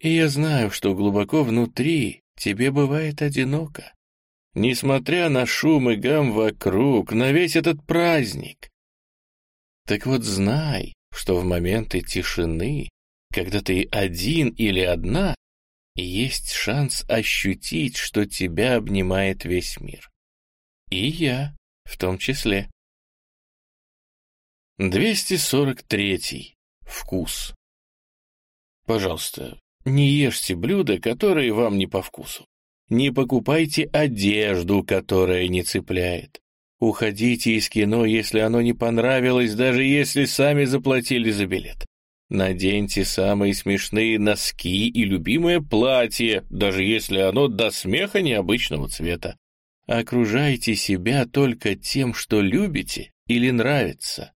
И я знаю, что глубоко внутри тебе бывает одиноко. Несмотря на шум и гам вокруг, на весь этот праздник. Так вот знай, что в моменты тишины, когда ты один или одна, есть шанс ощутить, что тебя обнимает весь мир. И я в том числе. 243. Вкус. Пожалуйста, не ешьте блюда, которые вам не по вкусу. Не покупайте одежду, которая не цепляет. Уходите из кино, если оно не понравилось, даже если сами заплатили за билет. Наденьте самые смешные носки и любимое платье, даже если оно до смеха необычного цвета. Окружайте себя только тем, что любите или нравится.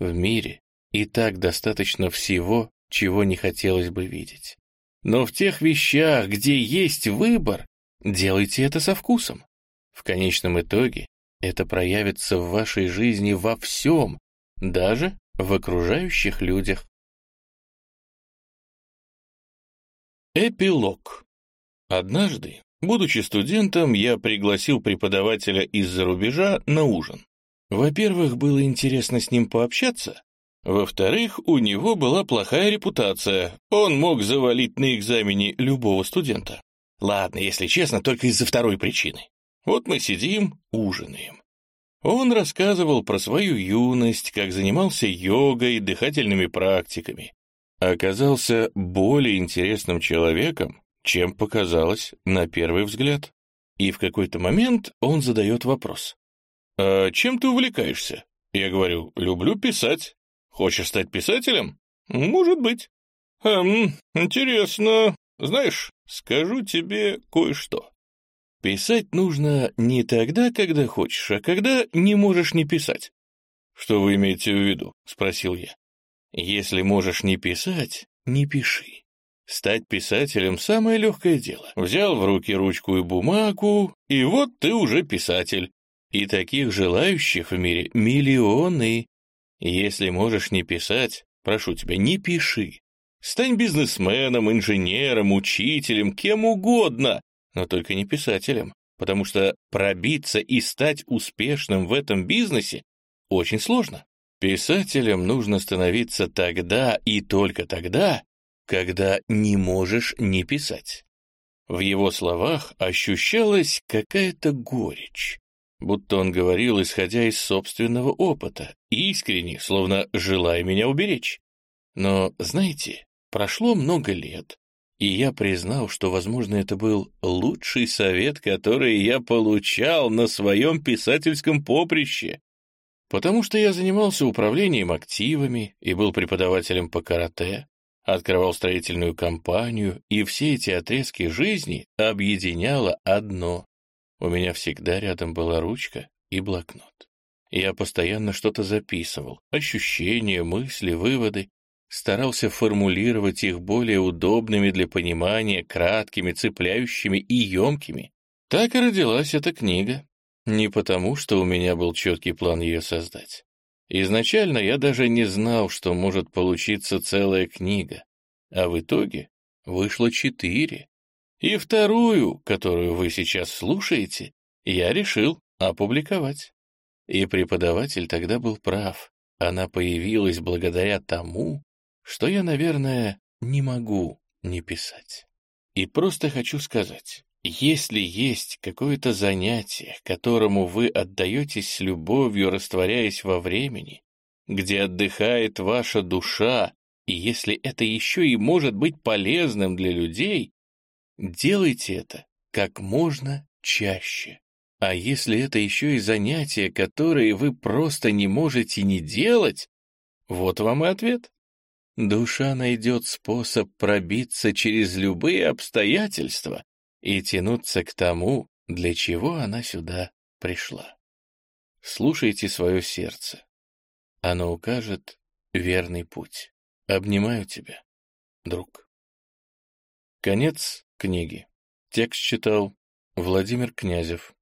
В мире и так достаточно всего, чего не хотелось бы видеть. Но в тех вещах, где есть выбор, делайте это со вкусом. В конечном итоге это проявится в вашей жизни во всем, даже в окружающих людях. Эпилог. Однажды, будучи студентом, я пригласил преподавателя из-за рубежа на ужин. Во-первых, было интересно с ним пообщаться, во-вторых, у него была плохая репутация. Он мог завалить на экзамене любого студента. Ладно, если честно, только из-за второй причины. Вот мы сидим, ужинаем. Он рассказывал про свою юность, как занимался йогой, дыхательными практиками. Оказался более интересным человеком, чем показалось на первый взгляд. И в какой-то момент он задает вопрос. «А чем ты увлекаешься?» Я говорю, «Люблю писать». Хочешь стать писателем? Может быть. Эм, интересно. Знаешь, скажу тебе кое-что. Писать нужно не тогда, когда хочешь, а когда не можешь не писать. Что вы имеете в виду? Спросил я. Если можешь не писать, не пиши. Стать писателем — самое легкое дело. Взял в руки ручку и бумагу, и вот ты уже писатель. И таких желающих в мире миллионы. Если можешь не писать, прошу тебя, не пиши. Стань бизнесменом, инженером, учителем, кем угодно, но только не писателем, потому что пробиться и стать успешным в этом бизнесе очень сложно. Писателем нужно становиться тогда и только тогда, когда не можешь не писать. В его словах ощущалась какая-то горечь, будто он говорил, исходя из собственного опыта, искренне, словно желая меня уберечь. Но, знаете, прошло много лет, и я признал, что, возможно, это был лучший совет, который я получал на своем писательском поприще, потому что я занимался управлением активами и был преподавателем по карате, открывал строительную компанию, и все эти отрезки жизни объединяло одно у меня всегда рядом была ручка и блокнот. Я постоянно что-то записывал, ощущения, мысли, выводы, старался формулировать их более удобными для понимания, краткими, цепляющими и емкими. Так и родилась эта книга. Не потому, что у меня был четкий план ее создать. Изначально я даже не знал, что может получиться целая книга, а в итоге вышло четыре. И вторую, которую вы сейчас слушаете, я решил опубликовать. И преподаватель тогда был прав. Она появилась благодаря тому, что я, наверное, не могу не писать. И просто хочу сказать, если есть какое-то занятие, которому вы отдаетесь с любовью, растворяясь во времени, где отдыхает ваша душа, и если это еще и может быть полезным для людей, делайте это как можно чаще. А если это еще и занятия, которые вы просто не можете не делать, вот вам и ответ. Душа найдет способ пробиться через любые обстоятельства и тянуться к тому, для чего она сюда пришла. Слушайте свое сердце. Оно укажет верный путь. Обнимаю тебя, друг. Конец книги. Текст читал Владимир Князев.